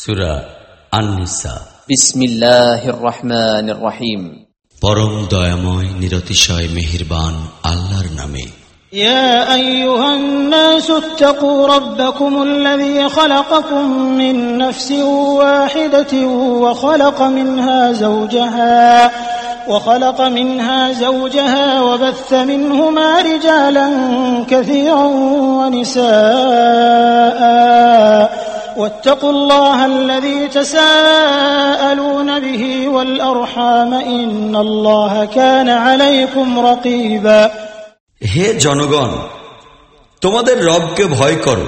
সুরা আননিসা বিসমিল্লাহির রহমানির রহিম পরম দয়াময় নিরতিশয় মেহেরবান আল্লাহর নামে يا أيها الناس اتقوا ربكم الذي خلقكم من نفس واحدة وخلق منها زوجها وخلق منها زوجها وبث منهما رجالا كثيرا ونساء واتقوا الله الذي تساءلون به والأرحام إن الله كان عليكم رقيبا হে জনগণ তোমাদের রবকে ভয় করো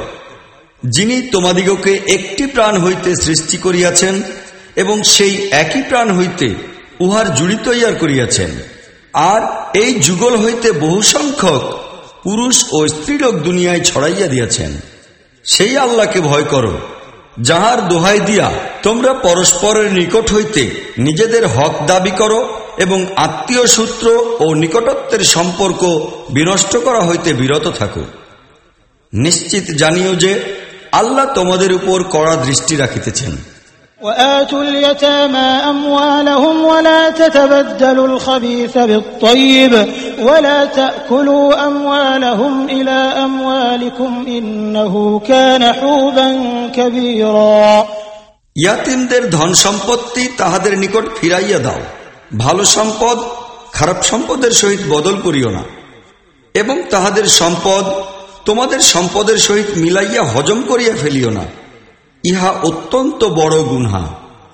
যিনি তোমাদিগকে একটি প্রাণ হইতে সৃষ্টি করিয়াছেন এবং সেই একই প্রাণ হইতে উহার জুড়ি তৈয়ার করিয়াছেন আর এই যুগল হইতে বহু সংখ্যক পুরুষ ও স্ত্রীলোক দুনিয়ায় ছড়াইয়া দিয়াছেন সেই আল্লাহকে ভয় করো যাহার দোহাই দিয়া তোমরা পরস্পরের নিকট হইতে নিজেদের হক দাবি করো এবং আত্মীয় সূত্র ও নিকটত্বের সম্পর্ক বিনষ্ট করা হইতে বিরত থাকো। নিশ্চিত জানিও যে আল্লাহ তোমাদের উপর কড়া দৃষ্টি রাখিতেছেন। وآتوا اليتامى أموالهم ولا تتبدلوا الخبيث بالطيب ولا تأكلوا أموالهم إلى أموالكم إنه كان حوبا كبيرا ইয়াতিমদের ধন সম্পত্তি তাহাদের নিকট ফিরাইয়া দাও ভালো সম্পদ খারাপ সম্পদের সহিত বদল করিও না এবং তাহাদের সম্পদ তোমাদের সম্পদের সহিত মিলাইয়া হজম করিয়া ফেলিও না ইহা অত্যন্ত বড় গুনহা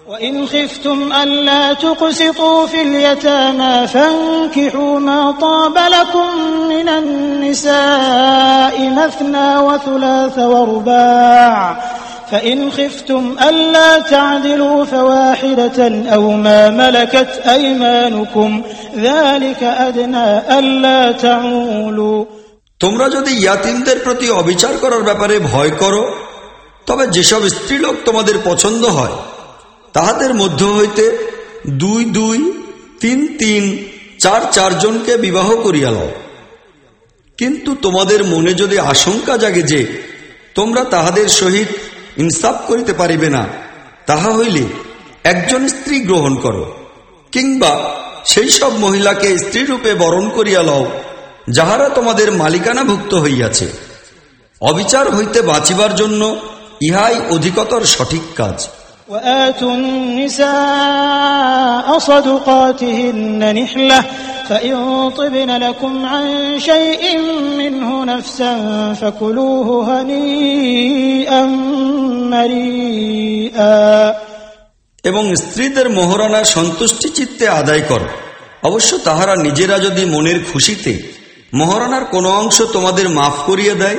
وإن خفتم ألا تقسطوا في اليتامى فانكحوا ما طاب لكم من النساء مثنى وثلاث ورباع فإن خفتم ألا تعدلوا فواحدة أو ما ملكت أيمانكم ذلك أدنى ألا تعولوا তোমরা যদি ইয়াতিমদের প্রতি অবিচার করার ব্যাপারে ভয় করো তবে যেসব স্ত্রীলোক তোমাদের পছন্দ হয়, তাহাদের মধ্য হইতে দুই দুই তিন তিন চার চারজনকে বিবাহ করিয়া লও। কিন্তু তোমাদের মনে যদি আশঙ্কা জাগে যে তোমরা তাহাদের সহিত ইনসাফ করিতে পারিবে না, তাহা হইলে একজন স্ত্রী গ্রহণ করো, কিংবা সেই সব মহিলাকে স্ত্রীরূপে বরণ করিয়া লও, যাহারা তোমাদের মালিকানাভুক্ত হইয়াছে। অবিচার হইতে বাঁচিবার জন্য ইহাই অধিকতর সঠিক কাজ وآتوا النساء صدقاتهن نحلة فإن طبن لكم عن شيء منه نفسا فكلوه هنيئا مريئا এবং স্ত্রীদের মোহরানা সন্তুষ্টি চিত্তে আদায় কর অবশ্য তাহারা নিজেরা যদি মনের খুশিতে মহারানার কোনো অংশ তোমাদের মাফ করিয়া দেয়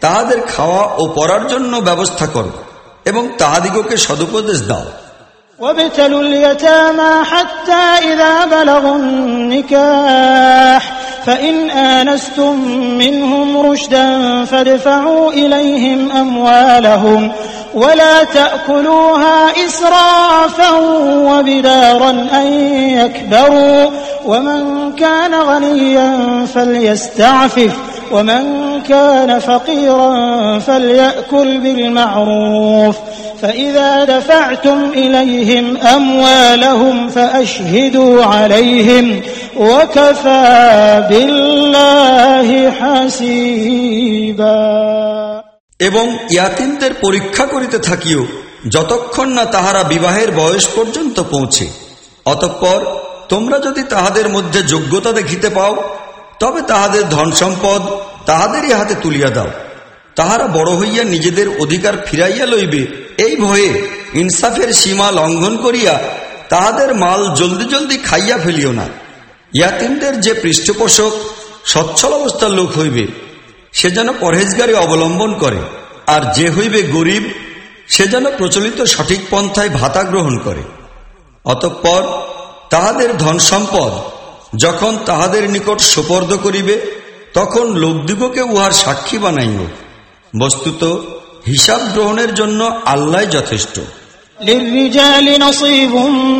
তাহাদের খাওয়া ও পড়ার জন্য ব্যবস্থা করো এবং তাহাদিগকে সদুপদেশ দাও وابتلوا اليتامى حتى إذا بلغوا النكاح فإن آنستم منهم رشدا فادفعوا إليهم أموالهم ولا تأكلوها إسرافا وبدارا أن يكبروا ومن كان غنيا فليستعفف ومن كان فقيرا فليأكل بالمعروف فإذا دفعتم إليهم أموالهم فأشهدوا عليهم وكفى بالله حسيبا এবং ইয়াতিমদের পরীক্ষা করিতে থাকিও যতক্ষণ না তাহারা বিবাহের বয়স পর্যন্ত পৌঁছে অতঃপর তোমরা যদি তাহাদের মধ্যে যোগ্যতা দেখিতে পাও তবে তাহাদের ধন সম্পদ তাহাদেরই হাতে তুলিয়া দাও। তাহারা বড় হইয়া নিজেদের অধিকার ফিরাইয়া লইবে। এই ভয়ে ইনসাফের সীমা লঙ্ঘন করিয়া তাহাদের মাল জলদি জলদি খাইয়া ফেলিও না। ইয়াতিমদের যে পৃষ্ঠপোষক, সচ্ছল অবস্থার লোক হইবে, সে যেন পরহেজগারি অবলম্বন করে, আর যে হইবে গরিব, সে যেন প্রচলিত সঠিক পন্থায় ভাতা গ্রহণ করে। অতঃপর তাহাদের ধন সম্পদ যখন তাহাদের নিকট সুপর্দ করিবে তখন লোকদিগকে উহার সাক্ষী বানাইব বস্তুত হিসাব গ্রহণের জন্য আল্লাহ যথেষ্ট للرجال نصيب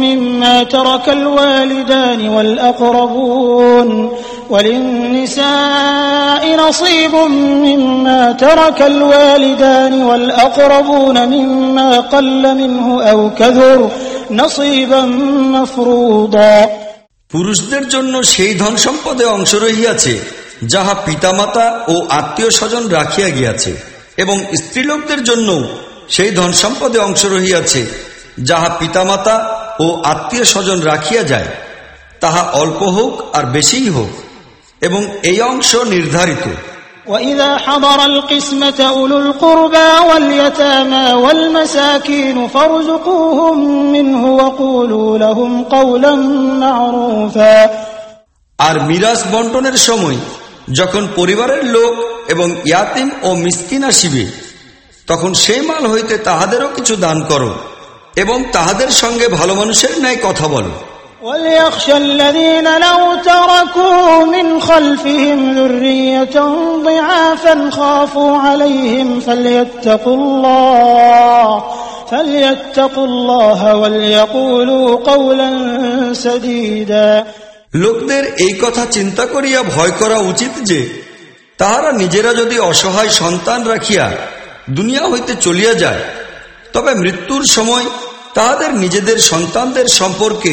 مما ترك الوالدان والأقربون وللنساء نصيب مما ترك الوالدان والأقربون مما قل منه أو كثر نصيبا مفروضا পুরুষদের জন্য সেই ধন সম্পদে অংশ রহিয়াছে, যাহা পিতামাতা ও আত্মীয় স্বজন রাখিয়া গিয়াছে, এবং স্ত্রীলোকদের জন্য সেই ধন সম্পদে অংশ রহিয়াছে, যাহা পিতামাতা ও আত্মীয় স্বজন রাখিয়া যায়। তাহা অল্প হোক আর বেশিই হোক, এবং এই অংশ নির্ধারিত। وإذا حضر القسمة أولو القربى واليتامى والمساكين فارزقوهم منه وقولوا لهم قولا معروفا আর মিরাজ বন্টনের সময় যখন পরিবারের লোক এবং ইয়াতিম ও মিসকিন আসিবে তখন সেই মাল হইতে তাহাদেরও কিছু দান করো এবং তাহাদের সঙ্গে ভালো মানুষের ন্যায় কথা বলো وليخشى الذين لو تركوا من خلفهم ذرية ضعافا خافوا عليهم فليتقوا الله فليتقوا الله وليقولوا قولا سديدا লোকদের এই কথা চিন্তা করিয়া ভয় করা উচিত যে তাহারা নিজেরা যদি অসহায় সন্তান রাখিয়া দুনিয়া হইতে চলিয়া যায় তবে মৃত্যুর সময় তাহাদের নিজেদের সন্তানদের সম্পর্কে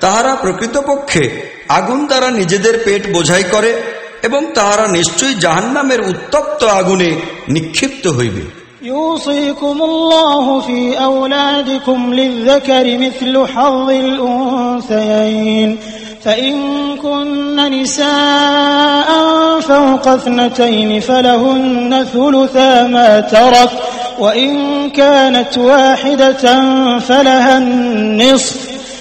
তাহারা প্রকৃতপক্ষে আগুন দ্বারা নিজেদের পেট বোঝাই করে এবং তাহারা নিশ্চয়ই জাহান্নামের উত্তপ্ত আগুনে নিক্ষিপ্ত হইবে يوصيكم الله في أولادكم للذكر مثل حظ الأنثيين فإن كن نساء فوق اثنتين فلهن ثلثا ما ترك وإن كانت واحدة فلها النصف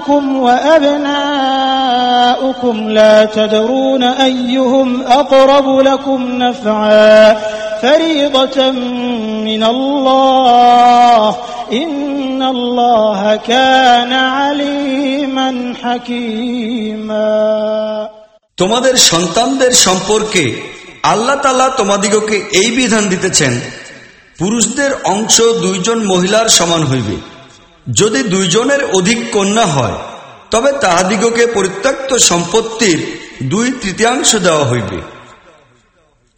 آباؤكم وأبناؤكم لا تدرون أيهم أقرب لكم نفعا فريضة من الله إن الله كان عليما حكيما তোমাদের সন্তানদের সম্পর্কে আল্লাহ তালা তোমাদিগকে এই বিধান দিতেছেন পুরুষদের অংশ দুইজন মহিলার সমান হইবে যদি দুইজনের অধিক কন্যা হয়, তবে তাহাদিগকে পরিত্যক্ত সম্পত্তির দুই তৃতীয়াংশ দেওয়া হইবে।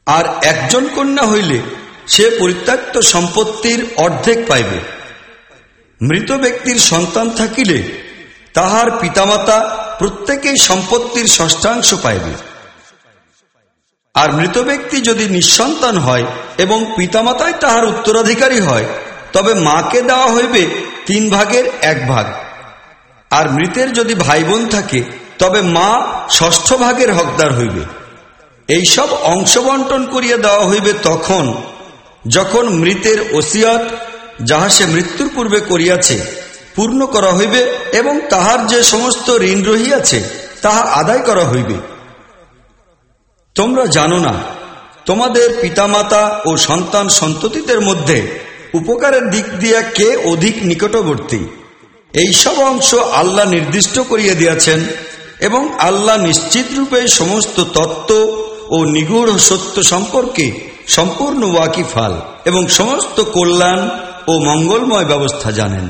আর একজন কন্যা হইলে সে পরিত্যক্ত সম্পত্তির অর্ধেক পাইবে। মৃত ব্যক্তির সন্তান থাকিলে তাহার পিতামাতা প্রত্যেকেই সম্পত্তির ষষ্ঠাংশ পাইবে। আর মৃত ব্যক্তি যদি নিঃসন্তান হয় এবং পিতামাতায় তাহার উত্তরাধিকারী হয়, তবে মাকে দেওয়া হইবে তিন ভাগের এক ভাগ। আর মৃতের যদি ভাই থাকে, তবে মা ষষ্ঠ ভাগের হকদার হইবে। এইসব অংশ বন্টন করিয়া দেওয়া হইবে তখন, যখন মৃতের ওসিয়াত, যাহা সে মৃত্যুর পূর্বে করিয়াছে, পূর্ণ করা হইবে এবং তাহার যে সমস্ত ঋণ রহিয়াছে, তাহা আদায় করা হইবে। তোমরা জানো না, তোমাদের পিতামাতা ও সন্তান সন্ততিদের মধ্যে উপকারের দিক দিয়া কে অধিক নিকটবর্তী? এই সব অংশ আল্লাহ নির্দিষ্ট করিয়া দিয়াছেন এবং আল্লাহ নিশ্চিত রূপে সমস্ত তত্ত্ব ও নিগুড় সত্য সম্পর্কে সম্পূর্ণ ওয়াকিফাল এবং সমস্ত কল্যাণ ও মঙ্গলময় ব্যবস্থা জানেন।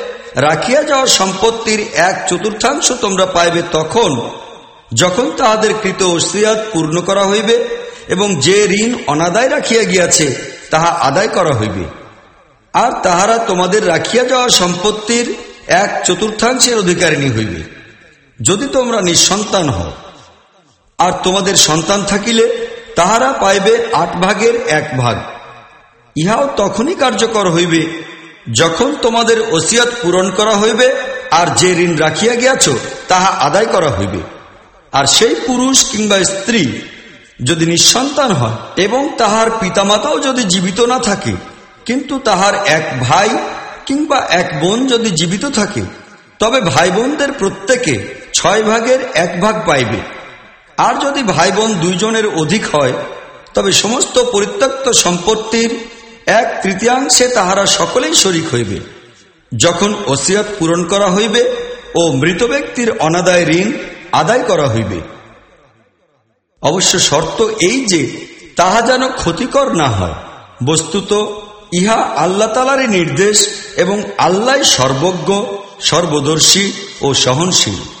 রাখিয়া যাওয়ার সম্পত্তির এক চতুর্থাংশ তোমরা পাইবে তখন, যখন তাহাদের কৃত ওসিয়াত পূর্ণ করা হইবে এবং যে ঋণ অনাদায় রাখিয়া গিয়াছে, তাহা আদায় করা হইবে। আর তাহারা তোমাদের রাখিয়া যাওয়া সম্পত্তির এক চতুর্থাংশের অধিকারিণী হইবে। যদি তোমরা নিঃসন্তান হও, আর তোমাদের সন্তান থাকিলে, তাহারা পাইবে আট ভাগের এক ভাগ। ইহাও তখনই কার্যকর হইবে যখন তোমাদের ওসিয়ত পূরণ করা হইবে, আর যে ঋণ রাখিয়া গিয়াছ, তাহা আদায় করা হইবে। আর সেই পুরুষ কিংবা স্ত্রী যদি নিঃসন্তান হয়, এবং তাহার পিতামাতাও যদি জীবিত না থাকে, কিন্তু তাহার এক ভাই কিংবা এক বোন যদি জীবিত থাকে, তবে ভাই বোনদের প্রত্যেকে ছয় ভাগের এক ভাগ পাইবে। আর যদি ভাই বোন দুইজনের অধিক হয়, তবে সমস্ত পরিত্যক্ত সম্পত্তির এক তৃতীয়াংশে তাহারা সকলেই শরিক হইবে। যখন ওসিয়াত পূরণ করা হইবে ও মৃত ব্যক্তির অনাদায় ঋণ আদায় করা হইবে। অবশ্য শর্ত এই যে, তাহা যেন ক্ষতিকর না হয়। বস্তুত ইহা আল্লাহ তালারই নির্দেশ এবং আল্লাহ সর্বজ্ঞ, সর্বদর্শী ও সহনশীল।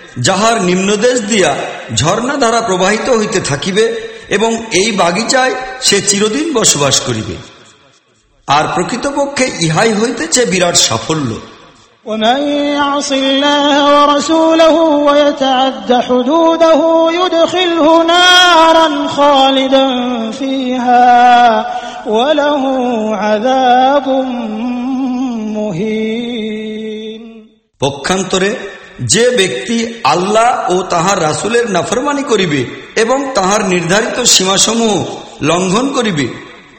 যাহার নিম্নদেশ দিয়া ঝর্ণা ধারা প্রবাহিত হইতে থাকিবে এবং এই বাগিচায় সে চিরদিন বসবাস করিবে আর প্রকৃতপক্ষে ইহাই হইতেছে বিরাট সাফল্য ومن يعص الله ورسوله ويتعد حدوده يدخله نارا خالدا فيها وله عذاب مهين পক্ষান্তরে যে ব্যক্তি আল্লাহ ও তাহার রাসুলের নাফরমানি করিবে এবং তাহার নির্ধারিত সীমাসমূহ লঙ্ঘন করিবে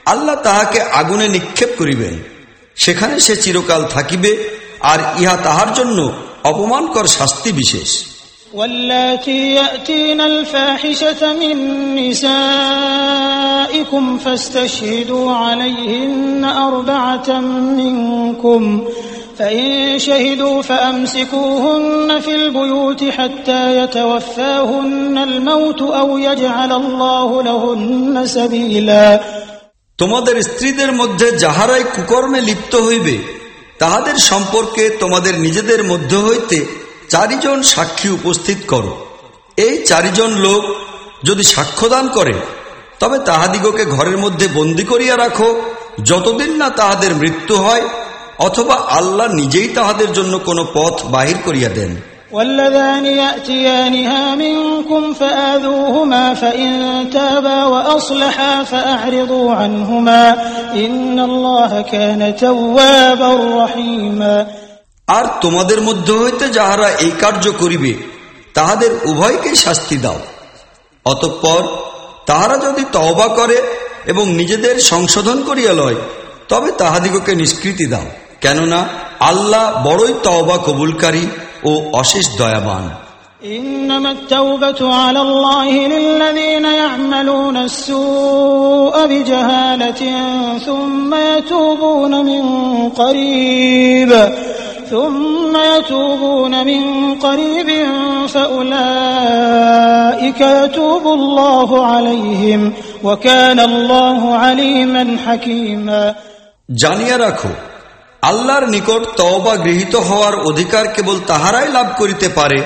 আল্লাহ তাহাকে আগুনে নিক্ষেপ করিবেন সেখানে সে চিরকাল থাকিবে আর ইহা তাহার জন্য অপমানকর শাস্তি বিশেষ واللاتي يأتين الفاحشة من نسائكم فاستشهدوا عليهن أربعة منكم فإن شهدوا فأمسكوهن في البيوت حتى يتوفاهن الموت أو يجعل الله لهن سبيلا তোমাদের স্ত্রীদের মধ্যে যাহারাই কুকর্মে লিপ্ত হইবে তাহাদের সম্পর্কে তোমাদের নিজেদের মধ্য হইতে চারিজন সাক্ষী উপস্থিত করো এই চারিজন লোক যদি সাক্ষ্যদান করে তবে তাহাদিগকে ঘরের মধ্যে বন্দি করিয়া রাখো যতদিন না তাহাদের মৃত্যু হয় অথবা আল্লাহ নিজেই তাহাদের জন্য কোনো পথ বাহির করিয়া দেন واللذان يأتيانها منكم فآذوهما فإن تابا وأصلحا فأعرضوا عنهما إن الله كان توابا رحيما আর তোমাদের মধ্যে হইতে যাহারা এই কার্য করিবে তাহাদের উভয়কে শাস্তি দাও অতঃপর তাহারা যদি তওবা করে এবং নিজেদের সংশোধন করিয়া লয় তবে তাহাদিগকে নিষ্কৃতি দাও কেননা আল্লাহ বড়ই তওবা কবুলকারী ও অশেষ দয়াবান إنما التوبة على الله للذين يعملون السوء بجهالة ثم يتوبون من قريب ثم يتوبون من قريب فأولئك يتوب الله عليهم وكان الله عليما حكيما জানিয়া রাখো, আল্লাহর নিকট তওবা গৃহীত হওয়ার অধিকার কেবল তাহারাই লাভ করিতে পারে,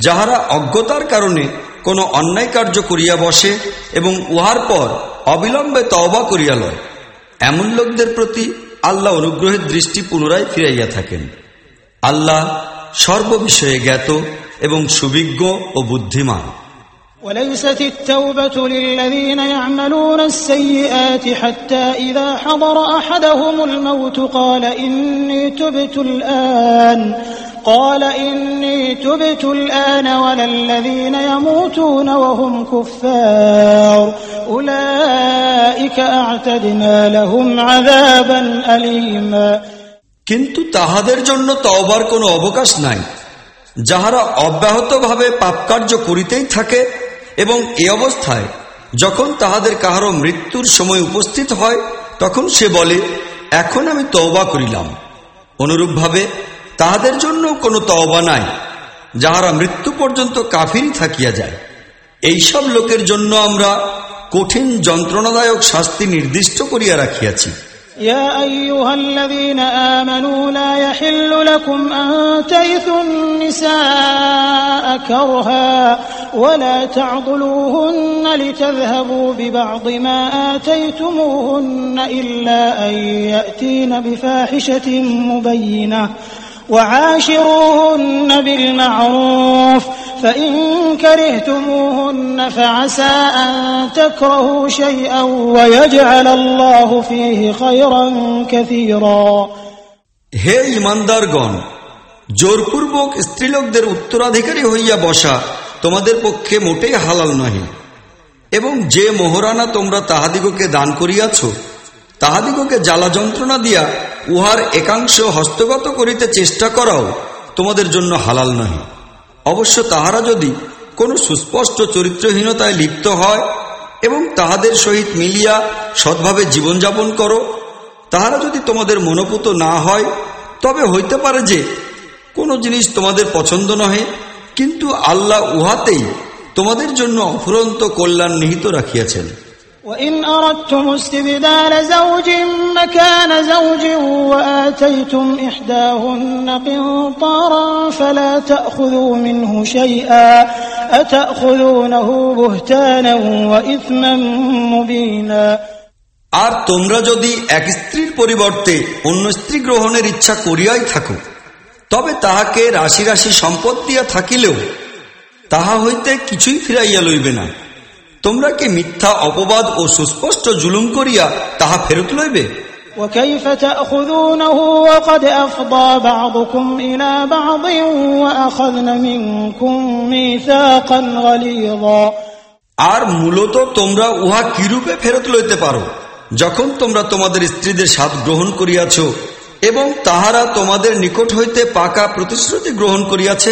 যাহারা অজ্ঞতার কারণে কোনো অন্যায় কার্য করিয়া বসে এবং উহার পর অবিলম্বে তওবা করিয়া লয়। এমন লোকদের প্রতি আল্লাহ অনুগ্রহের দৃষ্টি পুনরায় ফিরাইয়া থাকেন। আল্লাহ সর্ববিষয়ে জ্ঞাত এবং সুবিজ্ঞ ও বুদ্ধিমান। وليست التوبة للذين يعملون السيئات حتى إذا حضر أحدهم الموت قال إني تبت الآن قال إني تبت الآن ولا الذين يموتون وهم كفار أولئك أعتدنا لهم عذابا أليما কিন্তু তাহাদের জন্য তওবার কোনো অবকাশ নাই যাহারা অব্যাহতভাবে পাপকার্য করিতেই থাকে এবং এ অবস্থায় যখন তাহাদের কাহারও মৃত্যুর সময় উপস্থিত হয়, তখন সে বলে, এখন আমি তওবা করিলাম। অনুরূপভাবে তাহাদের জন্য কোনো তওবা নাই, যাহারা মৃত্যু পর্যন্ত কাফিরই থাকিয়া যায়। এইসব লোকের জন্য আমরা কঠিন যন্ত্রণাদায়ক শাস্তি নির্দিষ্ট করিয়া রাখিয়াছি। يا أيها الذين آمنوا لا يحل لكم أن تيثوا النساء كرها ولا تعضلوهن لتذهبوا ببعض ما آتيتموهن إلا أن يأتين بفاحشة مبينة. وعاشروهن بالمعروف فإن كرهتموهن فعسى أن تكرهوا شيئا ويجعل الله فيه خيرا كثيرا হে ইমানদারগণ জোরপূর্বক স্ত্রীলোকদের উত্তরাধিকারী হইয়া বসা তোমাদের পক্ষে মোটেই হালাল নহে এবং যে মোহরানা তোমরা তাহাদিগকে দান করিয়াছ তাহাদিগকে জ্বালা যন্ত্রণা দিয়া উহার একাংশ হস্তগত করিতে চেষ্টা করাও তোমাদের জন্য হালাল নহে। অবশ্য তাহারা যদি কোনো সুস্পষ্ট চরিত্রহীনতায় লিপ্ত হয় এবং তাহাদের সহিত মিলিয়া সৎভাবে জীবনযাপন করো, তাহারা যদি তোমাদের মনোপুত না হয়, তবে হইতে পারে যে কোনো জিনিস তোমাদের পছন্দ নহে, কিন্তু আল্লাহ উহাতেই তোমাদের জন্য অফুরন্ত কল্যাণ নিহিত রাখিয়াছেন। وإن أردتم استبدال زوج مكان زوج وآتيتم إحداهن قنطارا فلا تأخذوا منه شيئا أتأخذونه بهتانا وإثما مبينا আর তোমরা যদি এক স্ত্রীর পরিবর্তে অন্য স্ত্রী গ্রহণের ইচ্ছা করিয়াই থাকো তবে তাহাকে রাশি রাশি সম্পদ দিয়া থাকিলেও তাহা হইতে কিছুই ফিরাইয়া লইবে না তোমরা কি মিথ্যা অপবাদ ও সুস্পষ্ট জুলুম করিয়া তাহা ফেরত লইবে وكيف تأخذونه وقد أفضى بعضكم إلى بعض وأخذن منكم ميثاقا غليظا আর মূলত তোমরা উহা কিরূপে ফেরত লইতে পারো যখন তোমরা তোমাদের স্ত্রীদের স্বাদ গ্রহণ করিয়াছ এবং তাহারা তোমাদের নিকট হইতে পাকা প্রতিশ্রুতি গ্রহণ করিয়াছে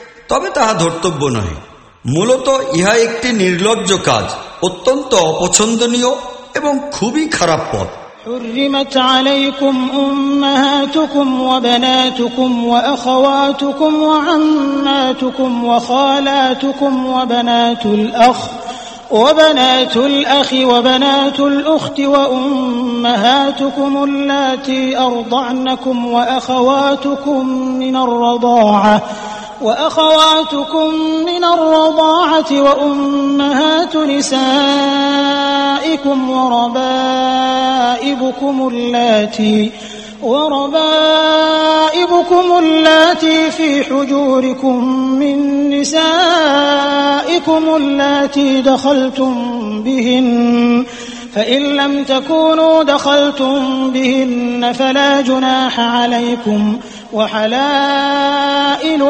তবে তাহা ধর্তব্য নহে মূলত ইহা একটি নির্লজ্জ কাজ অত্যন্ত অপছন্দনীয় এবং খুবই খারাপ পথ حرمت عليكم أمهاتكم وبناتكم وأخواتكم وعماتكم وخالاتكم وبنات الأخ وبنات الأخ وبنات الأخت وأمهاتكم اللاتي أرضعنكم وأخواتكم من الرضاعة وأخواتكم من الرضاعة وأمهات نسائكم وربائبكم اللاتي وربائبكم اللاتي في حجوركم من نسائكم اللاتي دخلتم بهن فإن لم تكونوا دخلتم بهن فلا جناح عليكم وحلائل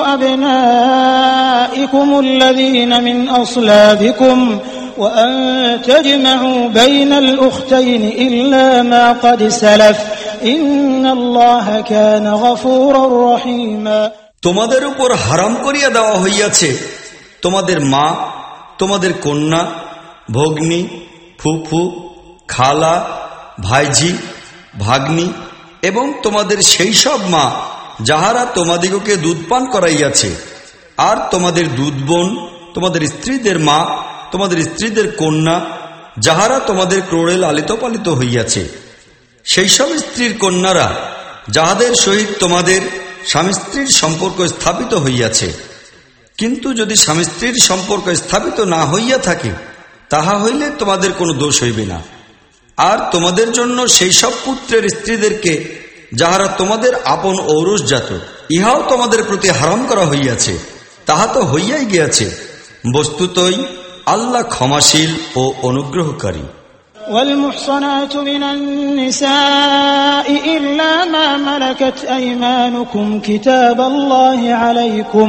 أبنائكم الذين من أصلابكم وأن تجمعوا بين الأختين إلا ما قد سلف إن الله كان غفورا رحيما তোমাদের উপর হারাম করিয়া দেওয়া হইয়াছে তোমাদের মা তোমাদের কন্যা ভগ্নী ফুফু খালা ভাইজি ভাগ্নি এবং তোমাদের সেই সব মা যাহারা তোমাদিগকে দুধ পান করাইয়াছে, আর তোমাদের দুধ বোন তোমাদের স্ত্রীদের মা, তোমাদের স্ত্রীদের কন্যা, যাহারা তোমাদের ক্রোড়ে লালিত পালিত হইয়াছে সেই সব স্ত্রীর কন্যারা, যাহাদের সহিত তোমাদের স্বামী স্ত্রীর সম্পর্ক স্থাপিত হইয়াছে। কিন্তু যদি স্বামী স্ত্রীর সম্পর্ক স্থাপিত না হইয়া থাকে, তাহা হইলে তোমাদের কোনো দোষ হইবে না। আর তোমাদের জন্য সেই সব পুত্রের স্ত্রীদেরকে যাহারা তোমাদের আপন ঔরসজাত ইহাও তোমাদের প্রতি হারাম করা হইয়াছে তাহা তো হইয়াই গিয়াছে বস্তুতই আল্লাহ ক্ষমাশীল ও অনুগ্রহকারী والمحصنات من النساء إلا ما ملكت أيمانكم كتاب الله عليكم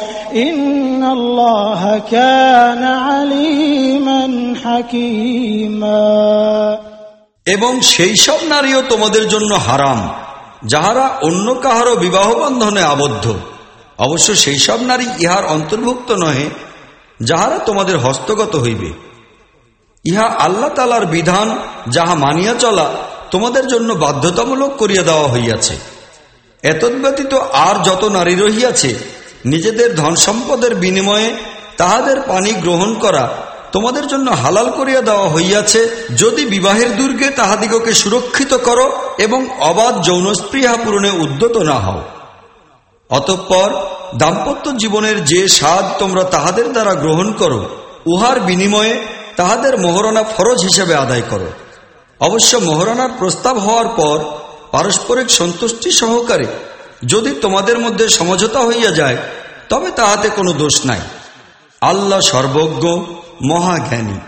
إن الله كان عليما حكيما এবং সেই সব নারীও তোমাদের জন্য হারাম যাহারা অন্য কাহারও বিবাহ বন্ধনে আবদ্ধ অবশ্য সেই সব নারী ইহার অন্তর্ভুক্ত নহে যাহারা তোমাদের হস্তগত হইবে ইহা আল্লাহ তালার বিধান যাহা মানিয়া চলা তোমাদের জন্য বাধ্যতামূলক করিয়া দেওয়া হইয়াছে এতদ্ব্যতীত আর যত নারী রহিয়াছে নিজেদের ধন সম্পদের বিনিময়ে তাহাদের পানি গ্রহণ করা তোমাদের জন্য হালাল করিয়া দেওয়া হইয়াছে। যদি বিবাহের দুর্গে তাহাদিগকে সুরক্ষিত করো এবং অবাধ যৌনস্পৃহা পূরণে উদ্যত না হও। অতঃপর দাম্পত্য জীবনের যে স্বাদ তোমরা তাহাদের দ্বারা গ্রহণ করো, উহার বিনিময়ে তাহাদের মোহরানা ফরজ হিসেবে আদায় করো। অবশ্য মোহরানার প্রস্তাব হওয়ার পর পারস্পরিক সন্তুষ্টি সহকারে যদি তোমাদের মধ্যে সমঝোতা হইয়া যায় তবে তাহাতে কোনো দোষ নাই আল্লাহ সর্বজ্ঞ মহাজ্ঞানী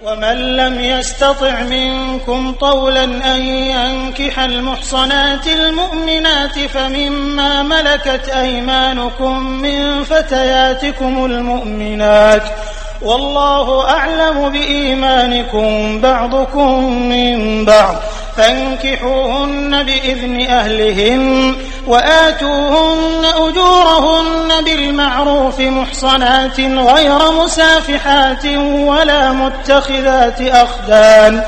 ومن لم يستطع منكم طولا أن ينكح المحصنات المؤمنات فمما ملكت أيمانكم من فتياتكم المؤمنات والله أعلم بإيمانكم بعضكم من بعض. فانكحوهن بإذن أهلهن وآتوهن أجورهن بالمعروف محصنات غير مسافحات ولا متخذات أخدان.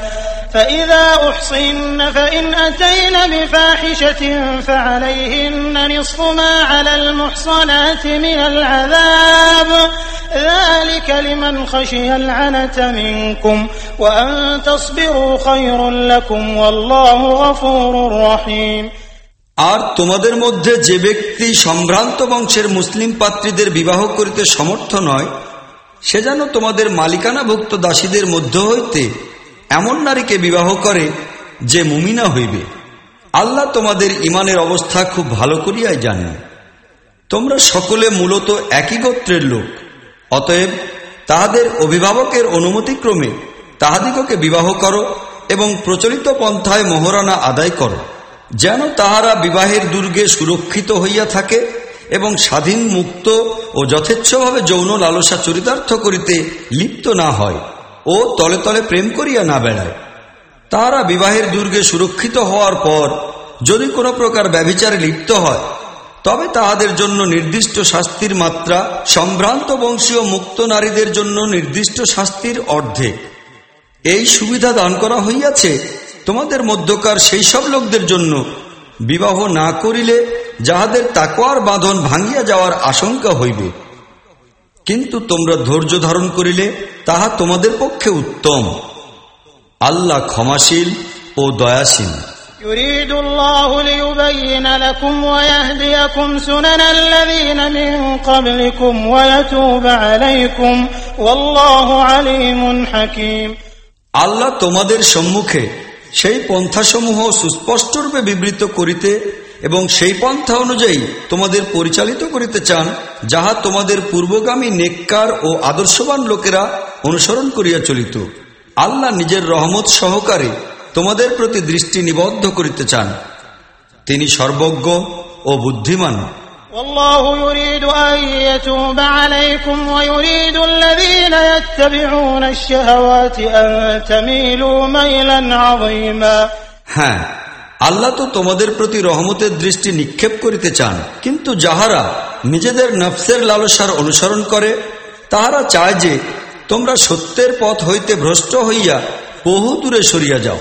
فإذا أحصن فإن أتين بفاحشة فعليهن نصف ما على المحصنات من العذاب. ذلك لمن خشي العنة منكم وأن تصبروا خير لكم والله غفور رحيم আর তোমাদের মধ্যে যে ব্যক্তি সম্ভ্রান্ত বংশের মুসলিম পাত্রীদের বিবাহ করিতে সমর্থ নয় সে যেন তোমাদের মালিকানাভুক্ত দাসীদের মধ্য হইতে এমন নারীকে বিবাহ করে যে মুমিনা হইবে আল্লাহ তোমাদের ইমানের অবস্থা খুব ভালো করিয়াই জানেন তোমরা সকলে মূলত একই গোত্রের লোক অতএব তাহাদের অভিভাবকের অনুমতিক্রমে তাহাদিগকে বিবাহ করো এবং প্রচলিত পন্থায় মোহরানা আদায় করো, যেন তাহারা বিবাহের দুর্গে সুরক্ষিত হইয়া থাকে এবং স্বাধীন, মুক্ত ও যথেচ্ছভাবে যৌন লালসা চরিতার্থ করিতে লিপ্ত না হয় ও তলে তলে প্রেম করিয়া না বেড়ায়। তাহারা বিবাহের দুর্গে সুরক্ষিত হওয়ার পর যদি কোনো প্রকার ব্যভিচারে লিপ্ত হয় তবে তাহাদের জন্য নির্দিষ্ট শাস্তির মাত্রা সম্ভ্রান্ত বংশীয় মুক্ত নারীদের জন্য নির্দিষ্ট শাস্তির অর্ধেক। এই সুবিধা দান করা হইয়াছে তোমাদের মধ্যকার সেই সব লোকদের জন্য। বিবাহ না করিলে যাহাদের তাকোয়ার বাঁধন ভাঙ্গিয়া যাওয়ার আশঙ্কা হইবে। কিন্তু তোমরা ধৈর্য ধারণ করিলে তাহা তোমাদের পক্ষে উত্তম। আল্লাহ ক্ষমাশীল ও দয়াশীল। يريد الله ليبين لكم ويهديكم سنن الذين من قبلكم ويتوب عليكم والله عليم حكيم আল্লাহ তোমাদের সম্মুখে সেই পন্থাসমূহ সুস্পষ্টরূপে বিবৃত করিতে এবং সেই পন্থা অনুযায়ী তোমাদের পরিচালিত করিতে চান যাহা তোমাদের পূর্বগামী নেককার ও আদর্শবান লোকেরা অনুসরণ করিয়া চলিত আল্লাহ নিজের রহমত সহকারে তোমাদের প্রতি দৃষ্টি নিবদ্ধ করিতে চান তিনি সর্বজ্ঞ ও বুদ্ধিমান والله يريد أن يتوب عليكم ويريد الذين يتبعون الشهوات أن تميلوا ميلا عظيما হ্যাঁ আল্লাহ তো তোমাদের প্রতি রহমতের দৃষ্টি নিক্ষেপ করিতে চান কিন্তু যাহারা নিজেদের নফসের লালসার অনুসরণ করে তাহারা চায় যে তোমরা সত্যের পথ হইতে ভ্রষ্ট হইয়া বহু দূরে সরিয়া যাও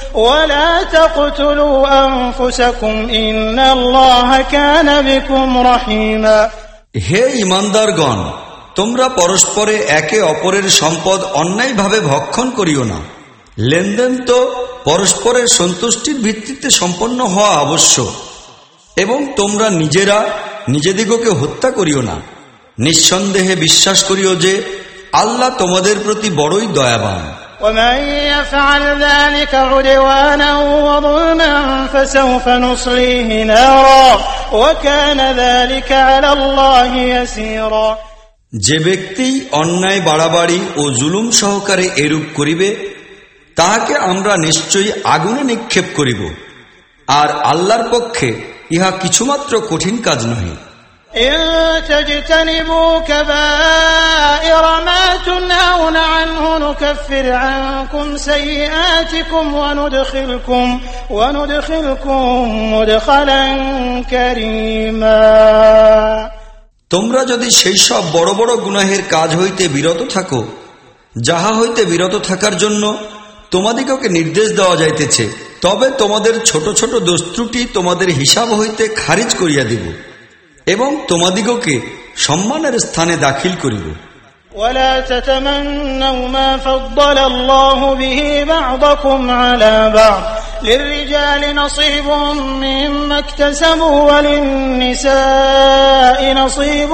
ولا تقتلوا أنفسكم إن الله كان بكم رحيما হে ইমানদারগণ তোমরা পরস্পরে একে অপরের সম্পদ অন্যায়ভাবে ভক্ষণ করিও না লেনদেন তো পরস্পরের সন্তুষ্টির ভিত্তিতে সম্পন্ন হওয়া আবশ্যক এবং তোমরা নিজেরা নিজেদিগকে হত্যা করিও না নিঃসন্দেহে বিশ্বাস করিও যে আল্লাহ তোমাদের প্রতি বড়ই দয়াবান ومن يفعل ذلك عدوانا وظلما فسوف نصليه نارا وكان ذلك على الله يسيرا যে ব্যক্তি অন্যায় বাড়াবাড়ি ও জুলুম সহকারে এরূপ করিবে তাহাকে আমরা নিশ্চয়ই আগুনে নিক্ষেপ করিব আর আল্লাহর পক্ষে ইহা কিছুমাত্র কঠিন কাজ নহে إن تجتنبوا كبائر ما تنهون عنه نكفر عنكم سيئاتكم وندخلكم وندخلكم مدخلا كريما তোমরা যদি সেই সব বড় বড় গুনাহের কাজ হইতে বিরত থাকো যাহা হইতে বিরত থাকার জন্য তোমাদিগকে নির্দেশ দেওয়া যাইতেছে তবে তোমাদের ছোট ছোট দোস্ত্রুটি তোমাদের হিসাব হইতে খারিজ করিয়া দিব এবং তোমাদিগকে সম্মানের স্থানে দাখিল করিব ولا تتمنوا ما فضل الله به بعضكم على بعض للرجال نصيب مما اكتسبوا وللنساء نصيب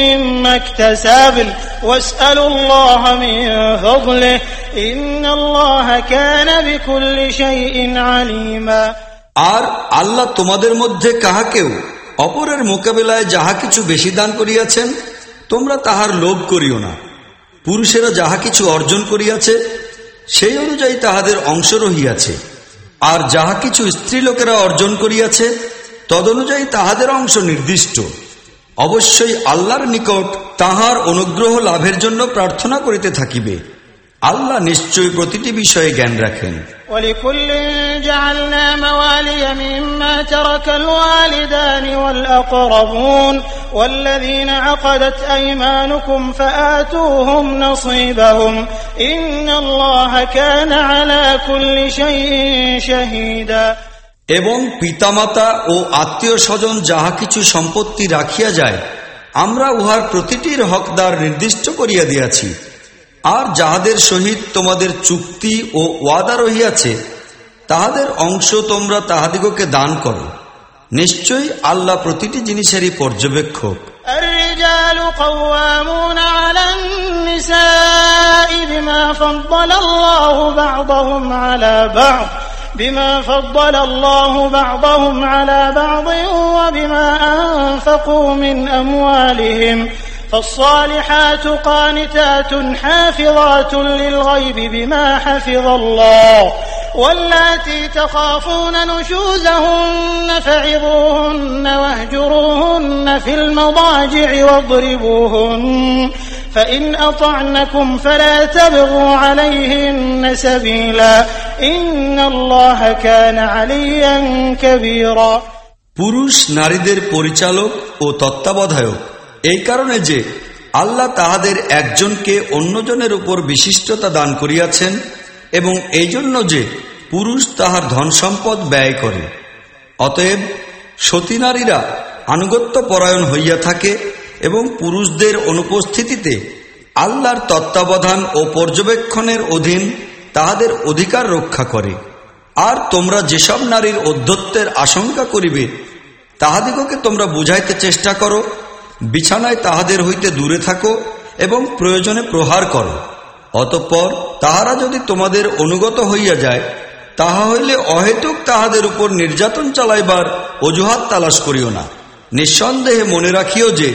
مما اكتسبن واسألوا الله من فضله إن الله كان بكل شيء عليما আর আল্লাহ তোমাদের মধ্যে কাহাকেও অপরের মোকাবেলায় যাহা কিছু বেশি দান করিয়াছেন, তোমরা তাহার লোভ করিও না। পুরুষেরা যাহা কিছু অর্জন করিয়াছে, সেই অনুযায়ী তাহাদের অংশ রহিয়াছে। আর যাহা কিছু স্ত্রীলোকেরা অর্জন করিয়াছে, তদনুযায়ী তাহাদের অংশ নির্দিষ্ট। অবশ্যই আল্লাহর নিকট তাহার অনুগ্রহ লাভের জন্য প্রার্থনা করিতে থাকিবে। আল্লাহ নিশ্চয়ই প্রতিটি বিষয়ে জ্ঞান রাখেন। এবং পিতামাতা ও আত্মীয় স্বজন যাহা কিছু সম্পত্তি রাখিয়া যায় আমরা উহার প্রতিটির হকদার নির্দিষ্ট করিয়া দিয়াছি। আর যাহাদের সহিত তোমাদের চুক্তি ও ওয়াদা রহিয়াছে তাহাদের অংশ তোমরা তাহাদিগকে দান করো নিশ্চয়ই আল্লাহ প্রতিটি জিনিসেরই পর্যবেক্ষক الرجال قوامون على النساء بما فضل الله بعضهم على بعض بما فضل الله بعضهم على بعض وبما أنفقوا من أموالهم فالصالحات قانتات حافظات للغيب بما حفظ الله واللاتي تخافون نشوزهن فعظوهن واهجروهن في المضاجع واضربوهن فإن أطعنكم فلا تبغوا عليهن سبيلا إن الله كان عليا كبيرا পুরুষ নারীদের পরিচালক ও তত্ত্বাবধায়ক এই কারণে যে আল্লাহ তাহাদের একজনকে অন্যজনের উপর বিশিষ্টতা দান করিয়াছেন এবং এই জন্য যে পুরুষ তাহার ধন সম্পদ ব্যয় করে। অতএব সতী নারীরা আনুগত্য পরায়ণ হইয়া থাকে এবং পুরুষদের অনুপস্থিতিতে আল্লাহর তত্ত্বাবধান ও পর্যবেক্ষণের অধীন তাহাদের অধিকার রক্ষা করে। আর তোমরা যেসব নারীর অধ্যত্বের আশঙ্কা করিবে, তাহাদিগকে তোমরা বুঝাইতে চেষ্টা করো বিছানায় তাহাদের হইতে দূরে থাকো এবং প্রয়োজনে প্রহার করো। অতঃপর তাহারা যদি তোমাদের অনুগত হইয়া যায়, তাহা হইলে অহেতুক তাহাদের উপর নির্যাতন চালাইবার অজুহাত তালাশ করিও না। নিঃসন্দেহে মনে রাখিও যে,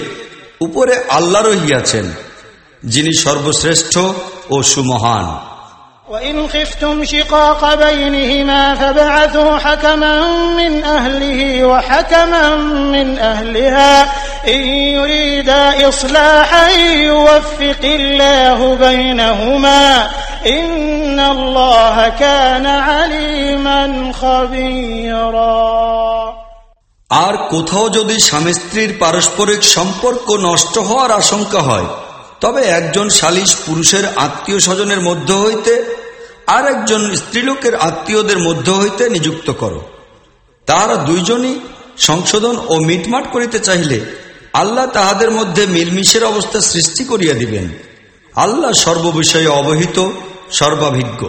উপরে আল্লাহ রহিয়াছেন, যিনি সর্বশ্রেষ্ঠ ও সুমহান। وإن خفتم شقاق بينهما فبعثوا حكما من أهله وحكما من أهلها إن يريدا إصلاحا يوفق الله بينهما إن الله كان عليما خبيرا আর কোথাও যদি স্বামী স্ত্রীর পারস্পরিক সম্পর্ক নষ্ট হওয়ার আশঙ্কা হয় তবে একজন সালিশ পুরুষের আত্মীয় স্বজনের মধ্য হইতে আর একজন স্ত্রীলোকের আত্মীয়দের মধ্য হইতে নিযুক্ত করো। তাহারা দুইজনই সংশোধন ও মিটমাট করিতে চাইলে আল্লাহ তাহাদের মধ্যে মিলমিশের অবস্থা সৃষ্টি করিয়া দিবেন। আল্লাহ সর্ববিষয়ে অবহিত, সর্বাভিজ্ঞ।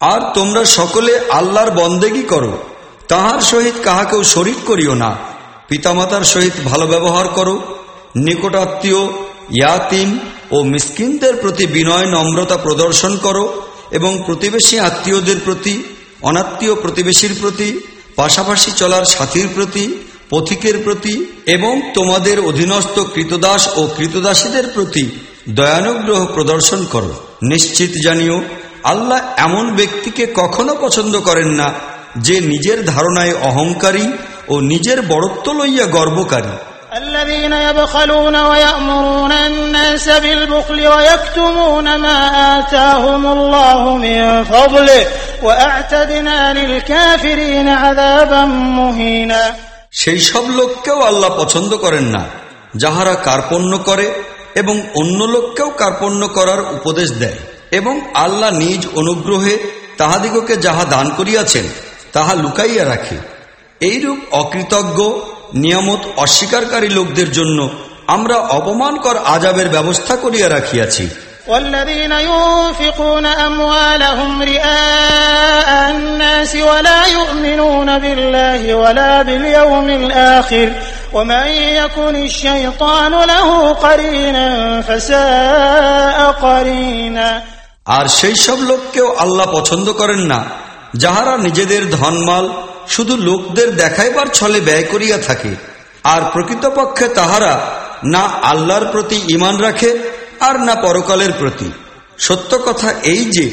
আর তোমরা সকলে আল্লাহর বন্দেগি করো। তাহার সহিত কাহাকেও শরিক করিও না। পিতামাতার সহিত ভালো ব্যবহার করো। নিকটাত্মীয়, ইয়াতিম ও মিসকিনদের প্রতি বিনয়, নম্রতা প্রদর্শন করো এবং প্রতিবেশী আত্মীয়দের প্রতি, অনাত্মীয় প্রতিবেশীর প্রতি, পাশাপাশি চলার সাথীর প্রতি, পথিকের প্রতি এবং তোমাদের অধীনস্থ কৃতদাস ও কৃতদাসীদের প্রতি দয়ানুগ্রহ প্রদর্শন করো। নিশ্চিত জানিও আল্লাহ এমন ব্যক্তিকে কখনো পছন্দ করেন না যে নিজের ধারণায় অহংকারী ও নিজের বড়ত্ব লইয়া গর্বকারী الذين يبخلون ويأمرون الناس بالبخل ويكتمون ما آتاهم الله من فضله وأعتدنا للكافرين عذابا مهينا সেই সব লোককেও আল্লাহ পছন্দ করেন না যাহারা কার্পণ্য করে এবং অন্য লোককেও কার্পণ্য করার উপদেশ দেয় এবং আল্লাহ নিজ অনুগ্রহে তাহাদিগকে যাহা দান করিয়াছেন তাহা লুকাইয়া রাখে এইরূপ অকৃতজ্ঞ নিয়ামত অস্বীকারী লোকদের জন্য আমরা অপমানকর আজাবের ব্যবস্থা করিয়া রাখিয়াছি والذين ينفقون أموالهم رئاء الناس ولا يؤمنون بالله ولا باليوم الآخر ومن يكن الشيطان له قرينا فساء قرينا আর সেই সব লোককেও আল্লাহ পছন্দ করেন না, যাহারা নিজেদের ধনমাল শুধু লোকদের দেখাইবার ছলে ব্যয় করিয়া থাকে, আর প্রকৃতপক্ষে তাহারা না আল্লাহর প্রতি ইমান রাখে আর না পরকালের প্রতি। সত্য কথা এই যে,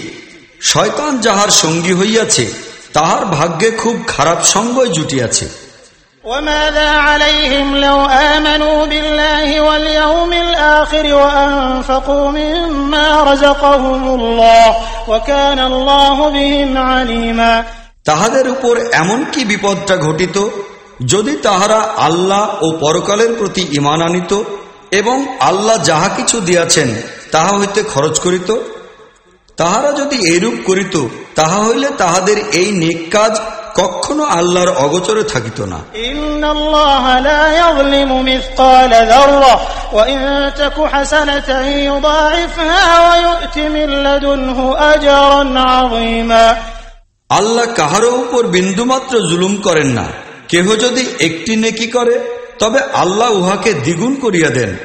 শয়তান যাহার সঙ্গী হইয়াছে, তাহার ভাগ্যে খুব খারাপ সঙ্গই জুটিয়াছে। وماذا عليهم لو آمنوا بالله واليوم الآخر وأنفقوا مما رزقهم الله وكان الله بهم عليما তাহাদের উপর এমন কি বিপদটা ঘটিত যদি তাহারা আল্লাহ ও পরকালের প্রতি ইমান আনিত এবং আল্লাহ যাহা কিছু দিয়াছেন তাহা হইতে খরচ করিত তাহারা যদি এইরূপ করিত তাহা হইলে তাহাদের এই নেক কাজ কখনো আল্লাহর অগচরে থাকিত না। আল্লাহ কাহারও উপর বিন্দুমাত্র জুলুম করেন না। কেহ যদি একটি নেকি করে তবে আল্লাহ উহাকে দ্বিগুণ করিয়া দেন।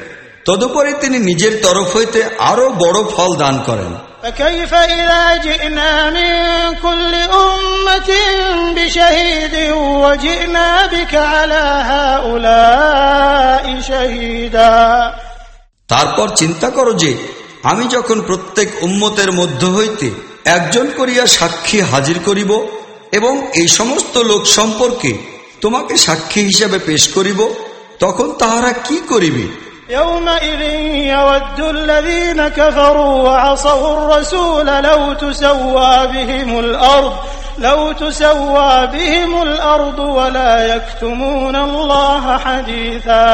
তদুপরি তিনি নিজের তরফ হইতে আরও বড় ফল দান করেন। فكيف إذا جئنا من كل أمة بشهيد وجئنا بك على هؤلاء شهيدا তারপর চিন্তা করো যে আমি যখন প্রত্যেক উম্মতের মধ্য হইতে একজন করিয়া সাক্ষী হাজির করিব এবং এই সমস্ত লোক সম্পর্কে তোমাকে সাক্ষী হিসাবে পেশ করিব তখন তাহারা কি করিবে يومئذ يود الذين كفروا وعصوا الرسول لو تسوى بهم الأرض لو تسوى بهم الأرض ولا يكتمون الله حديثا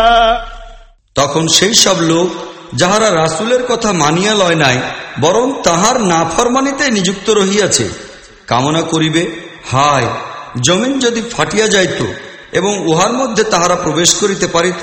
তখন সেই সব লোক যাহারা রাসুলের কথা মানিয়া লয় নাই বরং তাহার নাফরমানিতে নিযুক্ত রহিয়াছে কামনা করিবে হায় জমিন যদি ফাটিয়া যাইত এবং উহার মধ্যে তাহারা প্রবেশ করিতে পারিত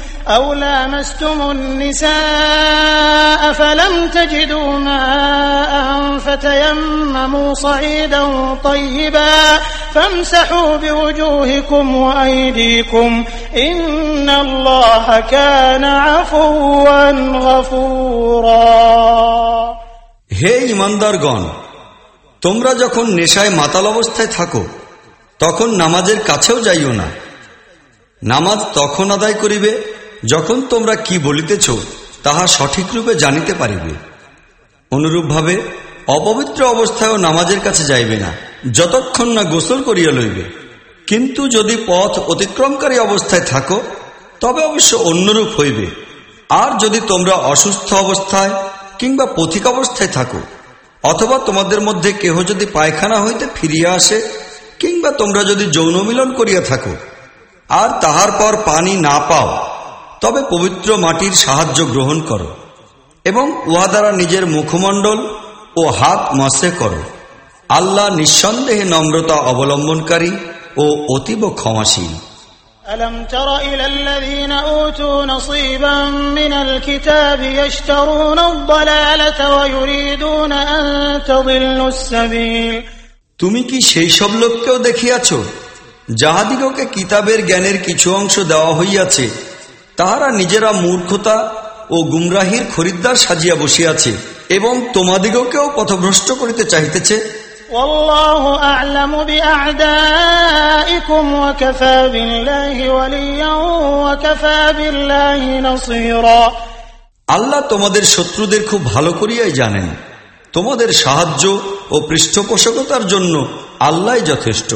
أو لامستم النساء فلم تجدوا ماء فتيمموا صعيدا طيبا فامسحوا بوجوهكم وأيديكم إن الله كان عفوا غفورا হে ইমানদারগণ তোমরা যখন নেশায় মাতাল অবস্থায় থাকো তখন নামাজের কাছেও যাইও না নামাজ তখন আদায় করিবে যখন তোমরা কি বলিতেছ, তাহা সঠিক রূপে জানিতে পারিবে। অনুরূপভাবে অপবিত্র অবস্থায়ও নামাজের কাছে যাইবে না, যতক্ষণ না গোসল করিয়া লইবে। কিন্তু যদি পথ অতিক্রমকারী অবস্থায় থাকো, তবে অবশ্য অন্যরূপ হইবে। আর যদি তোমরা অসুস্থ অবস্থায় কিংবা পথিক অবস্থায় থাকো, অথবা তোমাদের মধ্যে কেহ যদি পায়খানা হইতে ফিরিয়া আসে, কিংবা তোমরা যদি যৌন মিলন করিয়া থাকো, আর তাহার পর পানি না পাও তবে পবিত্র মাটির সাহায্য গ্রহণ করো এবং উহা দ্বারা নিজের মুখমণ্ডল ও হাত মসে করো আল্লাহ নিঃসন্দেহে নম্রতা অবলম্বনকারী ও অতীব ক্ষমাশীল ألم تر إلى الذين أوتوا نصيبا من الكتاب يشترون الضلالة ويريدون أن تضلوا السبيل তুমি কি সেই সব লোককেও দেখিয়াছ যাহাদিগকে কিতাবের জ্ঞানের কিছু অংশ দেওয়া হইয়াছে তাহারা নিজেরা মূর্খতা ও গুমরাহির খরিদ্দার সাজিয়া বসিয়াছে এবং তোমাদিগকেও পথভ্রষ্ট করিতে চাহিতেছে। আল্লাহ তোমাদের শত্রুদের খুব ভালো করিয়াই জানেন। তোমাদের সাহায্য ও পৃষ্ঠপোষকতার জন্য আল্লাহ যথেষ্ট।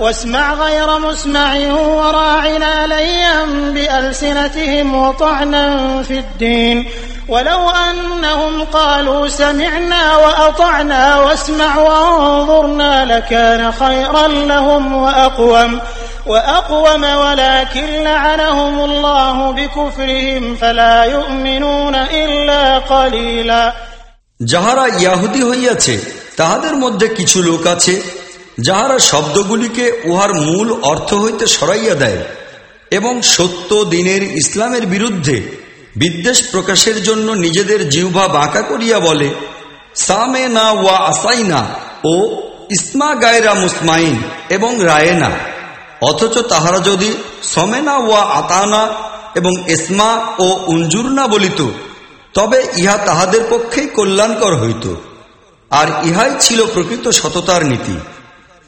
واسمع غير مسمع وراعنا ليا بألسنتهم وطعنا في الدين ولو أنهم قالوا سمعنا وأطعنا واسمع وانظرنا لكان خيرا لهم وأقوم وأقوم ولكن لعنهم الله بكفرهم فلا يؤمنون إلا قليلا যাহারা ইয়াহুদি হইয়াছে তাহাদের মধ্যে কিছু লোক আছে যাহারা শব্দগুলিকে উহার মূল অর্থ হইতে সরাইয়া দেয় এবং সত্য দিনের ইসলামের বিরুদ্ধে বিদ্বেষ প্রকাশের জন্য নিজেদের জিহ্বা বাঁকা করিয়া বলে, সামে না ওয়া আসাইনা ও ইসমা গায়রা মুসমাইন এবং রায়েনা অথচ তাহারা যদি সমেনা ওয়া আতানা এবং ইসমা ও উঞ্জুরনা বলিত, তবে ইহা তাহাদের পক্ষেই কল্যাণকর হইত। আর ইহাই ছিল প্রকৃত সততার নীতি।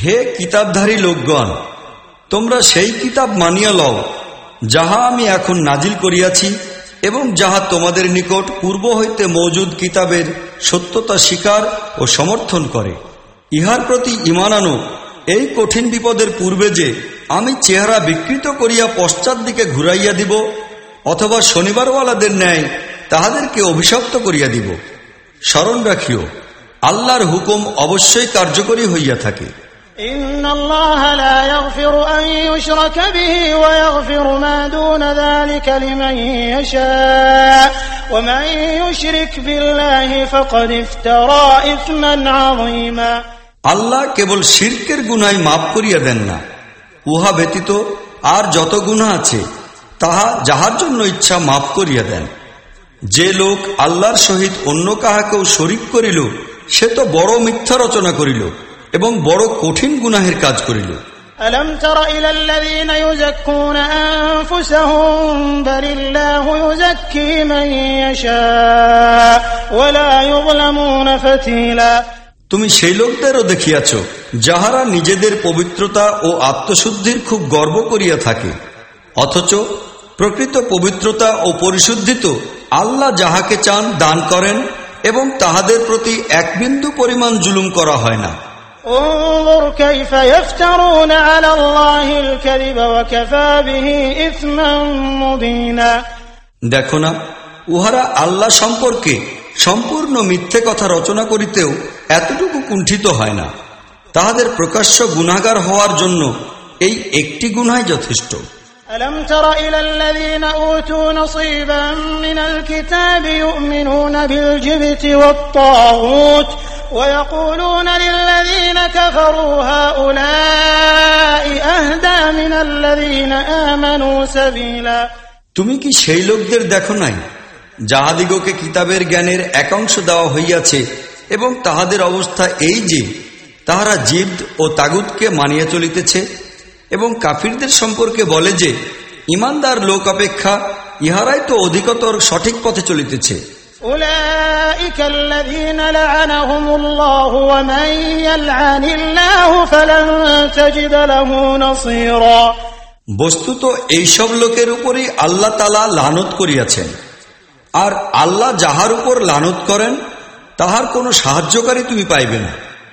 হে কিতাবধারী লোকগণ, তোমরা সেই কিতাব মানিয়া লও, যাহা আমি এখন নাজিল করিয়াছি এবং যাহা তোমাদের নিকট পূর্ব হইতে মজুদ কিতাবের সত্যতা স্বীকার ও সমর্থন করে। ইহার প্রতি ইমানানো এই কঠিন বিপদের পূর্বে যে আমি চেহারা বিকৃত করিয়া পশ্চাৎ দিকে ঘুরাইয়া দিব, অথবা শনিবারওয়ালাদের ন্যায় তাহাদেরকে অভিশপ্ত করিয়া দিব। স্মরণ রাখিও আল্লাহর হুকুম অবশ্যই কার্যকরী হইয়া থাকে। আল্লাহ কেবল শির্কের গুনায় মাফ করিয়া দেন না। উহা ব্যতীত আর যত গুণা আছে তাহা যাহার জন্য ইচ্ছা মাফ করিয়া দেন। যে লোক আল্লাহর সহিত অন্য কাহাকেও শরিক করিল সে তো বড় মিথ্যা রচনা করিল এবং বড় কঠিন গুনাহের কাজ করিল ألم تر إلى الذين يزكون أنفسهم بل الله يزكي من يشاء ولا يظلمون فتيلا তুমি সেই লোকদেরও দেখিয়াছ যাহারা নিজেদের পবিত্রতা ও আত্মশুদ্ধির খুব গর্ব করিয়া থাকে অথচ প্রকৃত পবিত্রতা ও পরিশুদ্ধি তো আল্লাহ যাহাকে চান দান করেন এবং তাহাদের প্রতি এক বিন্দু পরিমাণ জুলুম করা হয় না। দেখো না উহারা আল্লাহ সম্পর্কে সম্পূর্ণ মিথ্যে কথা রচনা করিতেও এতটুকু কুণ্ঠিত হয় না। তাহাদের প্রকাশ্য গুণাগার হওয়ার জন্য এই একটি গুণাই যথেষ্ট। ألم تر إلى الذين أوتوا نصيبا من الكتاب يؤمنون بالجبت والطاغوت ويقولون للذين كفروا هؤلاء أهدى من الذين آمنوا سبيلا তুমি কি সেই লোকদের দেখো নাই যাহাদিগকে কিতাবের জ্ঞানের একাংশ দেওয়া হইয়াছে এবং তাহাদের অবস্থা এই যে তাহারা জিদ ও তাগুদকে মানিয়া চলিতেছে এবং কাফিরদের সম্পর্কে বলে যে ইমানদার লোক অপেক্ষা ইহারাই তো অধিকতর সঠিক পথে চলিতেছে। বস্তুত এইসব লোকের উপরই আল্লাহ তালা লানত করিয়াছেন। আর আল্লাহ যাহার উপর লানত করেন তাহার কোনো সাহায্যকারী তুমি পাইবে না।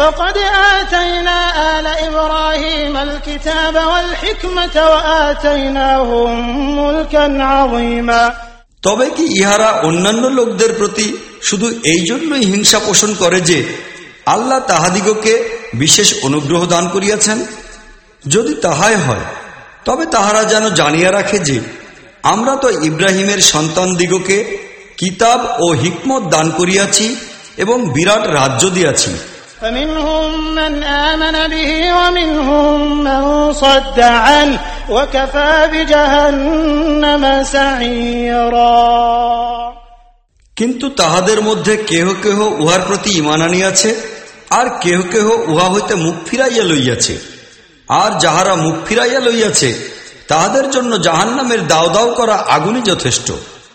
فقد آتينا آل إبراهيم الكتاب والحكمة وآتيناهم ملكا عظيما তবে কি ইহারা অন্যান্য লোকদের প্রতি শুধু এই জন্যই হিংসা পোষণ করে যে আল্লাহ তাহাদিগকে বিশেষ অনুগ্রহ দান করিয়াছেন যদি তাহাই হয় তবে তাহারা যেন জানিয়া রাখে যে আমরা তো ইব্রাহিমের সন্তান দিগকে কিতাব ও হিকমত দান করিয়াছি এবং বিরাট রাজ্য দিয়াছি فمنهم من آمن به ومنهم من صد عنه وكفى بجهنم سعيرا কিন্তু তাহাদের মধ্যে কেহ কেহ উহার প্রতি ইমান আনিয়াছে আর কেহ কেহ উহা হইতে মুখ ফিরাইয়া লইয়াছে আর যাহারা মুখ ফিরাইয়া লইয়াছে তাহাদের জন্য জাহান্নামের দাও দাও করা আগুনই যথেষ্ট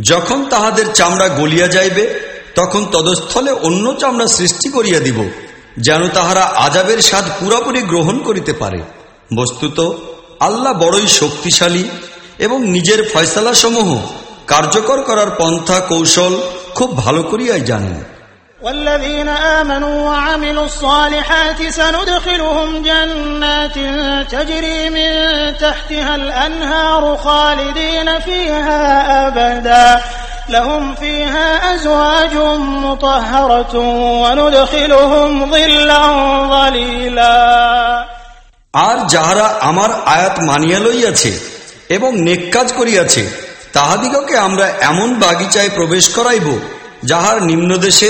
যখন তাহাদের চামড়া গলিয়া যাইবে, তখন তদস্থলে অন্য চামড়া সৃষ্টি করিয়া দিব, যেন তাহারা আজাবের স্বাদ পুরাপুরি গ্রহণ করিতে পারে। বস্তুত, আল্লাহ বড়ই শক্তিশালী এবং নিজের ফয়সালাসমূহ কার্যকর করার পন্থা কৌশল খুব ভালো করিয়াই জানেন। والذين آمنوا وعملوا الصالحات سندخلهم جنات تجري من تحتها الأنهار خالدين فيها أبدا لهم فيها أزواج مطهرة وندخلهم ظلا ظليلا আর যাহারা আমার আয়াত মানিয়া লইয়াছে এবং নেক কাজ করিয়াছে তাহাদিগকে আমরা এমন বাগিচায় প্রবেশ করাইব যাহার নিম্নদেশে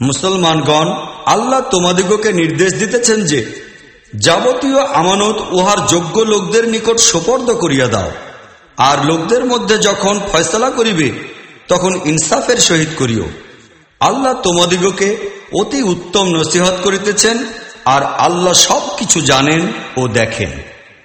মুসলমানগণ, আল্লাহ তোমাদিগকে নির্দেশ দিতেছেন যে, যাবতীয় আমানত উহার যোগ্য লোকদের নিকট সোপর্দ করিয়া দাও। আর লোকদের মধ্যে যখন ফয়সলা করিবে, তখন ইনসাফের সহিত করিও। আল্লাহ তোমাদিগকে অতি উত্তম নসিহত করিতেছেন, আর আল্লাহ সব কিছু জানেন ও দেখেন।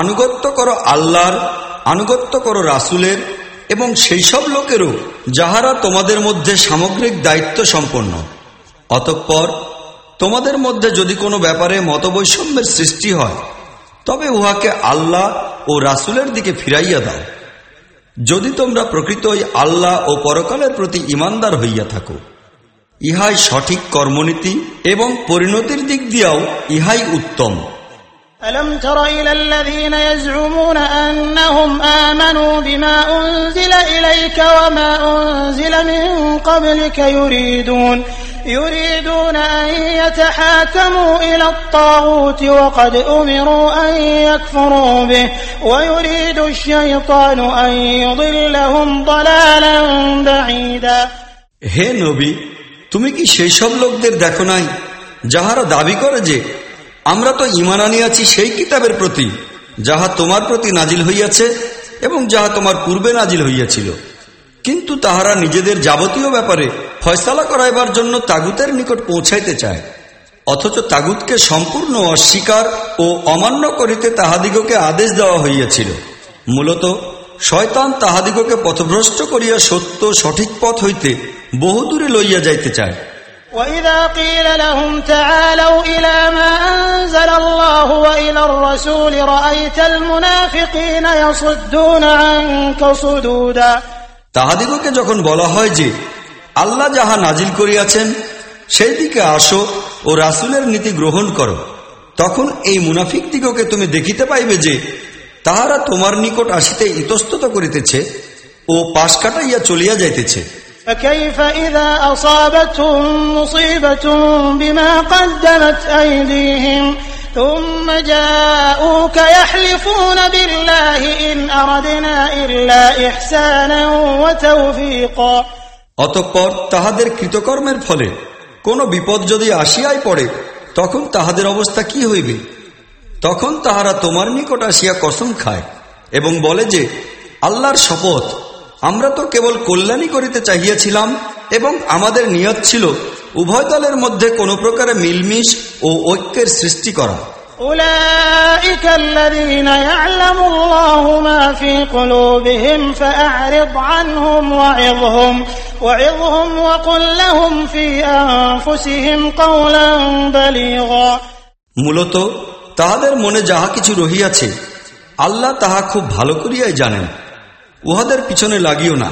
আনুগত্য করো আল্লাহর, আনুগত্য করো রাসুলের এবং সেই সব লোকেরও যাহারা তোমাদের মধ্যে সামগ্রিক দায়িত্ব সম্পন্ন। অতঃপর তোমাদের মধ্যে যদি কোনো ব্যাপারে মতবৈষম্যের সৃষ্টি হয়, তবে উহাকে আল্লাহ ও রাসুলের দিকে ফিরাইয়া দাও। যদি তোমরা প্রকৃতই আল্লাহ ও পরকালের প্রতি ইমানদার হইয়া থাকো, ইহাই সঠিক কর্মনীতি এবং পরিণতির দিক দিয়াও ইহাই উত্তম। ألم تر إلى الذين يزعمون أنهم آمنوا بما أنزل إليك وما أنزل من قبلك يريدون يريدون أن يتحاكموا إلى الطاغوت وقد أمروا أن يكفروا به ويريد الشيطان أن يضلهم ضلالا بعيدا হে নবী তুমি কি সেই সব লোকদের দেখো নাই যাহারা দাবি করে যে আমরা তো ইমান আনিয়াছি সেই কিতাবের প্রতি, যাহা তোমার প্রতি নাজিল হইয়াছে এবং যাহা তোমার পূর্বে নাজিল হইয়াছিল। কিন্তু তাহারা নিজেদের যাবতীয় ব্যাপারে ফয়সালা করাইবার জন্য তাগুতের নিকট পৌঁছাইতে চায়, অথচ তাগুতকে সম্পূর্ণ অস্বীকার ও অমান্য করিতে তাহাদিগকে আদেশ দেওয়া হইয়াছিল। মূলত শয়তান তাহাদিগকে পথভ্রষ্ট করিয়া সত্য সঠিক পথ হইতে বহুদূরে লইয়া যাইতে চায়। وإذا قيل لهم تعالوا إلى ما أنزل الله وإلى الرسول رأيت المنافقين يصدون عنك صدودا তাহাদিগকে যখন বলা হয় যে আল্লাহ যাহা নাজিল করিয়াছেন সেই দিকে আসো ও রাসুলের নীতি গ্রহণ করো তখন এই মুনাফিক দিগকে তুমি দেখিতে পাইবে যে তাহারা তোমার নিকট আসিতে ইতস্তত করিতেছে ও পাশ কাটাইয়া চলিয়া যাইতেছে فكيف إذا أصابتهم مصيبة بما قدمت أيديهم ثم جاءوك يحلفون بالله إن أردنا إلا إحسانا وتوفيقا অতঃপর তাহাদের কৃতকর্মের ফলে কোনো বিপদ যদি আসিয়াই পড়ে তখন তাহাদের অবস্থা কি হইবে তখন তাহারা তোমার নিকট আসিয়া কসম খায় এবং বলে যে আল্লাহর শপথ আমরা তো কেবল কল্যাণী করিতে চাহিয়াছিলাম এবং আমাদের নিয়ত ছিল উভয় দলের মধ্যে কোনো প্রকারে মিলমিশ ও ঐক্যের সৃষ্টি করা أولئك الذين يعلم الله ما في قلوبهم فأعرض عنهم وعظهم وعظهم وقل لهم في أنفسهم قولا بليغا মূলত তাহাদের মনে যাহা কিছু রহিয়াছে আল্লাহ তাহা খুব ভালো করিয়াই জানেন উহাদের পিছনে লাগিও না।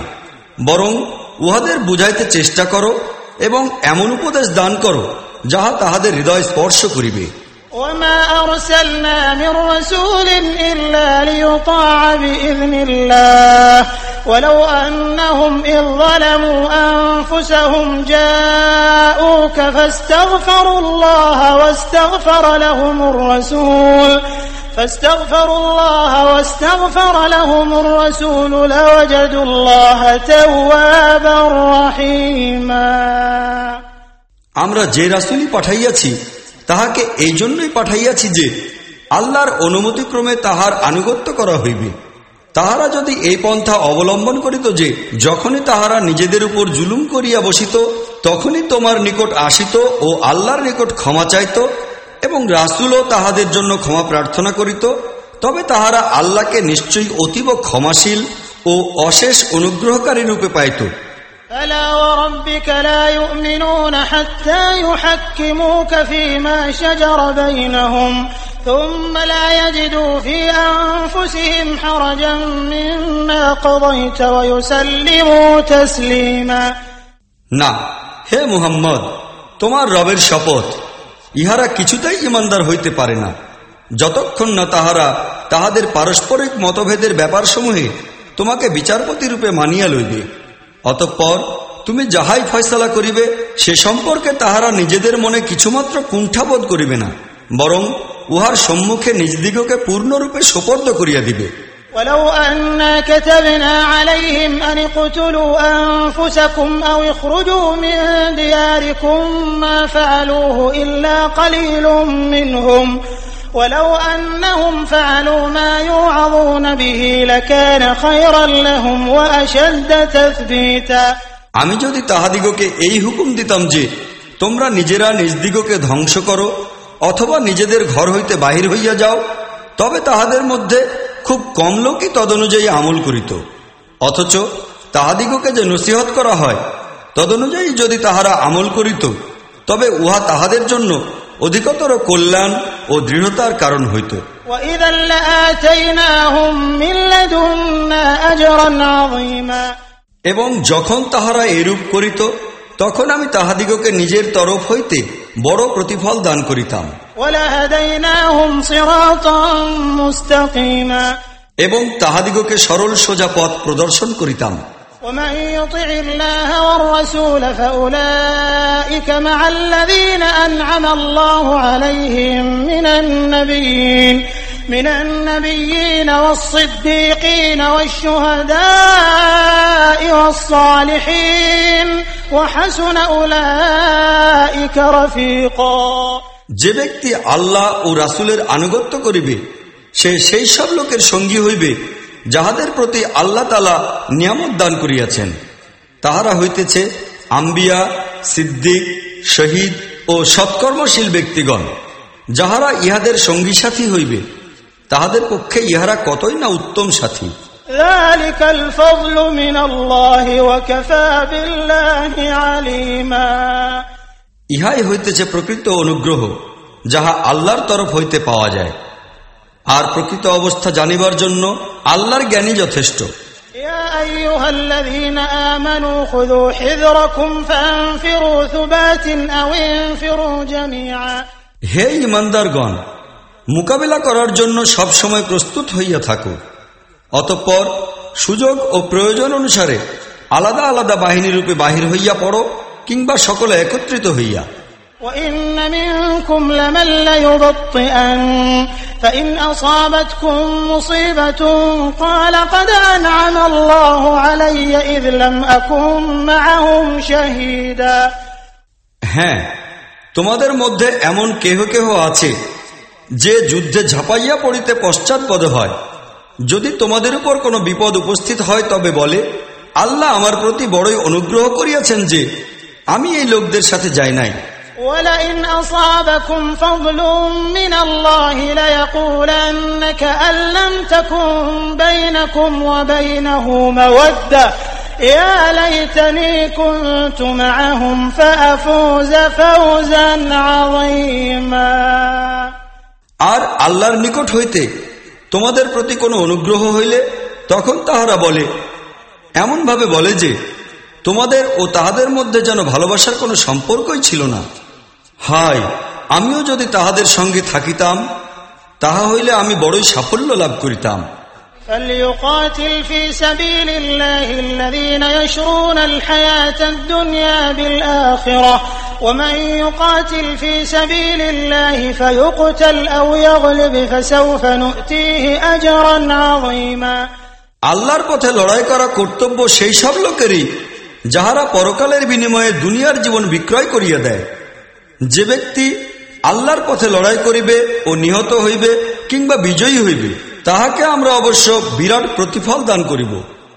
বরং উহাদের বুঝাইতে চেষ্টা করো এবং এমন উপদেশ দান করো, যাহা তাহাদের হৃদয় স্পর্শ করিবে। وما أرسلنا من رسول إلا ليطاع بإذن الله ولو أنهم إذ ظلموا أنفسهم جاءوك فاستغفروا الله واستغفر لهم الرسول فاستغفروا الله واستغفر لهم الرسول لوجدوا الله توابا رحيما আমরা যে রাসুলই পাঠাইয়াছি তাহাকে এই জন্যই পাঠাইয়াছি যে আল্লাহর অনুমতিক্রমে তাহার আনুগত্য করা হইবে। তাহারা যদি এই পন্থা অবলম্বন করিত যে যখনই তাহারা নিজেদের উপর জুলুম করিয়া বসিত, তখনই তোমার নিকট আসিত ও আল্লাহর নিকট ক্ষমা চাইত এবং রাসুলও তাহাদের জন্য ক্ষমা প্রার্থনা করিত, তবে তাহারা আল্লাহকে নিশ্চয়ই অতীব ক্ষমাশীল ও অশেষ অনুগ্রহকারী রূপে পাইত। فلا وربك لا يؤمنون حتى يحكموك فيما شجر بينهم ثم لا يجدوا في أنفسهم حرجا مما قضيت ويسلموا تسليما না হে মুহাম্মদ তোমার রবের শপথ ইহারা কিছুতেই ইমানদার হইতে পারে না যতক্ষণ না তাহারা তাহাদের পারস্পরিক মতভেদের ব্যাপারসমূহে তোমাকে বিচারপতি রূপে মানিয়া লইবে অতঃপর তুমি যাহাই ফয়সালা করিবে সে সম্পর্কে তাহারা নিজেদের মনে কিছুমাত্র কুণ্ঠাবোধ করিবে না বরং উহার সম্মুখে নিজদিগকে পূর্ণরূপে সোপর্দ করিয়া দিবে ولو أنا كتبنا عليهم أن اقتلوا أنفسكم أو اخرجوا من دياركم ما فعلوه إلا قليل منهم ولو أنهم فعلوا ما يوعظون به لكان خيرا لهم وأشد تثبيتا আমি যদি তাহাদিগকে এই হুকুম দিতাম যে তোমরা নিজেরা নিজদিগকে ধ্বংস করো অথবা নিজেদের ঘর হইতে বাহির হইয়া যাও তবে তাহাদের মধ্যে খুব কম লোকই তদনুযায়ী আমল করিত অথচ তাহাদিগকে যে নসিহত করা হয় তদনুযায়ী যদি তাহারা আমল করিত তবে উহা তাহাদের জন্য অধিকতর কল্যাণ ও দৃঢ়তার কারণ হইত। এবং যখন তাহারা এরূপ করিত তখন আমি তাহাদিগকে নিজের তরফ হইতে বড় প্রতিফল দান করিতাম। এবং তাহাদিগকে সরল সোজা পথ প্রদর্শন করিতাম। ومن يطع الله والرسول فأولئك مع الذين أنعم الله عليهم من النبيين من النبيين والصديقين والشهداء والصالحين وحسن أولئك رفيقا যে ব্যক্তি আল্লাহ ও রাসুলের আনুগত্য করিবে সে সেই সব লোকের সঙ্গী হইবে যাহাদের প্রতি আল্লাহ তালা নিয়ামত দান করিয়াছেন তাহারা হইতেছে আম্বিয়া সিদ্দিক শহীদ ও সৎকর্মশীল ব্যক্তিগণ যাহারা ইহাদের সঙ্গী সাথী হইবে তাহাদের পক্ষে ইহারা কতই না উত্তম সাথী। ইহাই হইতেছে প্রকৃত অনুগ্রহ যাহা আল্লাহর তরফ হইতে পাওয়া যায়। আর প্রকৃত অবস্থা জানিবার জন্য আল্লাহর জ্ঞানী যথেষ্ট। হে ইমানদারগণ মোকাবিলা করার জন্য সবসময় প্রস্তুত হইয়া থাকো। অতঃপর সুযোগ ও প্রয়োজন অনুসারে আলাদা আলাদা বাহিনী রূপে বাহির হইয়া পড়ো কিংবা সকলে একত্রিত হইয়া। وإن منكم لمن ليبطئن فإن أصابتكم مصيبة قال قد أنعم الله علي إذ لم أكن معهم شهيدا হ্যাঁ তোমাদের মধ্যে এমন কেহ কেহ আছে যে যুদ্ধে ঝাঁপাইয়া পড়িতে পশ্চাৎপদ হয় যদি তোমাদের উপর কোনো বিপদ উপস্থিত হয় তবে বলে আল্লাহ আমার প্রতি বড়ই অনুগ্রহ করিয়াছেন যে আমি এই লোকদের সাথে যাই নাই ولئن أصابكم فضل من الله ليقولن كأن لم تكن بينكم وبينه مودة يا ليتني كنت معهم فأفوز فوزا عظيما আর আল্লাহর নিকট হইতে তোমাদের প্রতি কোনো অনুগ্রহ হইলে তখন তাহারা বলে এমনভাবে বলে যে তোমাদের ও তাহাদের মধ্যে যেন ভালোবাসার কোনো সম্পর্কই ছিল না হায় আমিও যদি তাহাদের সঙ্গে থাকিতাম তাহা হইলে আমি বড়ই সাফল্য লাভ করিতাম فليقاتل في سبيل الله الذين يشرون الحياة الدنيا بالآخرة ومن يقاتل في سبيل الله فيقتل أو يغلب فسوف نؤتيه أجرا عظيما আল্লাহর পথে লড়াই করা কর্তব্য সেই সব লোকেরই যাহারা পরকালের বিনিময়ে দুনিয়ার জীবন বিক্রয় করিয়া দেয় যে ব্যক্তি আল্লাহর পথে লড়াই করিবে ও নিহত হইবে কিংবা বিজয়ী হইবে, তাহাকে আমরা অবশ্য বিরাট প্রতিফল দান করিব।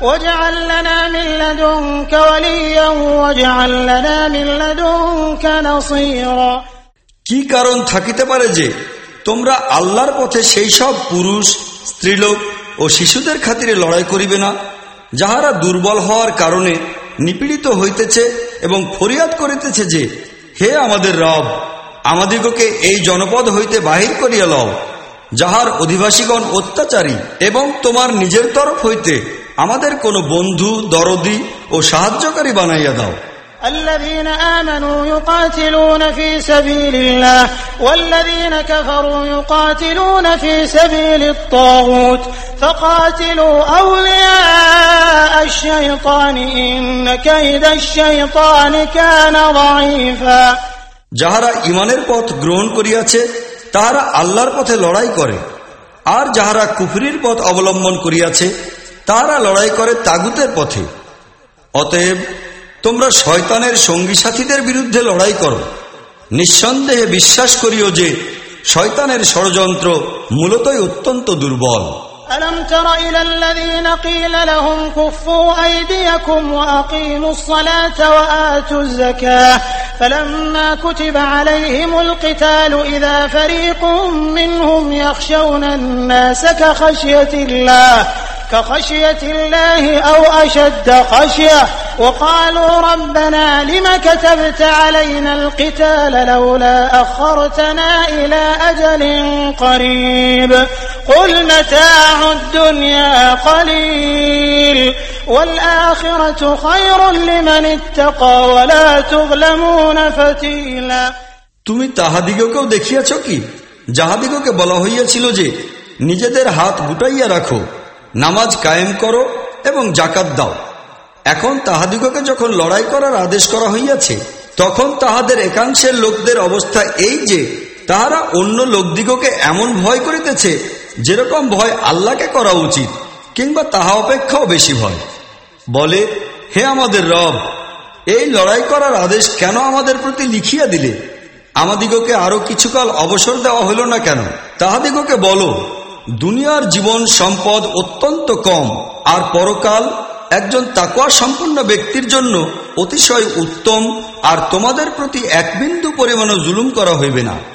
واجعل لنا من لدنك وليا واجعل لنا من لدنك نصيرا কি কারণ থাকিতে পারে যে তোমরা আল্লাহর পথে সেই সব পুরুষ স্ত্রীলোক ও শিশুদের খাতিরে লড়াই করিবে না যাহারা দুর্বল হওয়ার কারণে নিপীড়িত হইতেছে এবং ফরিয়াদ করিতেছে যে হে আমাদের রব আমাদিগকে এই জনপদ হইতে বাহির করিয়া লও যাহার অধিবাসীগণ অত্যাচারী এবং তোমার নিজের তরফ হইতে আমাদের কোনো বন্ধু দরদি ও সাহায্যকারী বানাইয়া দাও الذين آمنوا يقاتلون في سبيل الله والذين كفروا يقاتلون في سبيل الطاغوت فقاتلوا أولياء الشيطان إن كيد الشيطان كان ضعيفا যাহারা ইমানের পথ গ্রহণ করিয়াছে তাহারা আল্লাহর পথে লড়াই করে আর যাহারা কুফরির পথ অবলম্বন করিয়াছে তাহারা লড়াই করে তাগুতের পথে অতএব তোমরা শয়তানের সঙ্গী সাথীদের বিরুদ্ধে লড়াই করো নিঃসন্দেহে বিশ্বাস করিও যে শয়তানের ষড়যন্ত্র মূলতই অত্যন্ত দুর্বল ألم تر إلى الذين قيل لهم كفوا أيديكم وأقيموا الصلاة وآتوا الزكاة فلما كتب عليهم القتال إذا فريق منهم يخشون الناس كخشية الله كخشية الله أو أشد خشية وقالوا ربنا لم كتبت علينا القتال لولا أخرتنا إلى أجل قريب قل متاع الدنيا قليل والآخرة خير لمن اتقى ولا تظلمون فتيلا তুমি তাহাদিগকেও দেখিয়াছ কি যাহাদিগকে বলা হইয়াছিল যে নিজেদের হাত গুটাইয়া রাখো নামাজ কায়েম করো এবং জাকাত দাও। এখন তাহাদিগকে যখন লড়াই করার আদেশ করা হইয়াছে, তখন তাহাদের একাংশের লোকদের অবস্থা এই যে, তাহারা অন্য লোকদিগকে এমন ভয় করিতেছে, যেরকম ভয় আল্লাহকে করা উচিত, কিংবা তাহা অপেক্ষাও বেশি ভয়। বলে, হে আমাদের রব, এই লড়াই করার আদেশ কেন আমাদের প্রতি লিখিয়া দিলে? আমাদিগকে আরও কিছুকাল অবসর দেওয়া হইল না কেন? তাহাদিগকে বলো। দুনিয়ার জীবন সম্পদ অত্যন্ত কম, আর পরকাল একজন তাকুয়া সম্পন্ন ব্যক্তির জন্য অতিশয় উত্তম, আর তোমাদের প্রতি এক বিন্দু পরিমাণও জুলুম করা হইবে না।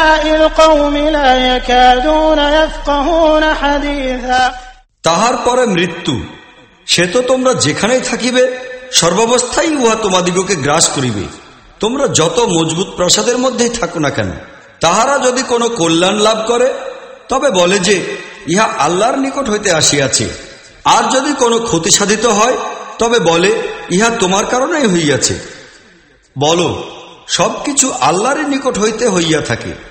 তাহার পরে মৃত্যু। সে তো তোমরা যেখানেই থাকিবে সর্বাবস্থায় উহা তোমাদিগকে গ্রাস করিবে। তোমরা যত মজবুত প্রাসাদের মধ্যেই থাকো না কেন, তাহারা যদি কোনো কল্যাণ লাভ করে, তবে বলে যে, ইহা আল্লাহর নিকট হইতে আসিয়াছে। আর যদি কোনো ক্ষতি সাধিত হয়, তবে বলে, ইহা তোমার কারণেই হইয়াছে। বলো, সবকিছু আল্লাহরের নিকট হইতে হইয়া থাকে।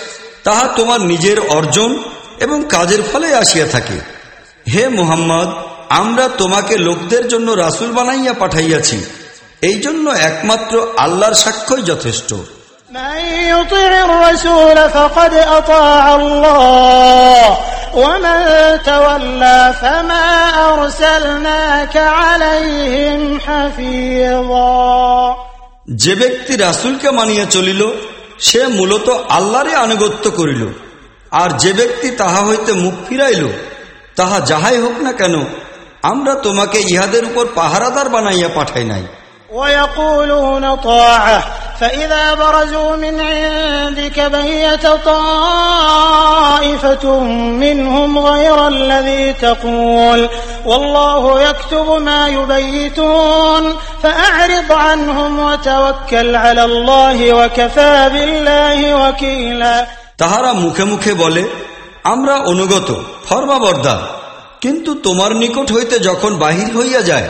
তাহা তোমার নিজের অর্জন এবং কাজের ফলে আসিয়া থাকে। হে মুহাম্মদ আমরা তোমাকে লোকদের জন্য রাসুল বানাইয়া পাঠাইয়াছি। এই জন্য একমাত্র আল্লাহর সাক্ষ্যই যথেষ্ট। যে ব্যক্তি রাসুলকে মানিয়া চলিল সে মূলত আল্লাহরে আনুগত্য করিল, আর যে ব্যক্তি তাহা হইতে মুখ ফিরাইল, তাহা যাহাই হোক না কেন, আমরা তোমাকে ইহাদের উপর পাহারাদার বানাইয়া পাঠাই নাই। ويقولون طاعة فإذا برزوا من عندك بيت طائفة منهم غير الذي تقول والله يكتب ما يبيتون فأعرض عنهم وتوكل على الله وكفى بالله وكيلا তাহারা মুখে মুখে বলে আমরা অনুগত ফর্মাবর্দা কিন্তু তোমার নিকট হইতে যখন বাহির হইয়া যায়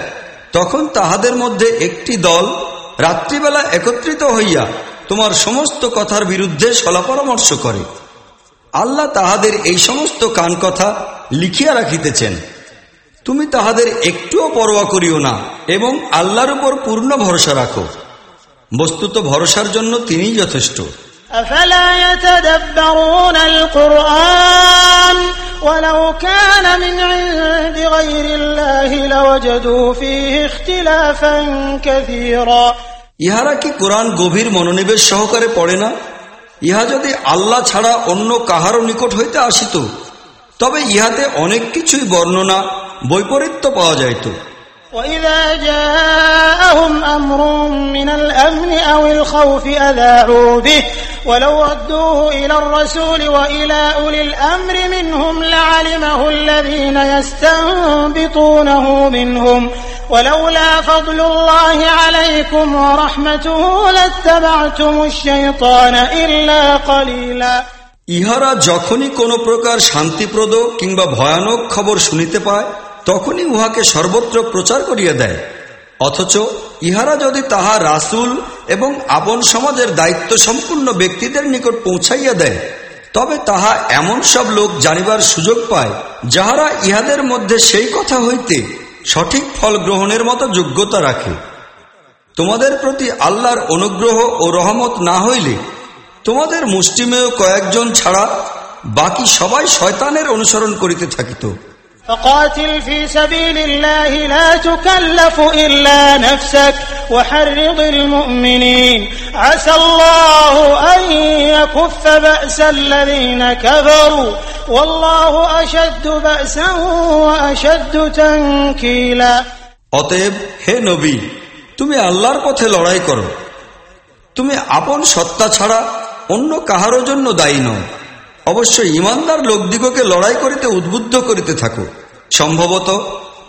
তখন তাহাদের মধ্যে একটি দল রাত্রিবেলা একত্রিত হইয়া তোমার সমস্ত কথার বিরুদ্ধে সলা পরামর্শ করে। আল্লাহ তাহাদের এই সমস্ত কান কথা লিখিয়া রাখিতেছেন। তুমি তাহাদের একটুও পরোয়া করিও না এবং আল্লাহর উপর পূর্ণ ভরসা রাখো। বস্তুত ভরসার জন্য তিনিই যথেষ্ট। ولو كان من عند غير الله لوجدوا فيه اختلافا كثيرا ইহারা কি কোরআন গভীর মনোনিবেশ সহকারে পড়ে না ইহা যদি আল্লাহ ছাড়া অন্য কাহারও নিকট হইতে আসিত তবে ইহাতে অনেক কিছুই বর্ণনা বৈপরীত্য পাওয়া যাইত وإذا جاءهم أمر من الأمن أو الخوف أذاعوا به ولو ردوه إلى الرسول وإلى أولي الأمر منهم لعلمه الذين يستنبطونه منهم ولولا فضل الله عليكم ورحمته لاتبعتم الشيطان إلا قليلا ইহারা যখনই কোনো প্রকার শান্তিপ্রদ কিংবা ভয়ানক খবর শুনিতে পায় তখনই উহাকে সর্বত্র প্রচার করিয়া দেয়। অথচ ইহারা যদি তাহা রাসুল এবং আপন সমাজের দায়িত্ব সম্পূর্ণ ব্যক্তিদের নিকট পৌঁছাইয়া দেয়, তবে তাহা এমন সব লোক জানিবার সুযোগ পায়, যাহারা ইহাদের মধ্যে সেই কথা হইতে সঠিক ফল গ্রহণের মতো যোগ্যতা রাখে। তোমাদের প্রতি আল্লাহর অনুগ্রহ ও রহমত না হইলে তোমাদের মুষ্টিমেয় কয়েকজন ছাড়া বাকি সবাই শয়তানের অনুসরণ করিতে থাকিত। فقاتل في سبيل الله لا تكلف إلا نفسك وحرض المؤمنين عسى الله أن يكف بأس الذين كفروا والله أشد بأسا وأشد تنكيلا অতএব হে নবী তুমি আল্লাহর পথে লড়াই করো তুমি আপন সত্তা ছাড়া অন্য কাহারও জন্য দায়ী নও অবশ্য ইমানদার লোকদিগকে লড়াই করিতে উদ্বুদ্ধ করিতে থাকো সম্ভবত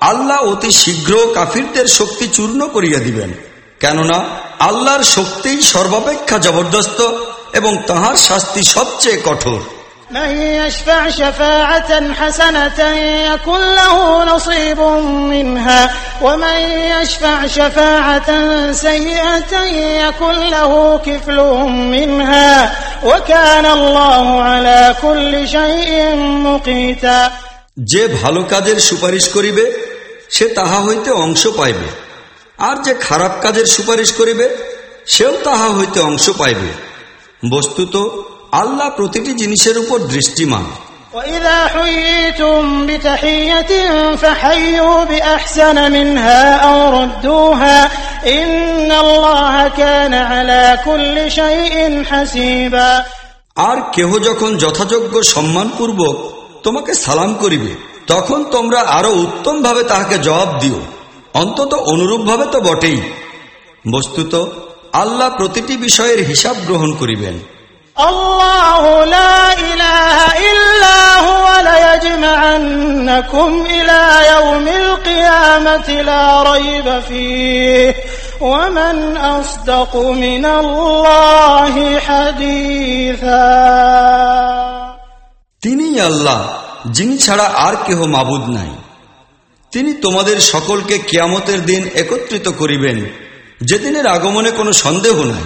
আল্লাহ অতি শীঘ্র কাফিরদের শক্তি চূর্ণ করিয়া দিবেন। কেননা আল্লাহর শক্তিই সর্বাপেক্ষা জবরদস্ত এবং তাহার শাস্তি সবচেয়ে কঠোর। من يشفع شفاعة حسنة يكن له نصيب منها ومن يشفع شفاعة سيئة يكن له كفل منها وكان الله على كل شيء مقيتا যে ভালো কাজের সুপারিশ করিবে সে তাহা হইতে অংশ পাইবে আর যে খারাপ কাজের সুপারিশ করিবে সেও তাহা হইতে অংশ পাইবে বস্তুত আল্লাহ প্রতিটি জিনিসের উপর দৃষ্টিমান وإذا حييتم بتحية فحيوا بأحسن منها أو ردوها إن الله كان على كل شيء حسيبا আর কেহ যখন যথাযোগ্য সম্মানপূর্বক তোমাকে সালাম করিবে তখন তোমরা আরো উত্তমভাবে তাহাকে জবাব দিও অন্তত অনুরূপভাবে তো বটেই বস্তুত আল্লাহ প্রতিটি বিষয়ের হিসাব গ্রহণ করিবেন الله لا إله إلا هو ليجمعنكم إلى يوم القيامة لا ريب فيه ومن أصدق من الله حديثا তিনি আল্লাহ যিনি ছাড়া আর কেহ মাবুদ নাই তিনি তোমাদের সকলকে কিয়ামতের দিন একত্রিত করিবেন যেদিনের আগমনে কোনো সন্দেহ নাই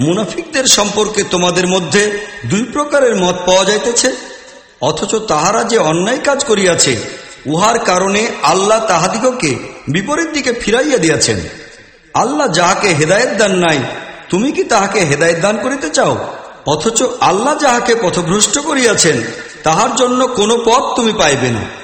মুনাফিকদের সম্পর্কে তোমাদের মধ্যে দুই প্রকারের মত পাওয়া যাইতেছে। অথচ তাহারা যে অন্যায় কাজ করিয়াছে, উহার কারণে আল্লাহ তাহাদিগকে বিপরীত দিকে ফিরাইয়া দিয়াছেন। আল্লাহ যাহাকে হেদায়ত দান নাই, তুমি কি তাহাকে হেদায়ত দান করিতে চাও? অথচ আল্লাহ যাহাকে পথভ্রষ্ট করিয়াছেন, তাহার জন্য কোনো পথ তুমি পাইবে না।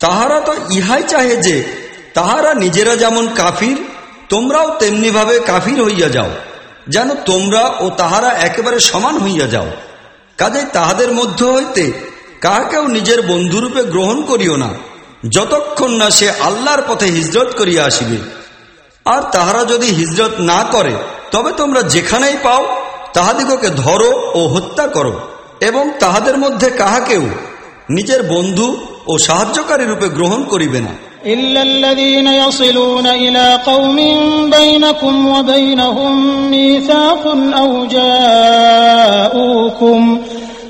তাহারা তো ইহাই চাহে যে, তাহারা নিজেরা যেমন কাফির, তোমরাও তেমনি ভাবে কাফির হইয়া যাও, যেন তোমরা ও তাহারা একেবারে সমান হইয়া যাও। কাজে তাহাদের মধ্য হইতে কাহাকেও নিজের বন্ধুরূপে গ্রহণ করিও না, যতক্ষণ না সে আল্লাহর পথে হিজরত করিয়া আসিবে। আর তাহারা যদি হিজরত না করে, তবে তোমরা যেখানেই পাও, তাহাদিগকে ধরো ও হত্যা করো, এবং তাহাদের মধ্যে কাহাকেও নিজের বন্ধু ও সাহায্যকারী রূপে গ্রহণ করিবে না إلا الذين يصلون إلى قوم بينكم وبينهم ميثاق أو جاءوكم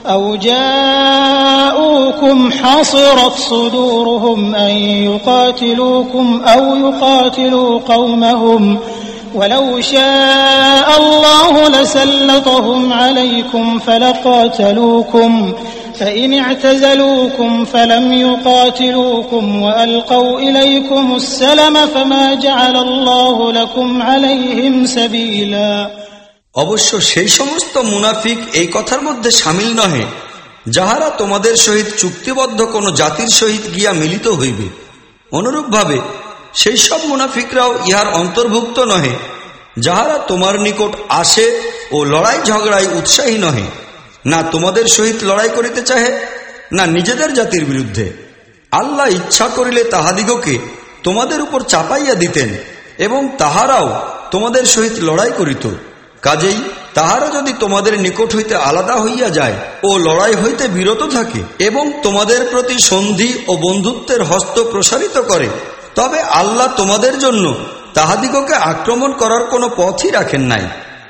أو جاءوكم حصرت صدورهم أن يقاتلوكم أو يقاتلوا قومهم ولو شاء الله لسلطهم عليكم فلقاتلوكم فإن اعتزلوكم فلم يقاتلوكم وألقوا إليكم السلم فما جعل الله لكم عليهم سبيلا অবশ্য সেই সমস্ত মুনাফিক এই কথার মধ্যে সামিল নহে যাহারা তোমাদের সহিত চুক্তিবদ্ধ কোন জাতির সহিত গিয়া মিলিত হইবে অনুরূপভাবে সেই সব মুনাফিকরাও ইহার অন্তর্ভুক্ত নহে যাহারা তোমার নিকট আসে ও লড়াই ঝগড়ায় উৎসাহী নহে না তোমাদের সহিত লড়াই করিতে চাহে, না নিজেদের জাতির বিরুদ্ধে। আল্লাহ ইচ্ছা করিলে তাহাদিগকে তোমাদের উপর চাপাইয়া দিতেন এবং তাহারাও তোমাদের সহিত লড়াই করিত। কাজেই তাহারা যদি তোমাদের নিকট হইতে আলাদা হইয়া যায় ও লড়াই হইতে বিরত থাকে এবং তোমাদের প্রতি সন্ধি ও বন্ধুত্বের হস্ত প্রসারিত করে, তবে আল্লাহ তোমাদের জন্য তাহাদিগকে আক্রমণ করার কোনো পথই রাখেন নাই।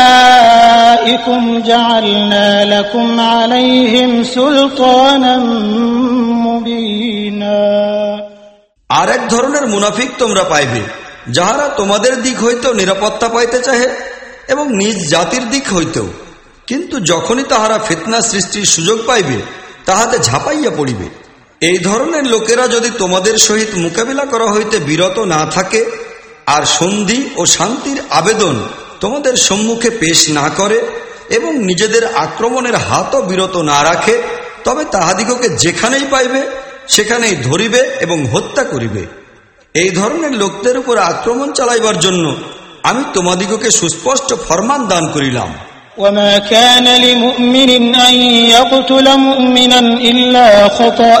وأولئكم جعلنا لكم عليهم سلطانا مبينا আর এক ধরনের মুনাফিক তোমরা পাইবে যাহারা তোমাদের দিক হইতেও নিরাপত্তা পাইতে চাহে এবং নিজ জাতির দিক হইতেও কিন্তু যখনই তাহারা ফিতনা সৃষ্টির সুযোগ পাইবে তাহাতে ঝাঁপাইয়া পড়িবে এই ধরনের লোকেরা যদি তোমাদের সহিত মোকাবিলা করা হইতে বিরত না থাকে আর সন্ধি ও শান্তির আবেদন তোমাদের সম্মুখে পেশ না করে এবং নিজেদের আক্রমণের হাতও বিরত না রাখে তবে তাহাদিগকে যেখানেই পাইবে সেখানেই ধরিবে এবং হত্যা করিবে এই ধরনের লোকদের উপর আক্রমণ চালাইবার জন্য আমি তোমাদিগকে সুস্পষ্ট ফরমান দান করিলাম وما كان لمؤمن أن يقتل مؤمنا إلا خطأ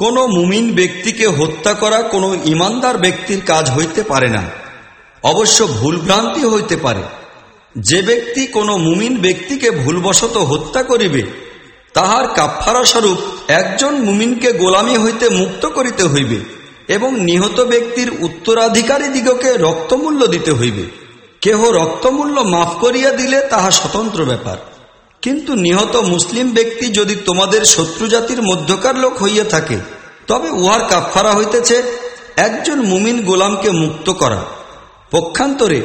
কোন মুমিন ব্যক্তিকে হত্যা করা কোনো ইমানদার ব্যক্তির কাজ হইতে পারে না। অবশ্য ভুলভ্রান্তি হইতে পারে। যে ব্যক্তি কোনো মুমিন ব্যক্তিকে ভুলবশত হত্যা করিবে, তাহার কাফারা স্বরূপ একজন মুমিনকে গোলামি হইতে মুক্ত করিতে হইবে এবং নিহত ব্যক্তির উত্তরাধিকারী দিগকে রক্তমূল্য দিতে হইবে। কেহ রক্তমূল্য মাফ করিয়া দিলে তাহা স্বতন্ত্র ব্যাপার। কিন্তু নিহত মুসলিম ব্যক্তি যদি তোমাদের শত্রু জাতির মধ্যকার লোক হইয়া থাকে, তবে উহার কাফারা হইতেছে একজন মুমিন গোলামকে মুক্ত করা। পক্ষান্তরে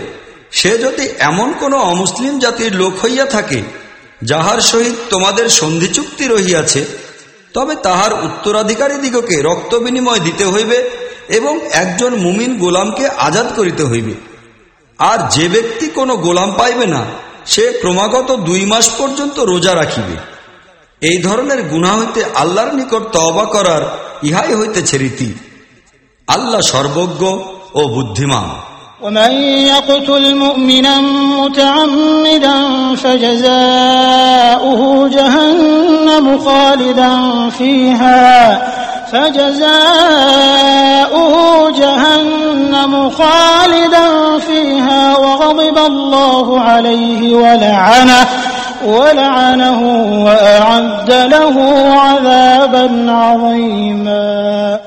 সে যদি এমন কোন অমুসলিম জাতির লোক হইয়া থাকে, যাহার সহিত তোমাদের সন্ধি চুক্তি রহিয়াছে, তবে তাহার উত্তরাধিকারী দিগকে রক্ত বিনিময় দিতে হইবে এবং একজন মুমিন গোলামকে আজাদ করিতে হইবে। আর যে ব্যক্তি কোনো গোলাম পাইবে না সে ক্রমাগত দুই মাস পর্যন্ত রোজা রাখিবে এই ধরনের গুণা হইতে আল্লাহর নিকট তবা করার ইহাই হইতেছে রীতি আল্লাহ সর্বজ্ঞ ও বুদ্ধিমান ومن يقتل مؤمنا متعمدا فجزاؤه جهنم خالدا فيها فجزاؤه جهنم خالدا فيها وغضب الله عليه ولعنه ولعنه وأعد له عذابا عظيما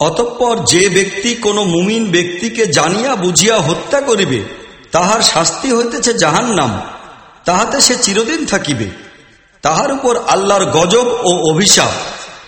অতঃপর যে ব্যক্তি কোনো মুমিন ব্যক্তিকে জানিয়া বুঝিয়া হত্যা করিবে তাহার শাস্তি হইতেছে জাহান্নাম তাহাতে সে চিরদিন থাকিবে তাহার উপর আল্লাহর গজব ও অভিশাপ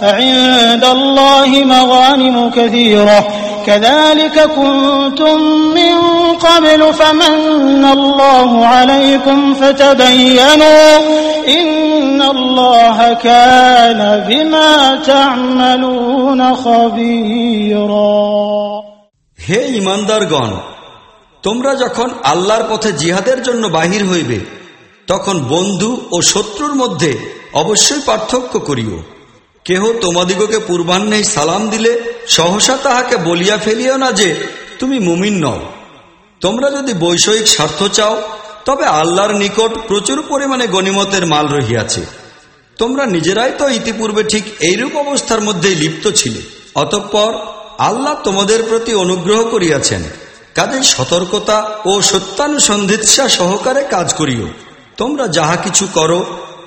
فعند الله مغانم كثيرة كذلك كنتم من قبل فمن الله عليكم فتبينوا إن الله كان بما تعملون خبيرا হে ইমানদারগণ তোমরা যখন আল্লাহর পথে জিহাদের জন্য বাহির হইবে তখন বন্ধু ও শত্রুর মধ্যে অবশ্যই পার্থক্য করিও কেহ তোমাদিগকে পূর্বাহ্নেই সালাম দিলে, সহসা তাহাকে বলিয়া ফেলিও না যে, তুমি মুমিন নও। তোমরা যদি বৈষয়িক স্বার্থ চাও, তবে আল্লাহর নিকট প্রচুর পরিমাণে গণিমতের মাল রহিয়াছে। তোমরা নিজেরাই তো ইতিপূর্বে ঠিক এইরূপ অবস্থার মধ্যেই লিপ্ত ছিলে। অতঃপর আল্লাহ তোমাদের প্রতি অনুগ্রহ করিয়াছেন। কাজের সতর্কতা ও সত্যানুসন্ধিৎসা সহকারে কাজ করিও। তোমরা যাহা কিছু করো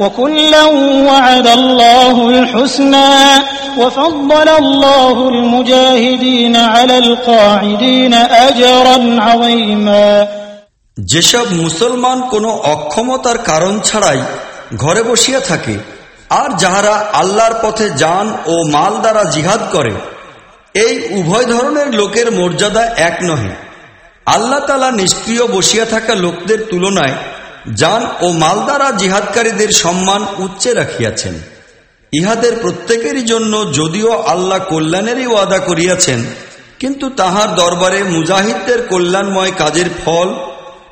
وكلا وعد الله الحسنى وفضل الله المجاهدين على القاعدين أجرا عظيما যেসব মুসলমান কোনো অক্ষমতার কারণ ছাড়াই ঘরে বসিয়া থাকে আর যাহারা আল্লাহর পথে যান ও মাল দ্বারা জিহাদ করে এই উভয় ধরনের লোকের মর্যাদা এক নহে আল্লাহ তালা নিষ্ক্রিয় বসিয়া থাকা লোকদের তুলনায় যান ও মালদারা জিহাদকারীদের সম্মান উচ্চে রাখিয়াছেন। ইহাদের প্রত্যেকেরই জন্য যদিও আল্লাহ কল্যাণেরই ওয়াদা করিয়াছেন কিন্তু তাহার দরবারে মুজাহিদদের কল্যাণময় কাজের ফল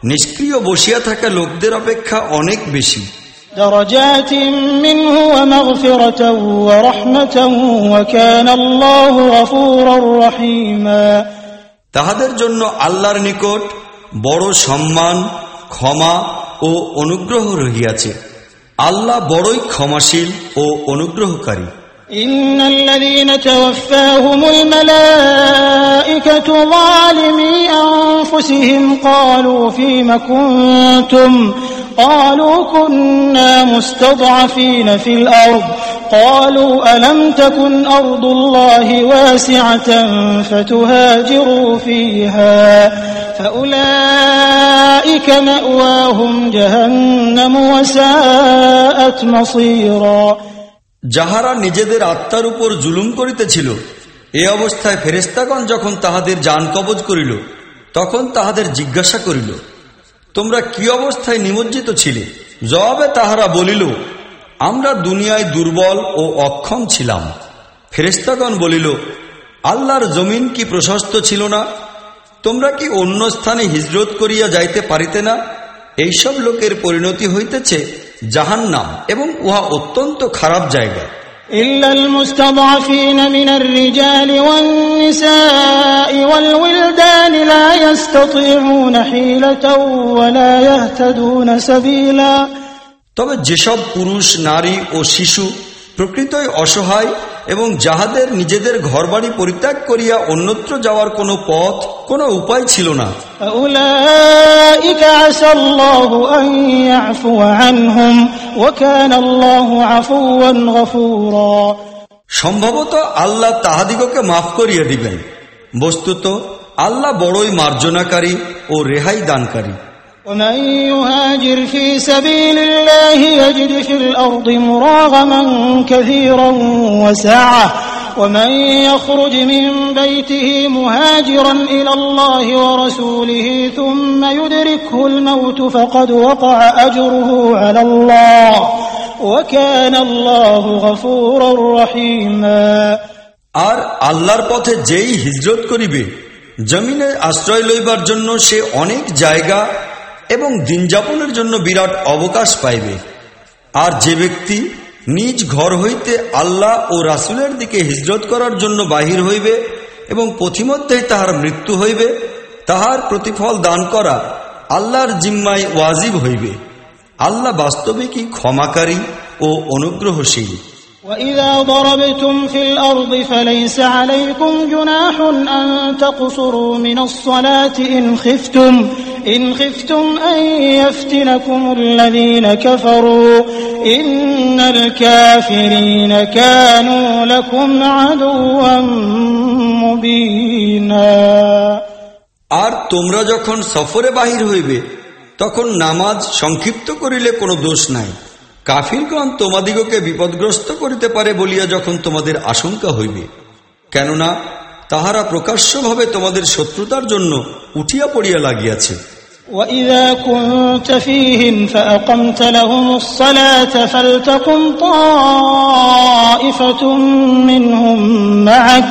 নিষ্ক্রিয় বসিয়া থাকা লোকদের অপেক্ষা অনেক বেশি। তাহাদের জন্য আল্লাহর নিকট বড় সম্মান ক্ষমা ও অনুগ্রহ রহিয়াছে আল্লাহ বড়ই ক্ষমাশীল ও অনুগ্রহকারী إن الذين توفاهم الملائكة ظالمي أنفسهم قالوا فيم كنتم قالوا كنا مستضعفين في الأرض قالوا ألم تكن أرض الله واسعة فتهاجروا فيها فأولئك مأواهم جهنم وساءت مصيرا যাহারা নিজেদের আত্মার উপর জুলুম করিতেছিল এ অবস্থায় ফেরেস্তাগণ যখন তাহাদের যান কবজ করিল তখন তাহাদের জিজ্ঞাসা করিল তোমরা কি অবস্থায় নিমজ্জিত ছিলে? জবাবে তাহারা বলিল, আমরা দুনিয়ায় দুর্বল ও অক্ষম ছিলাম। ফেরেস্তাগণ বলিল, আল্লাহর জমিন কি প্রশস্ত ছিল না? তোমরা কি অন্য স্থানে হিজরত করিয়া যাইতে পারিতে না? এইসব লোকের পরিণতি হইতেছে জাহান্নাম এবং উহা অত্যন্ত খারাপ জায়গা। إلا المستضعفين من الرجال والنساء والولدان لا يستطيعون حيلة ولا يهتدون سبيلا তবে যেসব পুরুষ নারী ও শিশু প্রকৃতই অসহায় এবং যাহাদের নিজেদের ঘরবাড়ি পরিত্যাগ করিয়া অন্যত্র যাওয়ার কোনো পথ কোন উপায় ছিল না। সম্ভবত আল্লাহ তাহাদিগকে মাফ করিয়া দিবেন। বস্তুত আল্লাহ বড়ই মার্জনাকারী ও রেহাই দানকারী। ومن يهاجر في سبيل الله يجد في الأرض مراغما كثيرا وسعة ومن يخرج من بيته مهاجرا إلى الله ورسوله ثم يدركه الموت فقد وقع أجره على الله وكان الله غفورا رحيما আর আল্লাহর পথে যেই হিজরত করিবে জমিনে আশ্রয় লইবার জন্য সে অনেক জায়গা এবং দিনযাপনের জন্য বিরাট অবকাশ পাইবে। আর যে ব্যক্তি নিজ ঘর হইতে আল্লাহ ও রাসুলের দিকে হিজরত করার জন্য বাহির হইবে এবং পথিমধ্যেই তাহার মৃত্যু হইবে, তাহার প্রতিফল দান করা আল্লাহর জিম্মায় ওয়াজিব হইবে। আল্লাহ বাস্তবিকই ক্ষমাকারী ও অনুগ্রহশীল। وإذا ضربتم في الأرض فليس عليكم جناح أن تقصروا من الصلاة إن خفتم إن خفتم أن يفتنكم الذين كفروا إن الكافرين كانوا لكم عدوا مبينا আর তোমরা যখন সফরে বাহির হইবে তখন নামাজ সংক্ষিপ্ত করিলে কোনো দোষ নাই কাফিরগণ তোমাদিগকে বিপদগ্রস্ত করিতে পারে বলিয়া যখন তোমাদের আশঙ্কা হইবে কেননা তাহারা প্রকাশ্যভাবে তোমাদের শত্রুতার জন্য উঠিয়া পড়িয়া লাগিয়াছে وإذا كنت فيهم فأقمت لهم الصلاة فلتقم طائفة منهم معك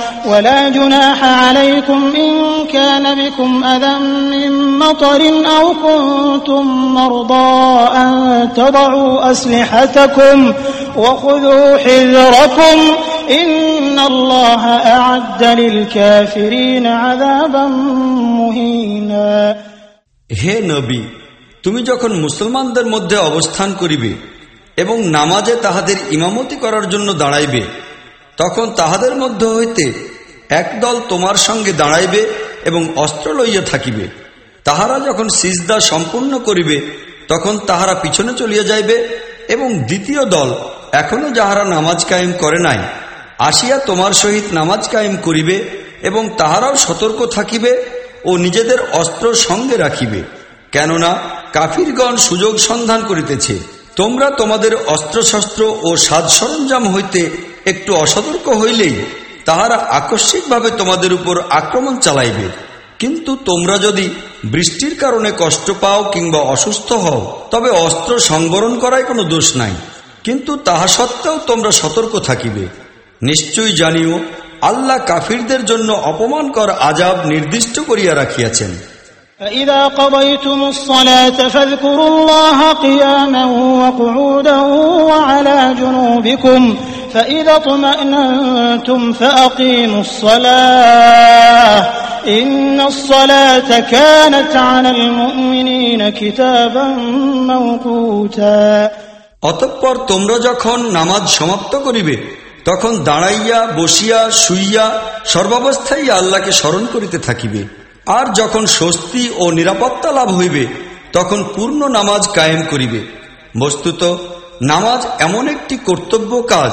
ولا جناح عليكم إن كان بكم أذى من مطر أو كنتم مرضى أن تضعوا أسلحتكم وخذوا حذركم إن الله أعد للكافرين عذابا مهينا হে নবী তুমি যখন মুসলমানদের মধ্যে অবস্থান করিবে এবং নামাজে তাহাদের ইমামতি করার জন্য দাঁড়াইবে তখন তাহাদের মধ্য হইতে একদল তোমার সঙ্গে দাঁড়াইবে এবং অস্ত্র লইয়া থাকিবে। তাহারা যখন সিজদা সম্পূর্ণ করিবে, তখন তাহারা পিছনে চলিয়া যাইবে এবং দ্বিতীয় দল এখনও যাহারা নামাজ কায়েম করে নাই, আসিয়া তোমার সহিত নামাজ কায়েম করিবে এবং তাহারাও সতর্ক থাকিবে ও নিজেদের অস্ত্র সঙ্গে রাখিবে। কেননা কাফিরগণ সুযোগ সন্ধান করিতেছে। তোমরা তোমাদের অস্ত্রশস্ত্র ও সাজ সরঞ্জাম হইতে একটু অসতর্ক হইলেই তাহারা আকস্মিকভাবে তোমাদের উপর আক্রমণ চালাইবে কিন্তু তোমরা যদি বৃষ্টির কারণে কষ্ট পাও কিংবা অসুস্থ হও তবে অস্ত্র সংবরণ করায় কোনো দোষ নাই কিন্তু তাহা সত্ত্বেও তোমরা সতর্ক থাকিবে নিশ্চয়ই জানিও আল্লাহ কাফিরদের জন্য অপমানকর আজাব নির্দিষ্ট করিয়া রাখিয়াছেন فإذا قضيتم الصلاة فاذكروا الله قياما وقعودا وعلى جنوبكم فإذا اطمأننتم فأقيموا الصلاة إن الصلاة كانت على المؤمنين كتابا موقوتا অতঃপর তোমরা যখন নামাজ সমাপ্ত করিবে তখন দাঁড়াইয়া বসিয়া শুইয়া সর্বাবস্থায় আল্লাহকে স্মরণ করিতে থাকিবে আর যখন স্বস্তি ও নিরাপত্তা লাভ হইবে তখন পূর্ণ নামাজ কায়েম করিবে বস্তুত নামাজ এমন একটি কর্তব্য কাজ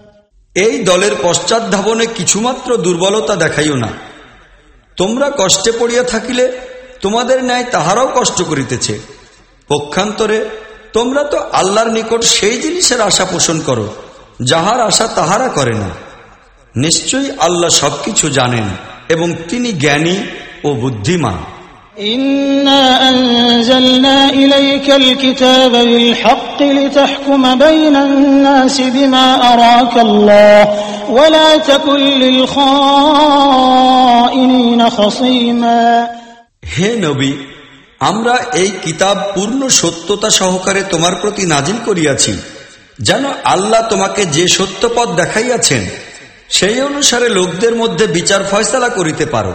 এই দলের পশ্চাৎ ধাবনে কিছুমাত্র দুর্বলতা দেখাইও না। তোমরা কষ্টে পড়িয়া থাকিলে তোমাদের ন্যায় তাহারাও কষ্ট করিতেছে। পক্ষান্তরে তোমরা তো আল্লাহর নিকট সেই জিনিসের আশা পোষণ করো, যাহার আশা তাহারা করে না। নিশ্চয়ই আল্লাহ সবকিছু জানেন এবং তিনি জ্ঞানী ও বুদ্ধিমান। إنا أنزلنا إليك الكتاب بالحق لتحكم بين الناس بما أراك الله ولا تكن للخائنين خصيما হে নবী আমরা এই কিতাব পূর্ণ সত্যতা সহকারে তোমার প্রতি নাজিল করিয়াছি যেন আল্লাহ তোমাকে যে সত্যপথ দেখাইয়াছেন সেই অনুসারে লোকদের মধ্যে বিচার ফয়সালা করিতে পারো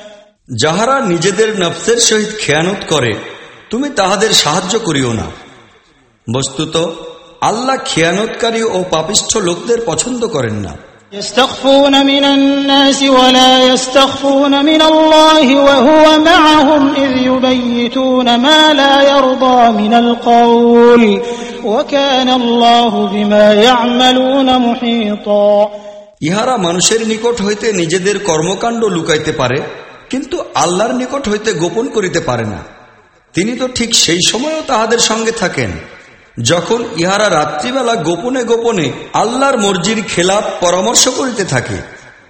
যাহারা নিজেদের নফসের সহিত খেয়ানত করে তুমি তাহাদের সাহায্য করিও না। বস্তুত আল্লাহ খেয়ানতকারী ও পাপিষ্ঠ লোকদের পছন্দ করেন না। ইহারা মানুষের নিকট হইতে নিজেদের কর্মকাণ্ড লুকাইতে পারে কিন্তু আল্লাহর নিকট হইতে গোপন করিতে পারে না তিনি তো ঠিক সেই সময়ও তাহাদের সঙ্গে থাকেন যখন ইহারা রাত্রিবেলা গোপনে গোপনে আল্লাহর মর্জির খেলাপ পরামর্শ করিতে থাকে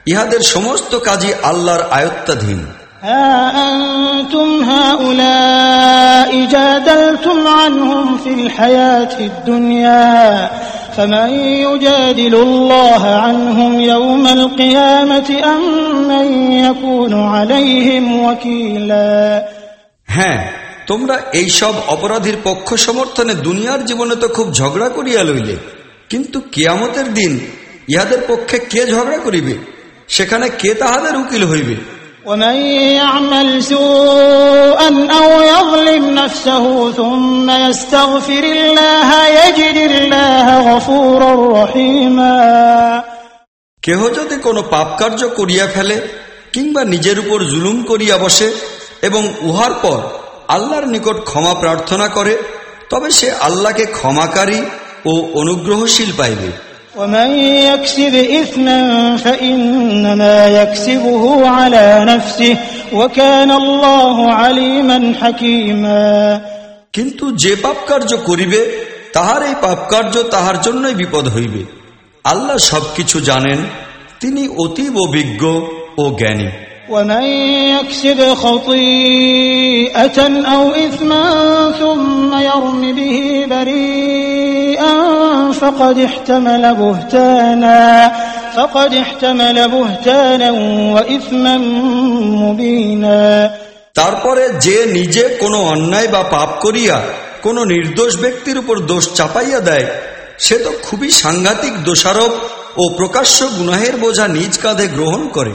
ইহাদের সমস্ত কাজই আল্লাহর আয়ত্তাধীন ها أنتم هؤلاء جادلتم عنهم في الحياة الدنيا فمن يجادل الله عنهم يوم القيامة أم من يكون عليهم وكيلا হ্যাঁ তোমরা এই সব অপরাধীর পক্ষ সমর্থনে দুনিয়ার জীবনে তো খুব ঝগড়া করিয়া লইলে কিন্তু কিয়ামতের দিন ইহাদের পক্ষে কে ঝগড়া করিবে সেখানে কে তাহাদের উকিল হইবে ومن يعمل سوءا أو يظلم نفسه ثم يستغفر الله يجد الله غفورا رحيما কেহ যদি কোনো পাপ কার্য করিয়া ফেলে কিংবা নিজের উপর জুলুম করিয়া বসে এবং উহার পর আল্লাহর নিকট ক্ষমা প্রার্থনা করে তবে সে আল্লাহকে ক্ষমাকারী ও অনুগ্রহশীল পাইবে ومن يكسب إثما فإنما يكسبه على نفسه وكان الله عليما حكيما কিন্তু যে পাপ কার্য করিবে তাহার এই পাপ কার্য তাহার জন্যই বিপদ হইবে আল্লাহ সবকিছু জানেন তিনি অতীব অভিজ্ঞ ও জ্ঞানী ومن يكسب خطيئة أو إثما ثم يرم به بريئا فقد احتمل بهتانا فقد احتمل بهتانا وإثما مبينا তারপরে যে নিজে কোনো অন্যায় বা পাপ করিয়া কোনো নির্দোষ ব্যক্তির উপর দোষ চাপাইয়া দেয় সে তো খুবই সাংঘাতিক দোষারোপ ও প্রকাশ্য গুনাহের বোঝা নিজ কাঁধে গ্রহণ করে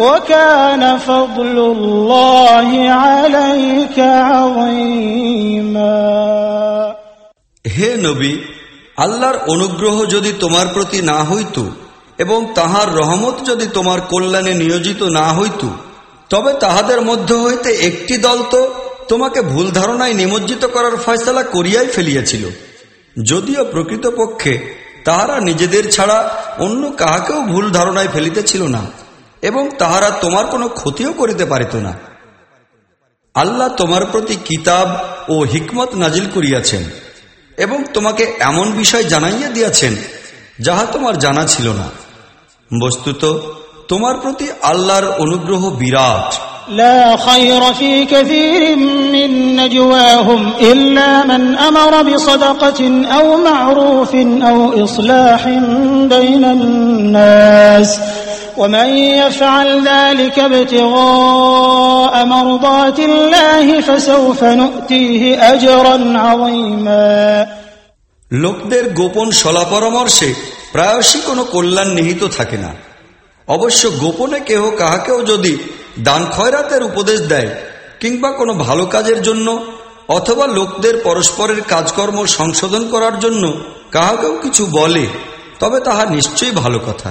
وكان فضل الله عليك عظيما হে নবী আল্লাহর অনুগ্রহ যদি তোমার প্রতি না হইত এবং তাহার রহমত যদি তোমার কল্যাণে নিয়োজিত না হইত তবে তাহাদের মধ্য হইতে একটি দল তো তোমাকে ভুল ধারণায় নিমজ্জিত করার ফয়সলা করিয়াই ফেলিয়াছিল যদিও প্রকৃতপক্ষে তাহারা নিজেদের ছাড়া অন্য কাহাকেও ভুল ধারণায় ফেলিতেছিল না এবং তাহারা তোমার কোনো ক্ষতিও করিতে পারিত না আল্লাহ তোমার প্রতি কিতাব ও হিকমত নাজিল করিয়াছেন এবং তোমাকে এমন বিষয় জানাইয়া দিয়াছেন যাহা তোমার জানা ছিল না বস্তুত তোমার প্রতি আল্লাহর অনুগ্রহ বিরাট لا خير في كثير من نجواهم إلا من أمر بصدقة أو معروف أو إصلاح بين الناس ومن يفعل ذلك ابتغاء مرضات الله فسوف نؤتيه أجرا عظيما লোকদের গোপন সলা পরামর্শে প্রায়শই কোনো কল্যাণ নিহিত থাকে না অবশ্য গোপনে কেহ কাহাকেও যদি দান খয়রাতের উপদেশ দেয় কিংবা কোনো ভালো কাজের জন্য অথবা লোকদের পরস্পরের কাজকর্ম সংশোধন করার জন্য কাহাকেও কিছু বলে তবে তাহা নিশ্চয়ই ভালো কথা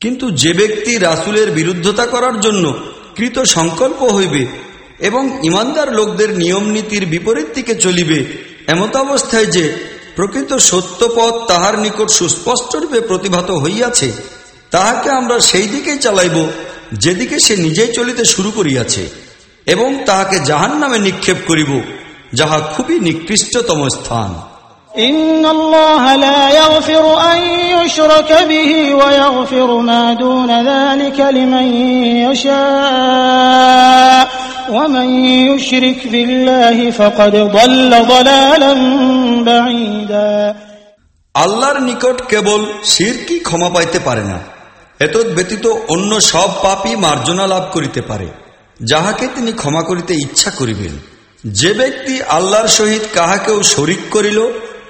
কিন্তু যে ব্যক্তি রাসুলের বিরুদ্ধতা করার জন্য কৃত সংকল্প হইবে এবং ইমানদার লোকদের নিয়ম নীতির বিপরীত দিকে চলিবে, এমত অবস্থায় যে প্রকৃত সত্যপথ তাহার নিকট সুস্পষ্টরূপে প্রতিভাত হইয়াছে, তাহাকে আমরা সেই দিকেই চালাইব, যেদিকে সে নিজেই চলিতে শুরু করিয়াছে, এবং তাহাকে জাহান নামে নিক্ষেপ করিব, যাহা খুবই নিকৃষ্টতম স্থান। إن الله لا يغفر أن يشرك به ويغفر ما دون ذلك لمن يشاء ومن يشرك بالله فقد ضل ضلالا بعيدا আল্লাহর নিকট কেবল শিরকি ক্ষমা পাইতে পারে না এতদ ব্যতীত অন্য সব পাপই মার্জনা লাভ করিতে পারে যাহাকে তিনি ক্ষমা করিতে ইচ্ছা করিবেন যে ব্যক্তি আল্লাহর সহিত কাহাকেও শরিক করিল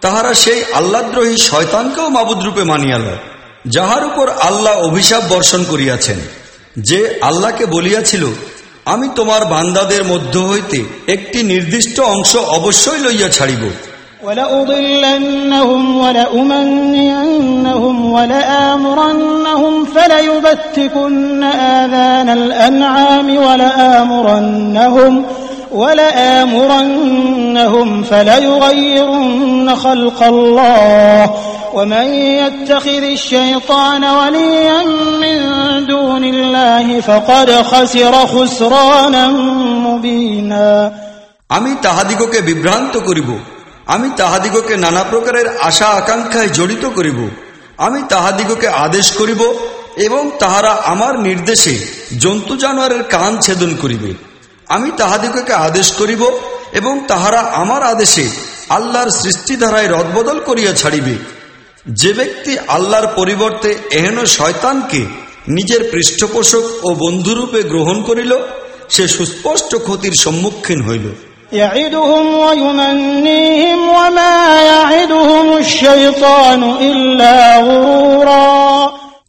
তাহারা সেই আল্লাদ্রোহী শয়তানকেও মাবুদ রূপে মানিয়া লয় যাহার উপর আল্লাহ অভিশাপ বর্ষণ করিয়াছেন যে আল্লাহকে বলিয়াছিল আমি তোমার বান্দাদের মধ্য হইতে একটি নির্দিষ্ট অংশ অবশ্যই লইয়া ছাড়িব ولأضلنهم ولأمنينهم ولآمرنهم فليبتكن آذان الأنعام ولآمرنهم ولآمرنهم فليغيرن خلق الله ومن يتخذ الشيطان وليا من دون الله فقد خسر خسرانا مبينا আমি তাহাদিগকে বিভ্রান্ত করিব আমি তাহাদিগকে নানা প্রকারের আশা আকাঙ্ক্ষায় জড়িত করিব আমি তাহাদিগকে আদেশ করিব এবং তাহারা আমার নির্দেশে জন্তু জানোয়ারের কান ছেদন করিবে আমি তাহাদিগকে আদেশ করিব এবং তাহারা আমার আদেশে আল্লাহর সৃষ্টি ধারায় রদবদল করিয়া ছাড়িবে। যে ব্যক্তি আল্লাহর পরিবর্তে এহেন শয়তানকে নিজের পৃষ্ঠপোষক ও বন্ধুরূপে গ্রহণ করিল সে সুস্পষ্ট ক্ষতির সম্মুখীন হইল।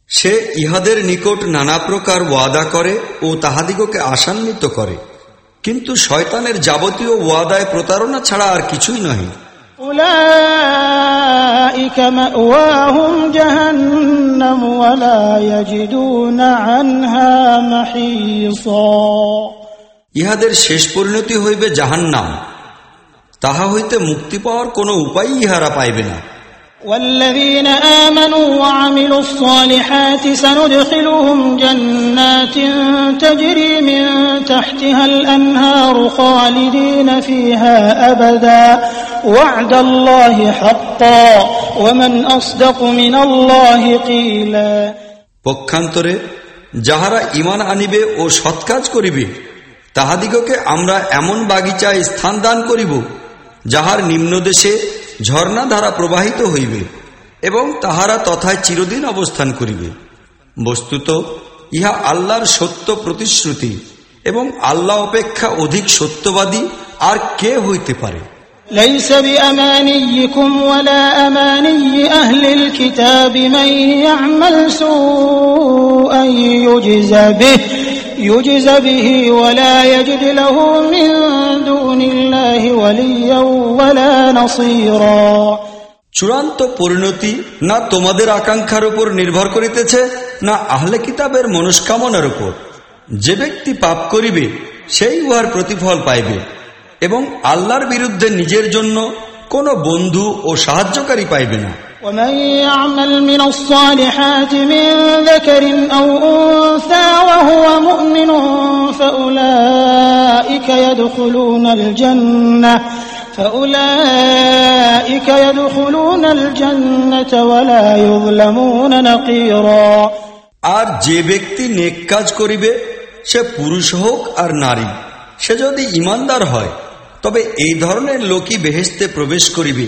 সে ইহাদের নিকট নানা প্রকার ওয়াদা করে ও তাহাদিগকে আসান্বিত করে। কিন্তু শয়তানের যাবতীয় ওয়াদায় প্রতারণা ছাড়া আর কিছুই নহে। ইহাদের শেষ পরিণতি হইবে জাহান্নাম। তাহা হইতে মুক্তি পাওয়ার কোনো উপায় ইহারা পাইবে না। والذين آمنوا وعملوا الصالحات سندخلهم جنات تجري من تحتها الأنهار خالدين فيها أبدا وعد الله حقا ومن أصدق من الله قيلا পক্ষান্তরে যাহারা ইমান আনিবে ও সৎকাজ করিবে তাহাদিগকে আমরা এমন বাগিচায় স্থান দান করিব যাহার নিম্নদেশে ঝর্ণাধারা প্রবাহিত হইবে এবং তাহারা তথায় চিরদিন অবস্থান করিবে বস্তুত ইহা আল্লাহর সত্য প্রতিশ্রুতি এবং আল্লাহ অপেক্ষা অধিক সত্যবাদী আর কে হইতে পারে ليس بأمانيكم ولا أماني أهل الكتاب من يعمل سوءا يجز به يجز به ولا يجد له من চূড়ান্ত পরিণতি না তোমাদের আকাঙ্ক্ষার উপর নির্ভর করিতেছে, না আহলে কিতাবের মনস্কামনার উপর। যে ব্যক্তি পাপ করিবে, সেই উহার প্রতিফল পাইবে। এবং আল্লাহর বিরুদ্ধে নিজের জন্য কোনো বন্ধু ও সাহায্যকারী পাইবে না। ومن يعمل من الصالحات من ذكر أو أنثى وهو مؤمن فأولئك يدخلون الجنة فأولئك يدخلون الجنة ولا يظلمون نقيرا আর যে ব্যক্তি নেক কাজ করিবে সে পুরুষ হোক আর নারী সে যদি ইমানদার হয় তবে এই ধরনের লোকই বেহেস্তে প্রবেশ করিবে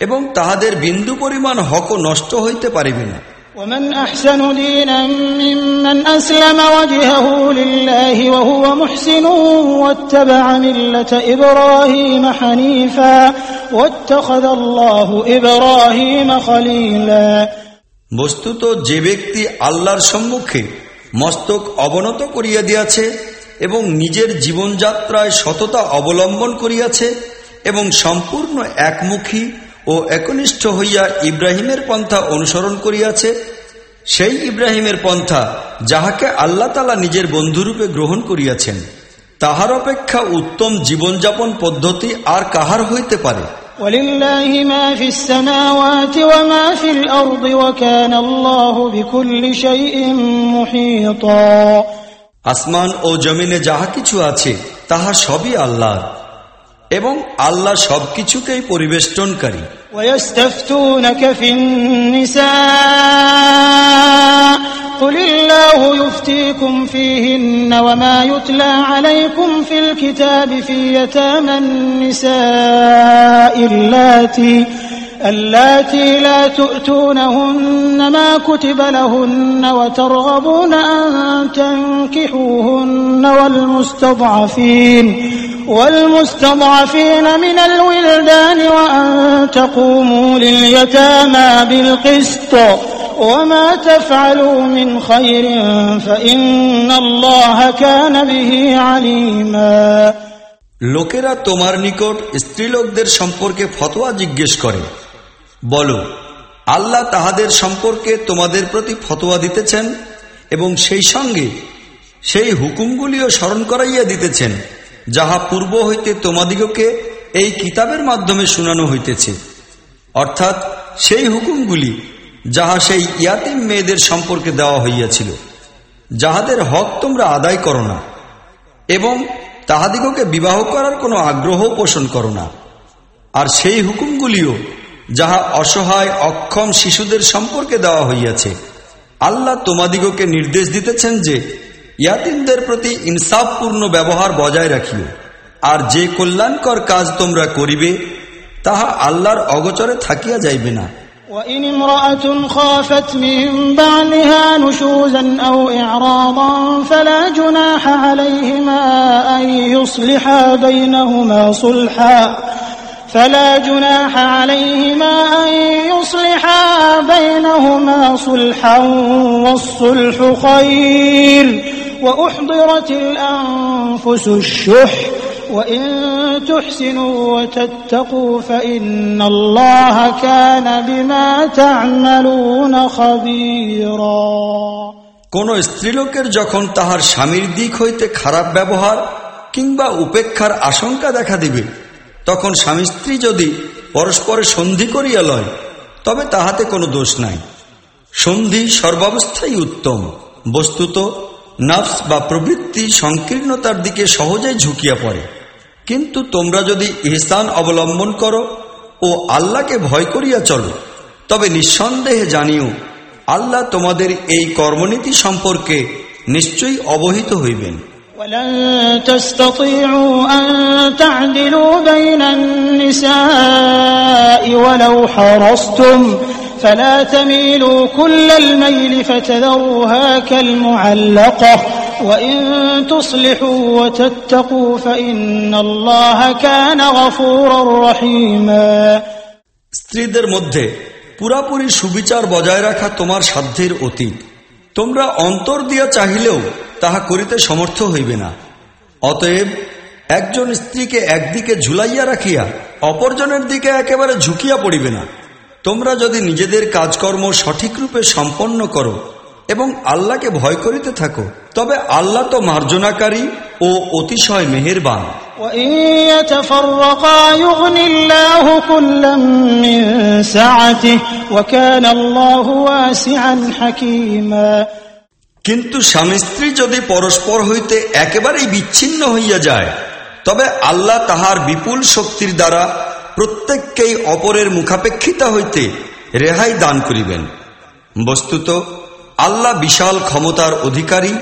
এবং তাহাদের বিন্দু পরিমাণ হক নষ্ট হইতে পারিবে না ومن أحسن دينا ممن أسلم وجهه لله وهو محسن واتبع ملة إبراهيم حنيفا واتخذ الله إبراهيم خليلا বস্তুত যে ব্যক্তি আল্লাহর সম্মুখে মস্তক অবনত করিয়া দিয়াছে এবং নিজের জীবনযাত্রায় সততা অবলম্বন করিয়াছে এবং সম্পূর্ণ একমুখী ও একনিষ্ঠ হইয়া ইব্রাহিমের পন্থা অনুসরণ করিয়াছে সেই ইব্রাহিমের পন্থা যাহাকে আল্লাহ তালা নিজের বন্ধুরূপে গ্রহণ করিয়াছেন তাহার অপেক্ষা উত্তম জীবনযাপন পদ্ধতি আর কাহার হইতে পারে? আসমান ও জমিনে যাহা কিছু আছে তাহা সবই আল্লাহ এবং আল্লাহ সবকিছুকেই পরিবেষ্টনকারী ويستفتونك في النساء قل الله يفتيكم فيهن وما يتلى عليكم في الكتاب في يتامى النساء اللاتي اللاتي لا تؤتونهن ما كتب لهن وترغبون أن تنكحوهن والمستضعفين والمستضعفين من الولدان وأن تقوموا لليتامى بالقسط وما تفعلوا من خير فإن الله كان به عليما লোকেরা তোমার নিকট স্ত্রীলোকদের সম্পর্কে ফতোয়া জিজ্ঞেস করে বলো আল্লাহ তাহাদের সম্পর্কে তোমাদের প্রতি ফতোয়া দিতেছেন এবং সেই সঙ্গে সেই হুকুমগুলিও স্মরণ করাইয়া দিতেছেন যাহা পূর্ব হইতে তোমাদিগকে এই কিতাবের মাধ্যমে শুনানো হইতেছে। অর্থাৎ সেই হুকুমগুলি যাহা সেই ইয়াতিম মেয়েদের সম্পর্কে দেওয়া হইয়াছিল, যাহাদের হক তোমরা আদায় করো না এবং তাহাদিগকে বিবাহ করার কোনো আগ্রহ পোষণ করো না। আর সেই হুকুমগুলিও যাহা অসহায়, অক্ষম শিশুদের সম্পর্কে দেওয়া হইয়াছে, আল্লাহ তোমাদিগকে নির্দেশ দিতেছেন যে ইয়াতিমদের প্রতি ইনসাফপূর্ণ ব্যবহার বজায় রাখিও আর যে কল্যাণকর কাজ তোমরা করিবে তাহা আল্লাহর অগচরে থাকিয়া যাইবে না وإن امرأة خافت من بعلها نشوزا أو إعراضا فلا جناح عليهما أن يصلحا بينهما صلحا فلا جناح عليهما أن يصلحا بينهما صلحا والصلح خير وأحضرت الأنفس الشح وإن تحسنوا وتتقوا فإن الله كان بما تعملون خبيرا কোন স্ত্রীলোকের যখন তাহার স্বামীর দিক হইতে খারাপ ব্যবহার কিংবা উপেক্ষার আশঙ্কা দেখা দিবে তখন স্বামী স্ত্রী যদি পরস্পরে সন্ধি করিয়া লয় তবে তাহাতে কোনো দোষ নাই সন্ধি সর্বাবস্থাই উত্তম বস্তুত নফস বা প্রবৃত্তি সংকীর্ণতার দিকে সহজেই ঝুঁকিয়া পড়ে কিন্তু তোমরা যদি ইহসান অবলম্বন করো ও আল্লাহকে ভয় করিয়া চলো তবে নিঃসন্দেহে জানিও আল্লাহ তোমাদের এই কর্মনীতি সম্পর্কে নিশ্চয়ই অবহিত হইবেন ولن تستطيعوا أن تعدلوا بين النساء ولو حرصتم فلا تميلوا كل الميل فتذروها كالمعلقة وإن تصلحوا وتتقوا فإن الله كان غفورا رحيما স্ত্রীদের মধ্যে পুরাপুরি সুবিচার বজায় রাখা তোমার সাধ্যের অতীত তোমরা অন্তর দিয়া চাহিলেও তাহা করিতে সমর্থ হইবে না অতএব একজন স্ত্রীকে একদিকে ঝুলাইয়া রাখিয়া অপরজনের দিকে একেবারে ঝুঁকিয়া পড়িবে না তোমরা যদি নিজেদের কাজকর্ম সঠিকরূপে সম্পন্ন করো এবং আল্লাহকে ভয় করিতে থাকো তবে আল্লাহ তো মার্জনাকারী ও অতিশয় মেহেরবান। কিন্তু স্বামী স্ত্রী যদি পরস্পর হইতে একেবারেই বিচ্ছিন্ন হইয়া যায় তবে আল্লাহ তাহার বিপুল শক্তির দ্বারা প্রত্যেককেই অপরের মুখাপেক্ষিতা হইতে রেহাই দান করিবেন। বস্তুত, আল্লাহ বিশাল ক্ষমতার অধিকারী,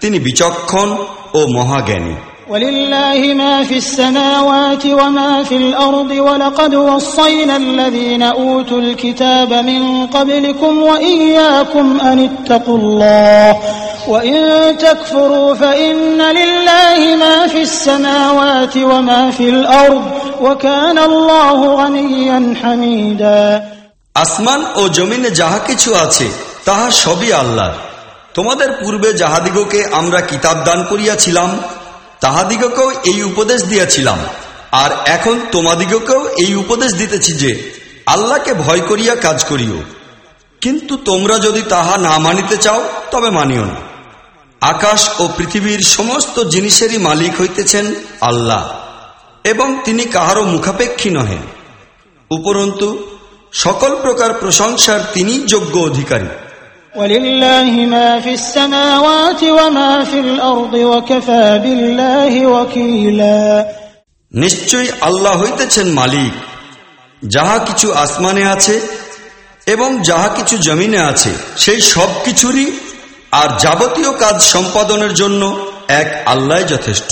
তিনি বিচক্ষণ ও মহাজ্ঞানী। ولله ما في السماوات وما في الأرض ولقد وصينا الذين أوتوا الكتاب من قبلكم وإياكم أن اتقوا الله وإن تكفروا فإن لله ما في السماوات وما في الأرض وكان الله غنيا حميدا আসমান ও জমিনে যাহা কিছু আছে তাহা সবই আল্লাহ তোমাদের পূর্বে যাহাদিগকে আমরা কিতাব দান করিয়াছিলাম তাহাদিগকেও এই উপদেশ দিয়াছিলাম। আর এখন তোমাদিগকেও এই উপদেশ দিতেছি যে, আল্লাহকে ভয় করিয়া কাজ করিও। কিন্তু তোমরা যদি তাহা না মানিতে চাও, তবে মানিও না। আকাশ ও পৃথিবীর সমস্ত জিনিসেরই মালিক হইতেছেন আল্লাহ, এবং তিনি কাহারও মুখাপেক্ষী নহেন। উপরন্তু, সকল প্রকার প্রশংসার তিনি যোগ্য অধিকারী। ولله ما في السماوات وما في الأرض وكفى بالله وكيلا নিশ্চয়ই আল্লাহ হইতেছেন মালিক যাহা কিছু আসমানে আছে এবং যাহা কিছু জমিনে আছে সেই সব কিছুরই আর যাবতীয় কাজ সম্পাদনের জন্য এক আল্লাহ যথেষ্ট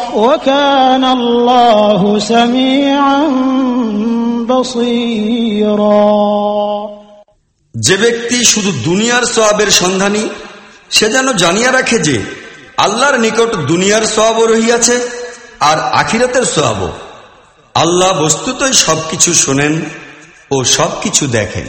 وكان الله سميعا بصيرا যে ব্যক্তি শুধু দুনিয়ার সোয়াবের সন্ধানী সে যেন জানিয়া রাখে যে আল্লাহর নিকট দুনিয়ার সোয়াবও রহিয়াছে আর আখিরাতের সোয়াবও আল্লাহ বস্তুতই সবকিছু শোনেন ও সবকিছু দেখেন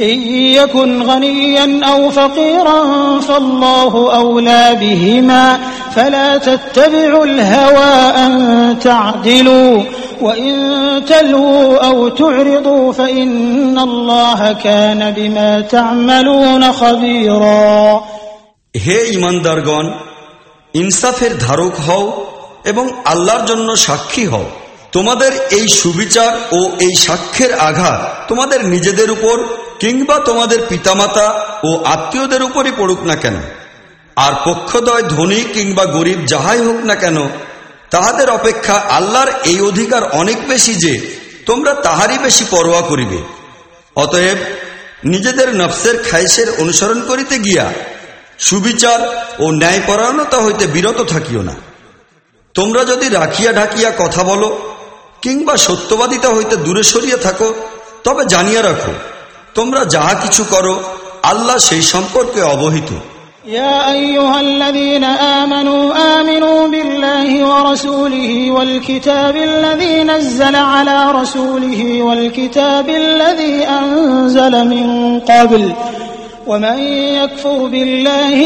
إن يكن غنيا أو فقيرا فالله أولى بهما فلا تتبعوا الهوى أن تعدلوا وإن تلووا أو تعرضوا فإن الله كان بما تعملون خبيرا হে ইমানদারগণ ইনসাফের ধারক হও এবং আল্লাহর জন্য সাক্ষী হও তোমাদের এই সুবিচার ও এই সাক্ষ্যের আঘাত তোমাদের নিজেদের উপর কিংবা তোমাদের পিতামাতা ও আত্মীয়দের উপরই পড়ুক না কেন? আর পক্ষদয়, ধনী কিংবা গরিব যাহাই হোক না কেন, তাহাদের অপেক্ষা আল্লাহর এই অধিকার অনেক বেশি যে, তোমরা তাহারই বেশি পরোয়া করিবে। অতএব নিজেদের নফসের খাইশের অনুসরণ করিতে গিয়া সুবিচার ও ন্যায়পরায়ণতা হইতে বিরত থাকিও না। তোমরা যদি রাখিয়া ঢাকিয়া কথা বলো, কিংবা সত্যবাদিতা হইতে দূরে সরিয়ে থাকো, তবে জানিয়া রাখো তোমরা যাহা কিছু করো আল্লাহ সেই সম্পর্কে অবহিত يا أيها الذين آمنوا آمنوا بالله ورسوله والكتاب الذي نزل على رسوله والكتاب الذي أنزل من قبل ومن يكفر بالله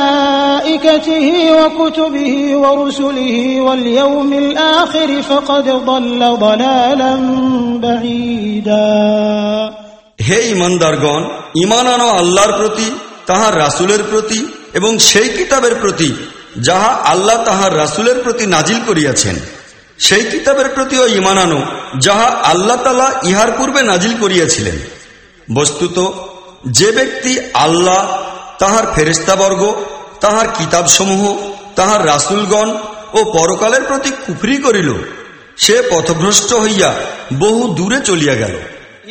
وملائكته وكتبه ورسله واليوم الآخر فقد ضل ضلالا بعيدا হে ইমানদারগণ ইমান আনো আল্লাহর প্রতি, তাহার রাসুলের প্রতি এবং সেই কিতাবের প্রতি, যাহা আল্লাহ তাহার রাসুলের প্রতি নাজিল করিয়াছেন। সেই কিতাবের প্রতিও ইমান আনো, যাহা আল্লাহ তালা ইহার পূর্বে নাজিল করিয়াছিলেন। বস্তুত, যে ব্যক্তি আল্লাহ, তাহার ফেরেস্তাবর্গ তাহার কিতাবসমূহ, তাহার রাসুলগণ ও পরকালের প্রতি কুফরি করিল, সে পথভ্রষ্ট হইয়া বহু দূরে চলিয়া গেল।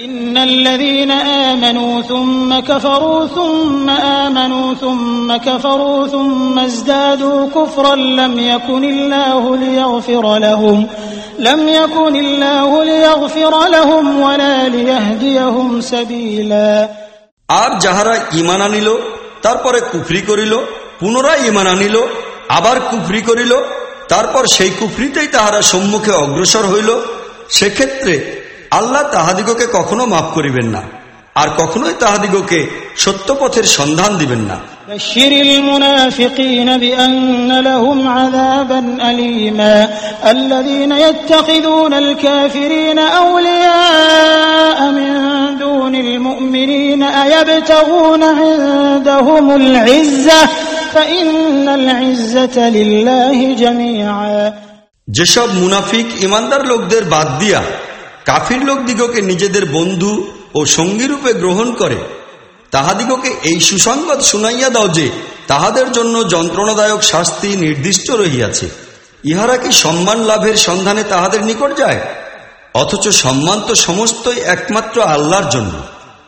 إن الذين آمنوا ثم كفروا ثم آمنوا ثم كفروا ثم ازدادوا كفرا لم يكن الله ليغفر لهم لم يكن الله ليغفر لهم ولا ليهديهم سبيلا আর যাহারা ইমান আনিল তারপরে কুফরি করিল পুনরায় ইমান আনিল আবার কুফরি করিল তারপর সেই কুফরিতেই তাহারা সম্মুখে অগ্রসর হইল সেক্ষেত্রে আল্লাহ তাহাদিগকে কখনো মাফ করিবেন না আর কখনোই তাহাদিগকে সত্য পথের সন্ধান দিবেন না। যেসব মুনাফিক ইমানদার লোকদের বাদ দিয়া কাফির লোকদিগকে নিজেদের বন্ধু ও সঙ্গী রূপে গ্রহণ করে। তাহাদিগকে এই সুসংবাদ শুনাইয়া দাও যে, তাহাদের জন্য যন্ত্রণাদায়ক শাস্তি নির্দিষ্ট রহিয়াছে। ইহারা কি সম্মান লাভের সন্ধানে তাহাদের নিকট যায়? অথচ সম্মান তো সমস্তই একমাত্র আল্লাহর জন্য।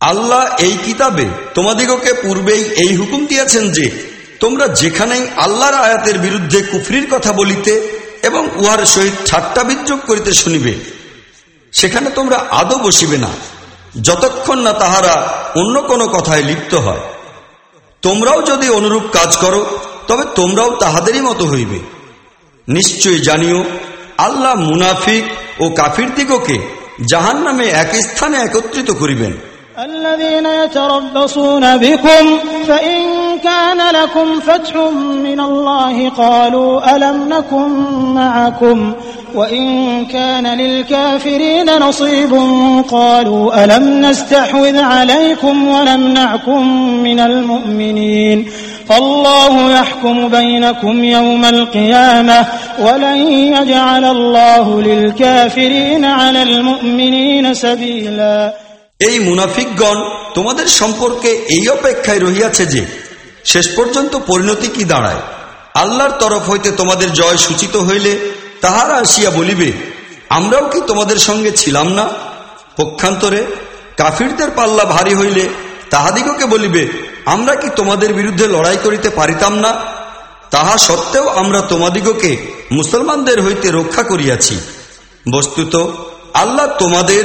আল্লাহ এই কিতাবে তোমাদিগকে পূর্বেই এই হুকুম দিয়েছেন যে, তোমরা যেখানেই আল্লাহর আয়াতের বিরুদ্ধে কুফরির কথা বলিতে এবং উহার সহিত ঠাট্টা বিদ্রোহ করিতে শুনিবে, সেখানে তোমরা আদৌ বসিবে না, যতক্ষণ না তাহারা অন্য কোনো কথায় লিপ্ত হয়। তোমরাও যদি অনুরূপ কাজ করো, তবে তোমরাও তাহাদেরই মতো হইবে। নিশ্চয়ই জানিও, আল্লাহ মুনাফিক ও কাফির দিগকে জাহান নামে এক স্থানে একত্রিত করিবেন। الذين يتربصون بكم فإن كان لكم فتح من الله قالوا ألم نكن معكم؟ وإن كان للكافرين نصيب قالوا ألم نستحوذ عليكم ونمنعكم من المؤمنين؟ فالله يحكم بينكم يوم القيامة ولن يجعل الله للكافرين على المؤمنين سبيلا. এই মুনাফিকগণ তোমাদের সম্পর্কে এই অপেক্ষায় রহিয়াছে যে, শেষ পর্যন্ত পরিণতি কি দাঁড়ায়? আল্লাহর তরফ হইতে তোমাদের জয় সূচিত হইলে তাহারা আসিয়া বলিবে, আমরাও কি তোমাদের সঙ্গে ছিলাম না? পক্ষান্তরে কাফিরদের পাল্লা ভারী হইলে তাহাদিগকে বলিবে, আমরা কি তোমাদের বিরুদ্ধে লড়াই করিতে পারিতাম না? তাহা সত্ত্বেও আমরা তোমাদিগকে মুসলমানদের হইতে রক্ষা করিয়াছি। বস্তুত, আল্লাহ তোমাদের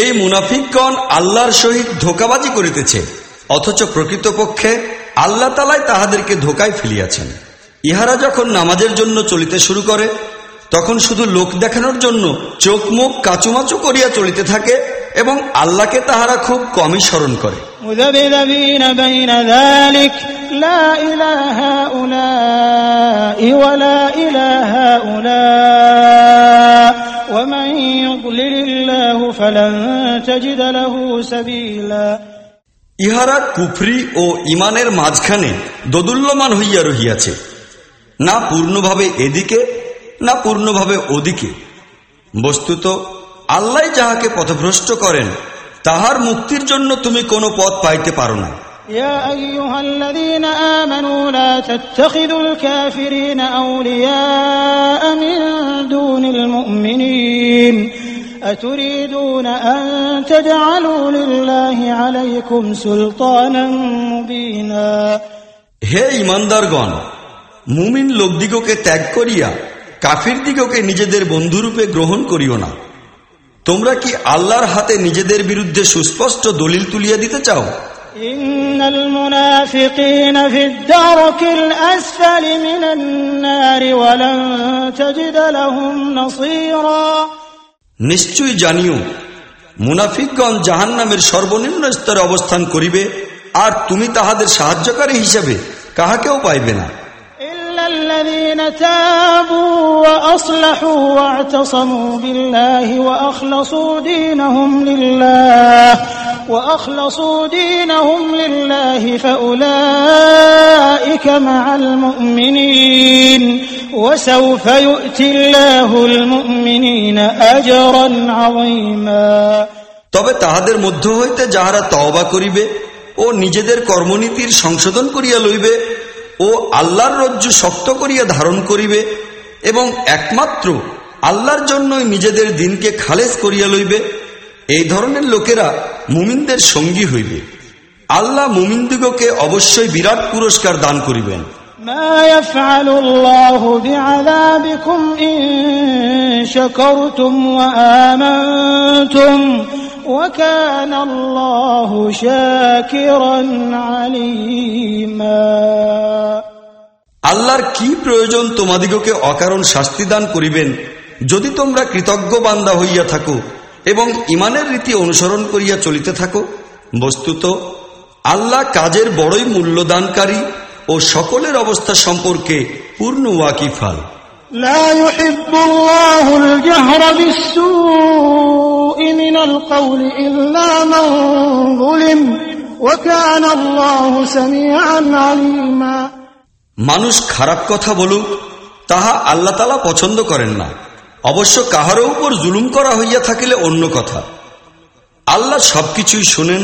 এই মুনাফিকগণ আল্লাহর সহিত ধোকাবাজি করিতেছে, অথচ প্রকৃতপক্ষে আল্লাহ তালাই তাহাদেরকে ধোকায় ফেলিয়াছেন। ইহারা যখন নামাজের জন্য চলিতে শুরু করে, তখন শুধু লোক দেখানোর জন্য চোখ মুখ কাচুমাচু করিয়া চলিতে থাকে এবং আল্লাহকে তাহারা খুব কমই স্মরণ করে। ইলাহা ইহারা কুফরি ও ইমানের মাঝখানে দোদুল্যমান হইয়া রহিয়াছে। না পূর্ণভাবে এদিকে, না পূর্ণভাবে ওদিকে। বস্তুত, আল্লাহ যাহাকে পথভ্রষ্ট করেন, তাহার মুক্তির জন্য তুমি কোনো পথ পাইতে পারো না। يا أيها الذين آمنوا لا تتخذوا الكافرين أولياء من دون المؤمنين أتريدون أن تجعلوا لله عليكم سلطانا مبينا হে ইমানদারগণ মুমিন লোকদিগকে ত্যাগ করিয়া কাফির দিগকে নিজেদের বন্ধুরূপে গ্রহণ করিও না তোমরা কি আল্লাহর হাতে নিজেদের বিরুদ্ধে সুস্পষ্ট দলিল তুলিয়া দিতে চাও إن المنافقين في الدرك الأسفل من النار ولن تجد لهم نصيرا নিশ্চয়ই জানিও মুনাফিকগণ জাহান নামের সর্বনিম্ন স্তরে অবস্থান করিবে আর তুমি তাহাদের সাহায্যকারী হিসাবে কাহাকেও পাইবে না إلا الذين تابوا وأصلحوا واعتصموا بالله وأخلصوا دينهم لله وأخلصوا دينهم لله فأولئك مع المؤمنين وسوف يؤتي الله المؤمنين أجرا عظيما তবে তাহাদের মধ্য হইতে যাহারা তওবা করিবে ও নিজেদের কর্মনীতির সংশোধন করিয়া লইবে ও আল্লাহর রজ্জু শক্ত করিয়া ধারণ করিবে এবং একমাত্র আল্লাহর জন্যই নিজেদের দিনকে খালেজ করিয়া লইবে। এই ধরনের লোকেরা মুমিনদের সঙ্গী হইবে। আল্লাহ মুমিনদিগকে অবশ্যই বিরাট পুরস্কার দান করিবেন। ما يفعل الله بعذابكم إن شكرتم وآمنتم وكان الله شاكرا عليما আল্লাহর কি প্রয়োজন তোমাদিগকে অকারণ শাস্তি দান করিবেন যদি তোমরা কৃতজ্ঞ বান্দা হইয়া থাকো এবং ইমানের রীতি অনুসরণ করিয়া চলিতে থাকো বস্তুত আল্লাহ কাজের বড়ই মূল্যদানকারী ও সকলের অবস্থা সম্পর্কে পূর্ণ ওয়াকিফাল لا يحب الله الجهر بالسوء من القول إلا من ظلم وكان الله سميعا عليما মানুষ খারাপ কথা বলুক তাহা আল্লাহ তালা পছন্দ করেন না অবশ্য কাহারও উপর জুলুম করা হইয়া থাকিলে অন্য কথা আল্লাহ সবকিছুই শুনেন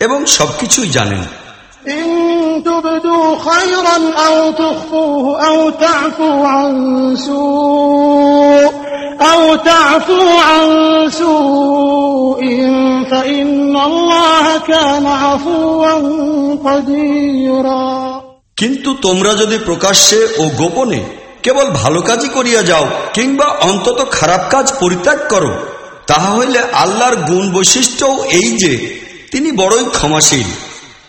এবং সবকিছুই জানেন إن تبدوا خيرا أو تخفوه أو تعفوا عن سوء أو تعفوا عن سوء فإن الله كان عفوا قديرا কিন্তু তোমরা যদি প্রকাশ্যে ও গোপনে কেবল ভালো কাজই করিয়া যাও কিংবা অন্তত খারাপ কাজ পরিত্যাগ করো তাহা হইলে আল্লাহর গুণ বৈশিষ্ট্যও এই যে তিনি বড়ই ক্ষমাশীল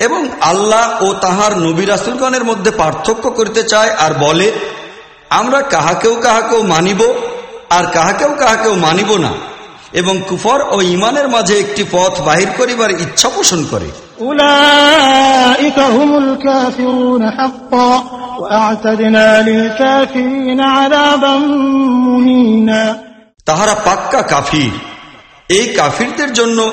এবং আল্লাহ ও তাহার নবী রাসুলগণের মধ্যে পার্থক্য করিতে চায় আর বলে আমরা কাহাকেও কাহাকেও মানিব আর কাহাকেও কাহাকেও মানিব না এবং কুফর ও ইমানের মাঝে একটি পথ বাহির করিবার ইচ্ছা পোষণ করে। তাহারা পাক্কা কাফির। এই কাফিরদের জন্য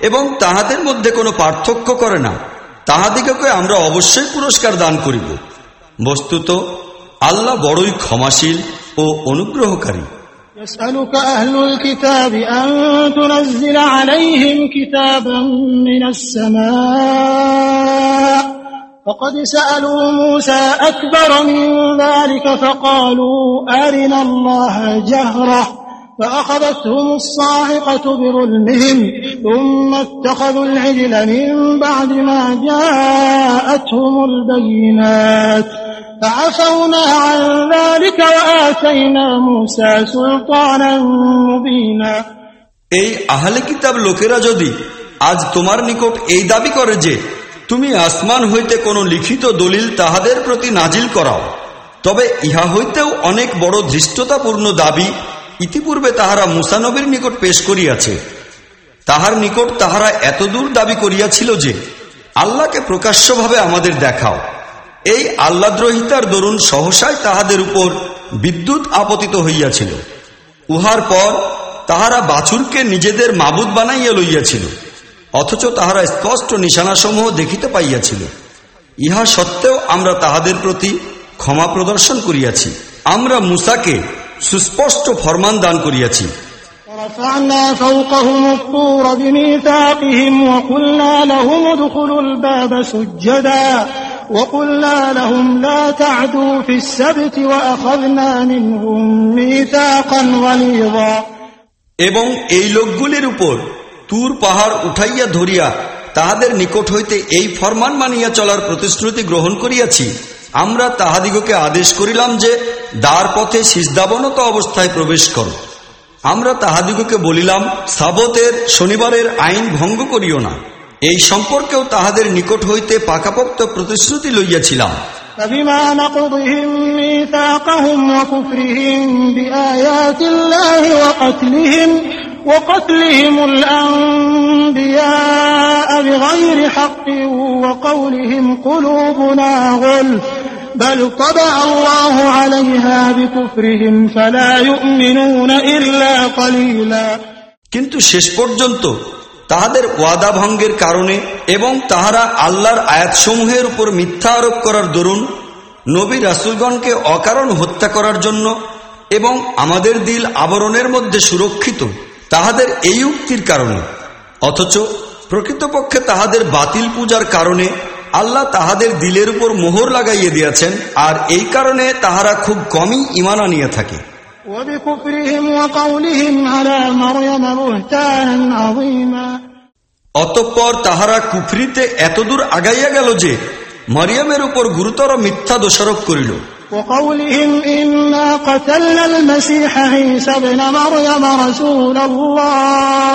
এবং তাহাদের মধ্যে কোনো পার্থক্য করে না তাহাদিগকে আমরা অবশ্যই পুরস্কার দান করিব বস্তুত আল্লাহ বড়ই ক্ষমাশীল ও অনুগ্রহকারী يسألك أهل الكتاب أن تنزل عليهم كتابا من السماء فقد سألوا موسى أكبر من ذلك فقالوا أرنا الله جهرة فأخذتهم الصاعقة بظلمهم ثم اتخذوا العجل من بعد ما جاءتهم البينات فعفونا عن ذلك وآتينا موسى سلطانا مبينا এই আহলে কিতাব লোকেরা যদি আজ তোমার নিকট এই দাবি করে যে তুমি আসমান হইতে কোনো লিখিত দলিল তাহাদের প্রতি নাজিল করাও তবে ইহা হইতেও অনেক বড় ধৃষ্টতাপূর্ণ দাবি ইতিপূর্বে তাহারা মুসানবীর নিকট পেশ করিয়াছে। তাহার নিকট তাহারা এতদূর দাবি করিয়াছিল যে, আল্লাহকে প্রকাশ্যভাবে আমাদের দেখাও। এই আল্লাদ্রোহিতার দরুন সহসায় তাহাদের উপর বিদ্যুৎ আপতিত হইয়াছিল। উহার পর তাহারা বাছুরকে নিজেদের মাবুদ বানাইয়া লইয়াছিল, অথচ তাহারা স্পষ্ট নিশানাসমূহ দেখিতে পাইয়াছিল। ইহা সত্ত্বেও আমরা তাহাদের প্রতি ক্ষমা প্রদর্শন করিয়াছি। আমরা মুসাকে সুস্পষ্ট ফরমান দান করিয়াছি ورفعنا فوقهم الطور بميثاقهم وقلنا لهم ادخلوا الباب سجدا وقلنا لهم لا تعدوا في السبت وأخذنا منهم ميثاقا غليظا এবং এই লোকগুলির উপর তুর পাহাড় উঠাইয়া ধরিয়া তাহাদের নিকট হইতে এই ফরমান মানিয়া চলার প্রতিশ্রুতি গ্রহণ করিয়াছি আমরা তাহাদিগকে আদেশ করিলাম যে দ্বার পথে সিজদাবনত অবস্থায় প্রবেশ করো আমরা তাহাদিগকে বলিলাম সাবতের শনিবারের আইন ভঙ্গ করিও না এই সম্পর্কেও তাহাদের নিকট হইতে পাকাপোক্ত প্রতিশ্রুতি লইয়াছিলাম فبما نقضهم ميثاقهم وكفرهم بآيات الله وقتلهم وقتلهم الأنبياء بغير حق وقولهم قلوبنا غلف بل طبع الله عليها بكفرهم فلا يؤمنون إلا قليلا কিন্তু শেষ পর্যন্ত তাহাদের ওয়াদা ভঙ্গের কারণে এবং তাহারা আল্লাহর আয়াতসমূহের উপর মিথ্যা আরোপ করার দরুন নবী রাসুলগণকে অকারণ হত্যা করার জন্য এবং আমাদের দিল আবরণের মধ্যে সুরক্ষিত তাহাদের এই উক্তির কারণে অথচ প্রকৃতপক্ষে তাহাদের বাতিল পূজার কারণে আল্লাহ তাহাদের দিলের উপর মোহর লাগাইয়ে দিয়েছেন আর এই কারণে তাহারা খুব কমই ইমান আনিয়ে থাকে وبكفرهم وقولهم على مريم بهتانا عظيما অতঃপর তাহারা কুফরিতে এতদূর আগাইয়া গেল যে মরিয়মের উপর গুরুতর মিথ্যা দোষারোপ করিল وقولهم إنا قتلنا المسيح عيسى ابن مريم رسول الله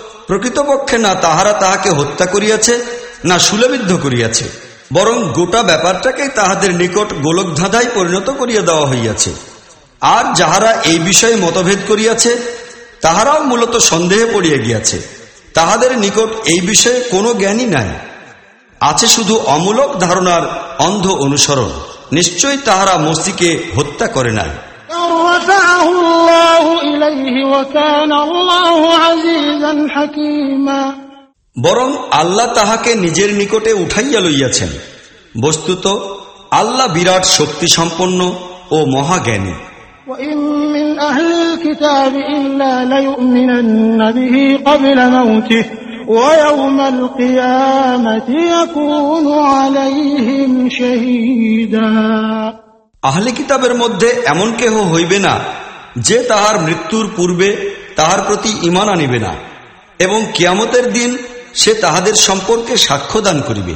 প্রকৃতপক্ষে না তাহারা তাহাকে হত্যা করিয়াছে, না সুলবিদ্ধ করিয়াছে, বরং গোটা ব্যাপারটাকে তাহাদের নিকট গোলক ধাঁধায় পরিণত করিয়া দেওয়া হইয়াছে। আর যাহারা এই বিষয়ে মতভেদ করিয়াছে, তাহারাও মূলত সন্দেহে পড়িয়া গিয়াছে। তাহাদের নিকট এই বিষয়ে কোনো জ্ঞানই নাই। আছে শুধু অমূলক ধারণার অন্ধ অনুসরণ, নিশ্চয়ই তাহারা মসিকে হত্যা করে নাই। بل رفعه الله إليه وكان الله عزيزا حكيما বরং আল্লাহ তাহাকে নিজের নিকটে উঠাইয়া লইয়াছেন বস্তুত আল্লাহ বিরাট শক্তি সম্পন্ন ও মহাজ্ঞানী وإن من أهل الكتاب إلا ليؤمنن به قبل موته ويوم আহলে কিতাবের মধ্যে এমন কেহ হইবে না, যে তাহার মৃত্যুর পূর্বে তাহার প্রতি ইমান আনিবে না, এবং কিয়ামতের দিন সে তাহাদের সম্পর্কে সাক্ষ্যদান করিবে।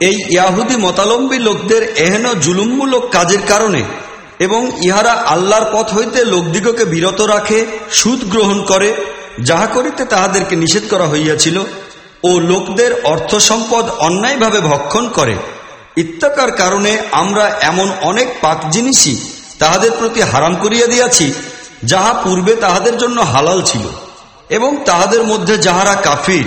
এই ইয়াহুদি মতালম্বী লোকদের এহেন জুলুমমূলক কাজের কারণে এবং ইহারা আল্লাহর পথ হইতে লোকদিগকে বিরত রাখে, সুদ গ্রহণ করে, যাহা করিতে তাহাদেরকে নিষেধ করা হইয়াছিল ও লোকদের অর্থ সম্পদ অন্যায়ভাবে ভক্ষণ করে। ইত্যাকার কারণে আমরা এমন অনেক পাক জিনিসই তাহাদের প্রতি হারাম করিয়া দিয়াছি, যাহা পূর্বে তাহাদের জন্য হালাল ছিল এবং তাহাদের মধ্যে যাহারা কাফির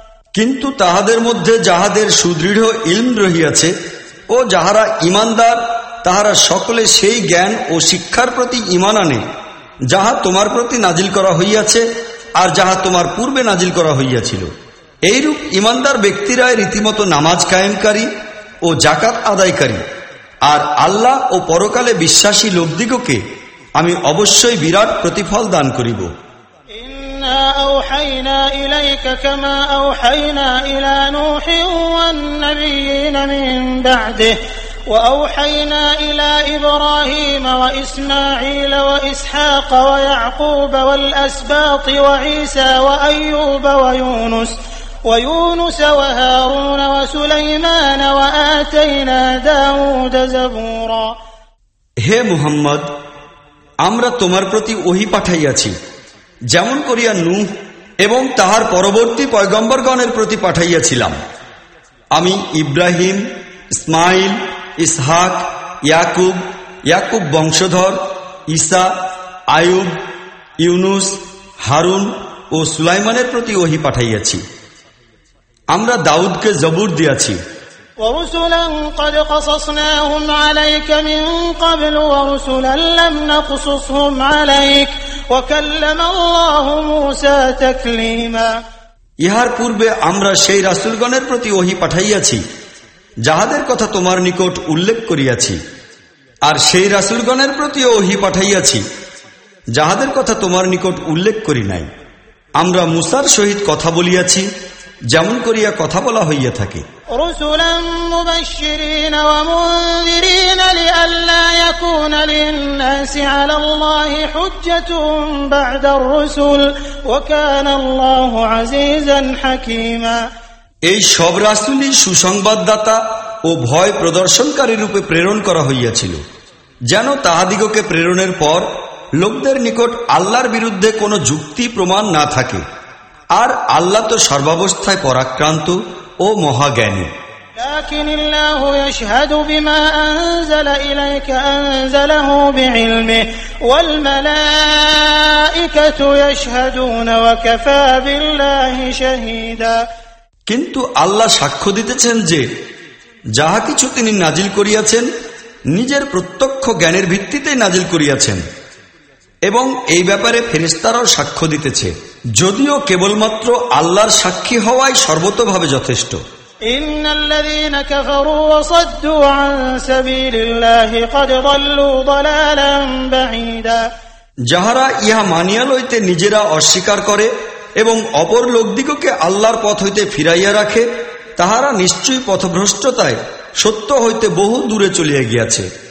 কিন্তু তাহাদের মধ্যে যাহাদের সুদৃঢ় ইলম রহিয়াছে ও যাহারা ইমানদার তাহারা সকলে সেই জ্ঞান ও শিক্ষার প্রতি ইমান আনে, যাহা তোমার প্রতি নাজিল করা হইয়াছে আর যাহা তোমার পূর্বে নাজিল করা হইয়াছিল। এইরূপ ইমানদার ব্যক্তিরাই রীতিমতো নামাজ কায়েমকারী ও জাকাত আদায়কারী। আর আল্লাহ ও পরকালে বিশ্বাসী লোকদিগকে আমি অবশ্যই বিরাট প্রতিফল দান করিব। إنا أوحينا إليك كما أوحينا إلى نوح والنبيين من بعده وأوحينا إلى إبراهيم وإسماعيل وإسحاق ويعقوب والأسباط وعيسى وأيوب ويونس ويونس وهارون وسليمان وآتينا داود زبورا হে মুহাম্মদ আমরা তোমার প্রতি ওহি পাঠাইয়াছি যেমন করিয়া নূহ এবং তাহার পরবর্তী পয়গম্বরগণের প্রতি পাঠাইয়াছিলাম আমি ইব্রাহিম ইসমাইল ইসহাক ইয়াকুব ইয়াকুব বংশধর ঈসা আয়ুব ইউনুস হারুন ও সুলাইমানের প্রতি ওহি পাঠাইয়াছি আমরা দাউদকে জবুর দিয়াছি ورسلا قد قصصناهم عليك من قبل ورسلا لم نقصصهم عليك ইহার পূর্বে আমরা সেই রাসুলগণের প্রতি ওহি পাঠাইয়াছি, যাহাদের কথা তোমার নিকট উল্লেখ করিয়াছি, আর সেই রাসুলগণের প্রতি ওহি পাঠাইয়াছি, যাহাদের কথা তোমার নিকট উল্লেখ করি নাই। আমরা মুসার সহিত কথা বলিয়াছি, যেমন করিয়া কথা বলা হইয়া থাকে। رسلا مبشرين ومنذرين لئلا يكون للناس على الله حجة بعد الرسل وكان الله عزيزا حكيما এই সব রাসুলই সুসংবাদদাতা ও ভয় প্রদর্শনকারী রূপে প্রেরণ করা হইয়াছিল যেন তাহাদিগকে প্রেরণের পর লোকদের নিকট আল্লাহর বিরুদ্ধে কোনো যুক্তি প্রমাণ না থাকে আর আল্লাহ তো সর্বাবস্থায় পরাক্রান্ত ও মহাজ্ঞানী لكن الله يشهد بما أنزل إليك أنزله بعلمه والملائكة يشهدون وكفى بالله شهيدا কিন্তু আল্লাহ সাক্ষ্য দিতেছেন যে যাহা কিছু তিনি নাজিল করিয়াছেন নিজের প্রত্যক্ষ জ্ঞানের ভিত্তিতে নাজিল করিয়াছেন এবং এই ব্যাপারে ফেরিস্তারাও সাক্ষ্য দিতেছে। যদিও কেবলমাত্র আল্লাহর সাক্ষী হওয়াই সর্বতভাবে যথেষ্ট। যাহারা ইহা মানিয়া লইতে নিজেরা অস্বীকার করে এবং অপর লোকদিগকে আল্লাহর পথ হইতে ফিরাইয়া রাখে তাহারা নিশ্চয়ই পথভ্রষ্টতায় সত্য হইতে বহু দূরে চলিয়া গিয়াছে।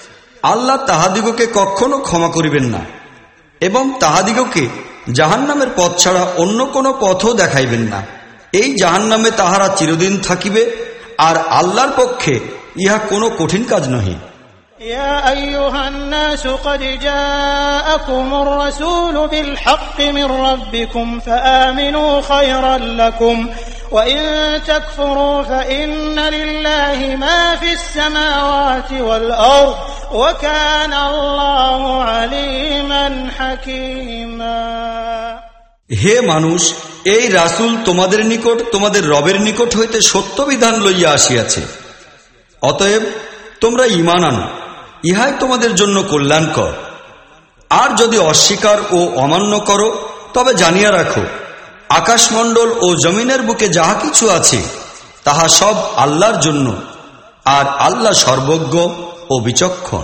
আল্লাহ তাহাদিগকে কখনো ক্ষমা করিবেন না এবং তাহাদিগকে জাহান্নামের পথ ছাড়া অন্য কোনো পথও দেখাইবেন না। এই জাহান্নামে তাহারা চিরদিন থাকিবে আর আল্লাহর পক্ষে ইহা কোনো কঠিন কাজ নহে। يا أيها الناس قد جاءكم الرسول بالحق من ربكم فآمنوا خيرا لكم وإن تكفروا فإن لله ما في السماوات والأرض وكان الله عليما حكيما হে মানুষ এই রাসূল তোমাদের নিকট তোমাদের রবের নিকট হইতে সত্য বিধান লইয়া আসিয়াছে অতএব তোমরা ইমান আনো ইহাই তোমাদের জন্য কল্যাণকর। আর যদি অস্বীকার ও অমান্য করো, তবে জানিয়া রাখো, আকাশমণ্ডল ও জমিনের বুকে যাহা কিছু আছে, তাহা সব আল্লাহর জন্য, আর আল্লাহ সর্বজ্ঞ ও বিচক্ষণ।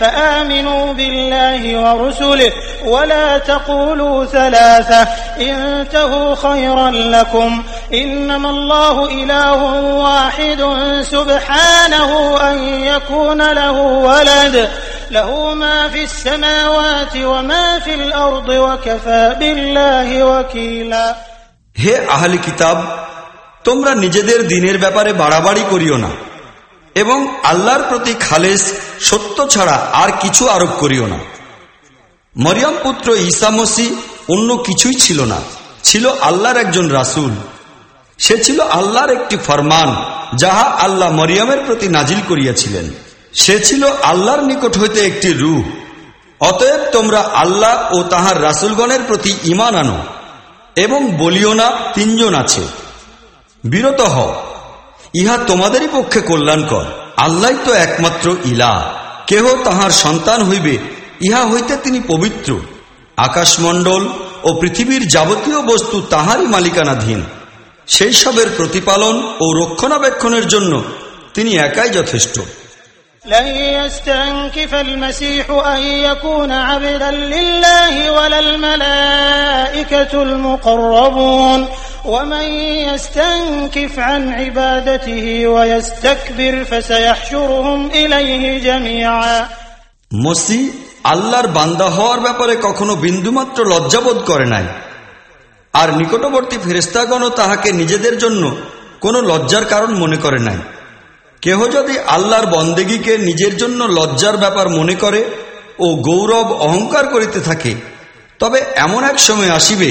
فآمنوا بالله ورسله ولا تقولوا ثلاثة انتهوا خيرا لكم إنما الله إله واحد سبحانه أن يكون له ولد له ما في السماوات وما في الأرض وكفى بالله وكيلا হে আহলি কিতাব তোমরা নিজেদের দিনের ব্যাপারে বাড়াবাড়ি করিও না এবং আল্লাহর প্রতি খালেস সত্য ছাড়া আর কিছু আরোপ করিও না। মরিয়ম পুত্র ঈসা মসি অন্য কিছুই ছিল না। ছিল আল্লাহর একজন রাসূল। সে ছিল আল্লাহর একটি ফরমান, যাহা আল্লাহ মরিয়মের প্রতি নাজিল করিয়াছিলেন। সে ছিল আল্লাহর নিকট হইতে একটি রূহ। অতএব তোমরা আল্লাহ ও তাহার রাসুলগণের প্রতি ইমান আনো এবং বলিও না, তিনজন আছে। বিরত হও। ইহা তোমাদেরই পক্ষে কল্যাণকর আল্লাহ তো একমাত্র ইলা কেহ তাহার সন্তান হইবে ইহা হইতে তিনি পবিত্র আকাশমণ্ডল ও পৃথিবীর যাবতীয় বস্তু তাহারই মালিকানাধীন সেই সবের প্রতিপালন ও রক্ষণাবেক্ষণের জন্য তিনি একাই যথেষ্ট لن يستنكف المسيح أن يكون عبدا لله ولا الملائكة المقربون ومن يستنكف عن عبادته ويستكبر فسيحشرهم إليه جميعا মসি আল্লাহর বান্দা হওয়ার ব্যাপারে কখনো বিন্দুমাত্র লজ্জাবোধ করে নাই আর নিকটবর্তী ফেরেস্তাগণও তাহাকে নিজেদের জন্য কোনো লজ্জার কারণ মনে করে নাই কেহ যদি আল্লাহর বন্দেগীকে নিজের জন্য লজ্জার ব্যাপার মনে করে ও গৌরব অহংকার করিতে থাকে তবে এমন এক সময় আসিবে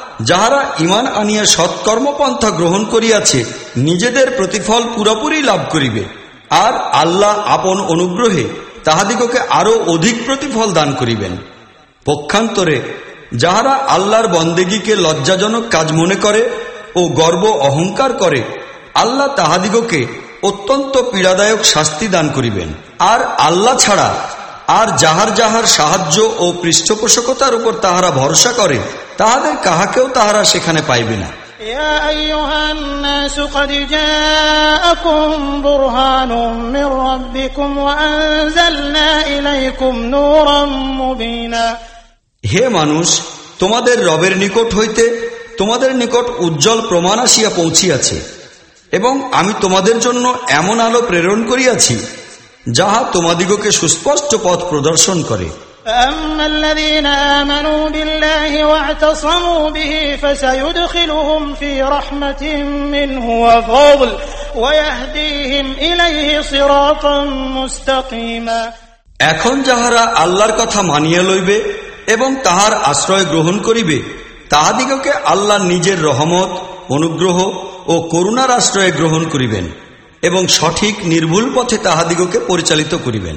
যাহারা ইমান আনিয়া সৎকর্মপন্থা গ্রহণ করিয়াছে, নিজেদের প্রতিফল পুরোপুরি লাভ করিবে। আর আল্লাহ আপন অনুগ্রহে তাহাদিগকে আরও অধিক প্রতিফল দান করিবেন। পক্ষান্তরে, যাহারা আল্লাহর বন্দেগীকে লজ্জাজনক কাজ মনে করে ও গর্ব অহংকার করে, আল্লাহ তাহাদিগকে অত্যন্ত পীড়াদায়ক শাস্তি দান করিবেন। আর আল্লাহ ছাড়া আর যাহার যাহার সাহায্য ও পৃষ্ঠপোষকতার উপর তাহারা ভরসা করে তাহাদের কাহাকেও তাহারা সেখানে পাইবে না يا أيها الناس قد جاءكم برهان من ربكم وأنزلنا إليكم نورا مبينا হে মানুষ তোমাদের রবের নিকট হইতে তোমাদের নিকট উজ্জ্বল প্রমাণ আসিয়া পৌঁছিয়াছে এবং আমি তোমাদের জন্য এমন আলো প্রেরণ করিয়াছি যাহা তোমাদিগকে সুস্পষ্ট পথ প্রদর্শন করে فأما الذين آمنوا بالله واعتصموا به فسيدخلهم في رحمة منه وفضل ويهديهم إليه صراطا مستقيما এখন যাহারা আল্লাহর কথা মানিয়া লইবে এবং তাহার আশ্রয় গ্রহণ করিবে তাহাদিগকে আল্লাহ নিজের রহমত অনুগ্রহ ও করুণার আশ্রয় গ্রহণ করিবেন এবং সঠিক নির্ভুল পথে তাহাদিগকে পরিচালিত করিবেন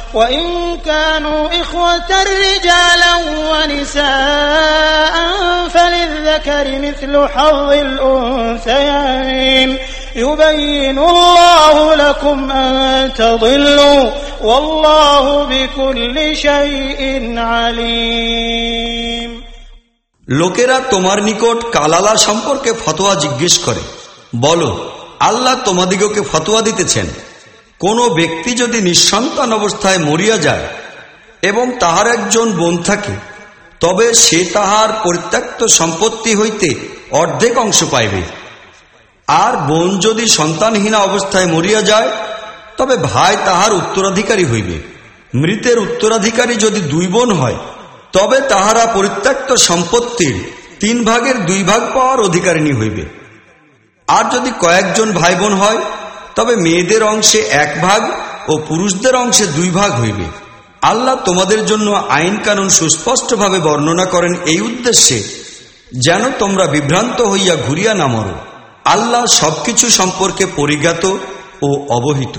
وإن كانوا إخوة رجالا ونساء فللذكر مثل حظ الأنثيين يبين الله لكم أن تضلوا والله بكل شيء عليم লোকেরা তোমার নিকট কালালা সম্পর্কে ফতোয়া জিজ্ঞেস করে বলো আল্লাহ তোমাদিগকে ফতোয়া দিতেছেন কোন ব্যক্তি যদি নিঃসন্তান অবস্থায় মরিয়া যায় এবং তাহার একজন বোন থাকে, তবে সে তাহার পরিত্যক্ত সম্পত্তি হইতে অর্ধেক অংশ পাইবে। আর বোন যদি সন্তানহীনা অবস্থায় মরিয়া যায়, তবে ভাই তাহার উত্তরাধিকারী হইবে। মৃতের উত্তরাধিকারী যদি দুই বোন হয়, তবে তাহারা পরিত্যক্ত সম্পত্তির তিন ভাগের দুই ভাগ পাওয়ার অধিকারিণী হইবে। আর যদি কয়েকজন ভাই বোন হয় তবে মেয়েদের অংশে এক ভাগ ও পুরুষদের অংশে দুই ভাগ হইবে। আল্লাহ তোমাদের জন্য আইন কানুন সুস্পষ্টভাবে বর্ণনা করেন এই উদ্দেশ্যে, যেন তোমরা বিভ্রান্ত হইয়া ঘুরিয়া না মরো। আল্লাহ সবকিছু সম্পর্কে পরিজ্ঞাত ও অবহিত।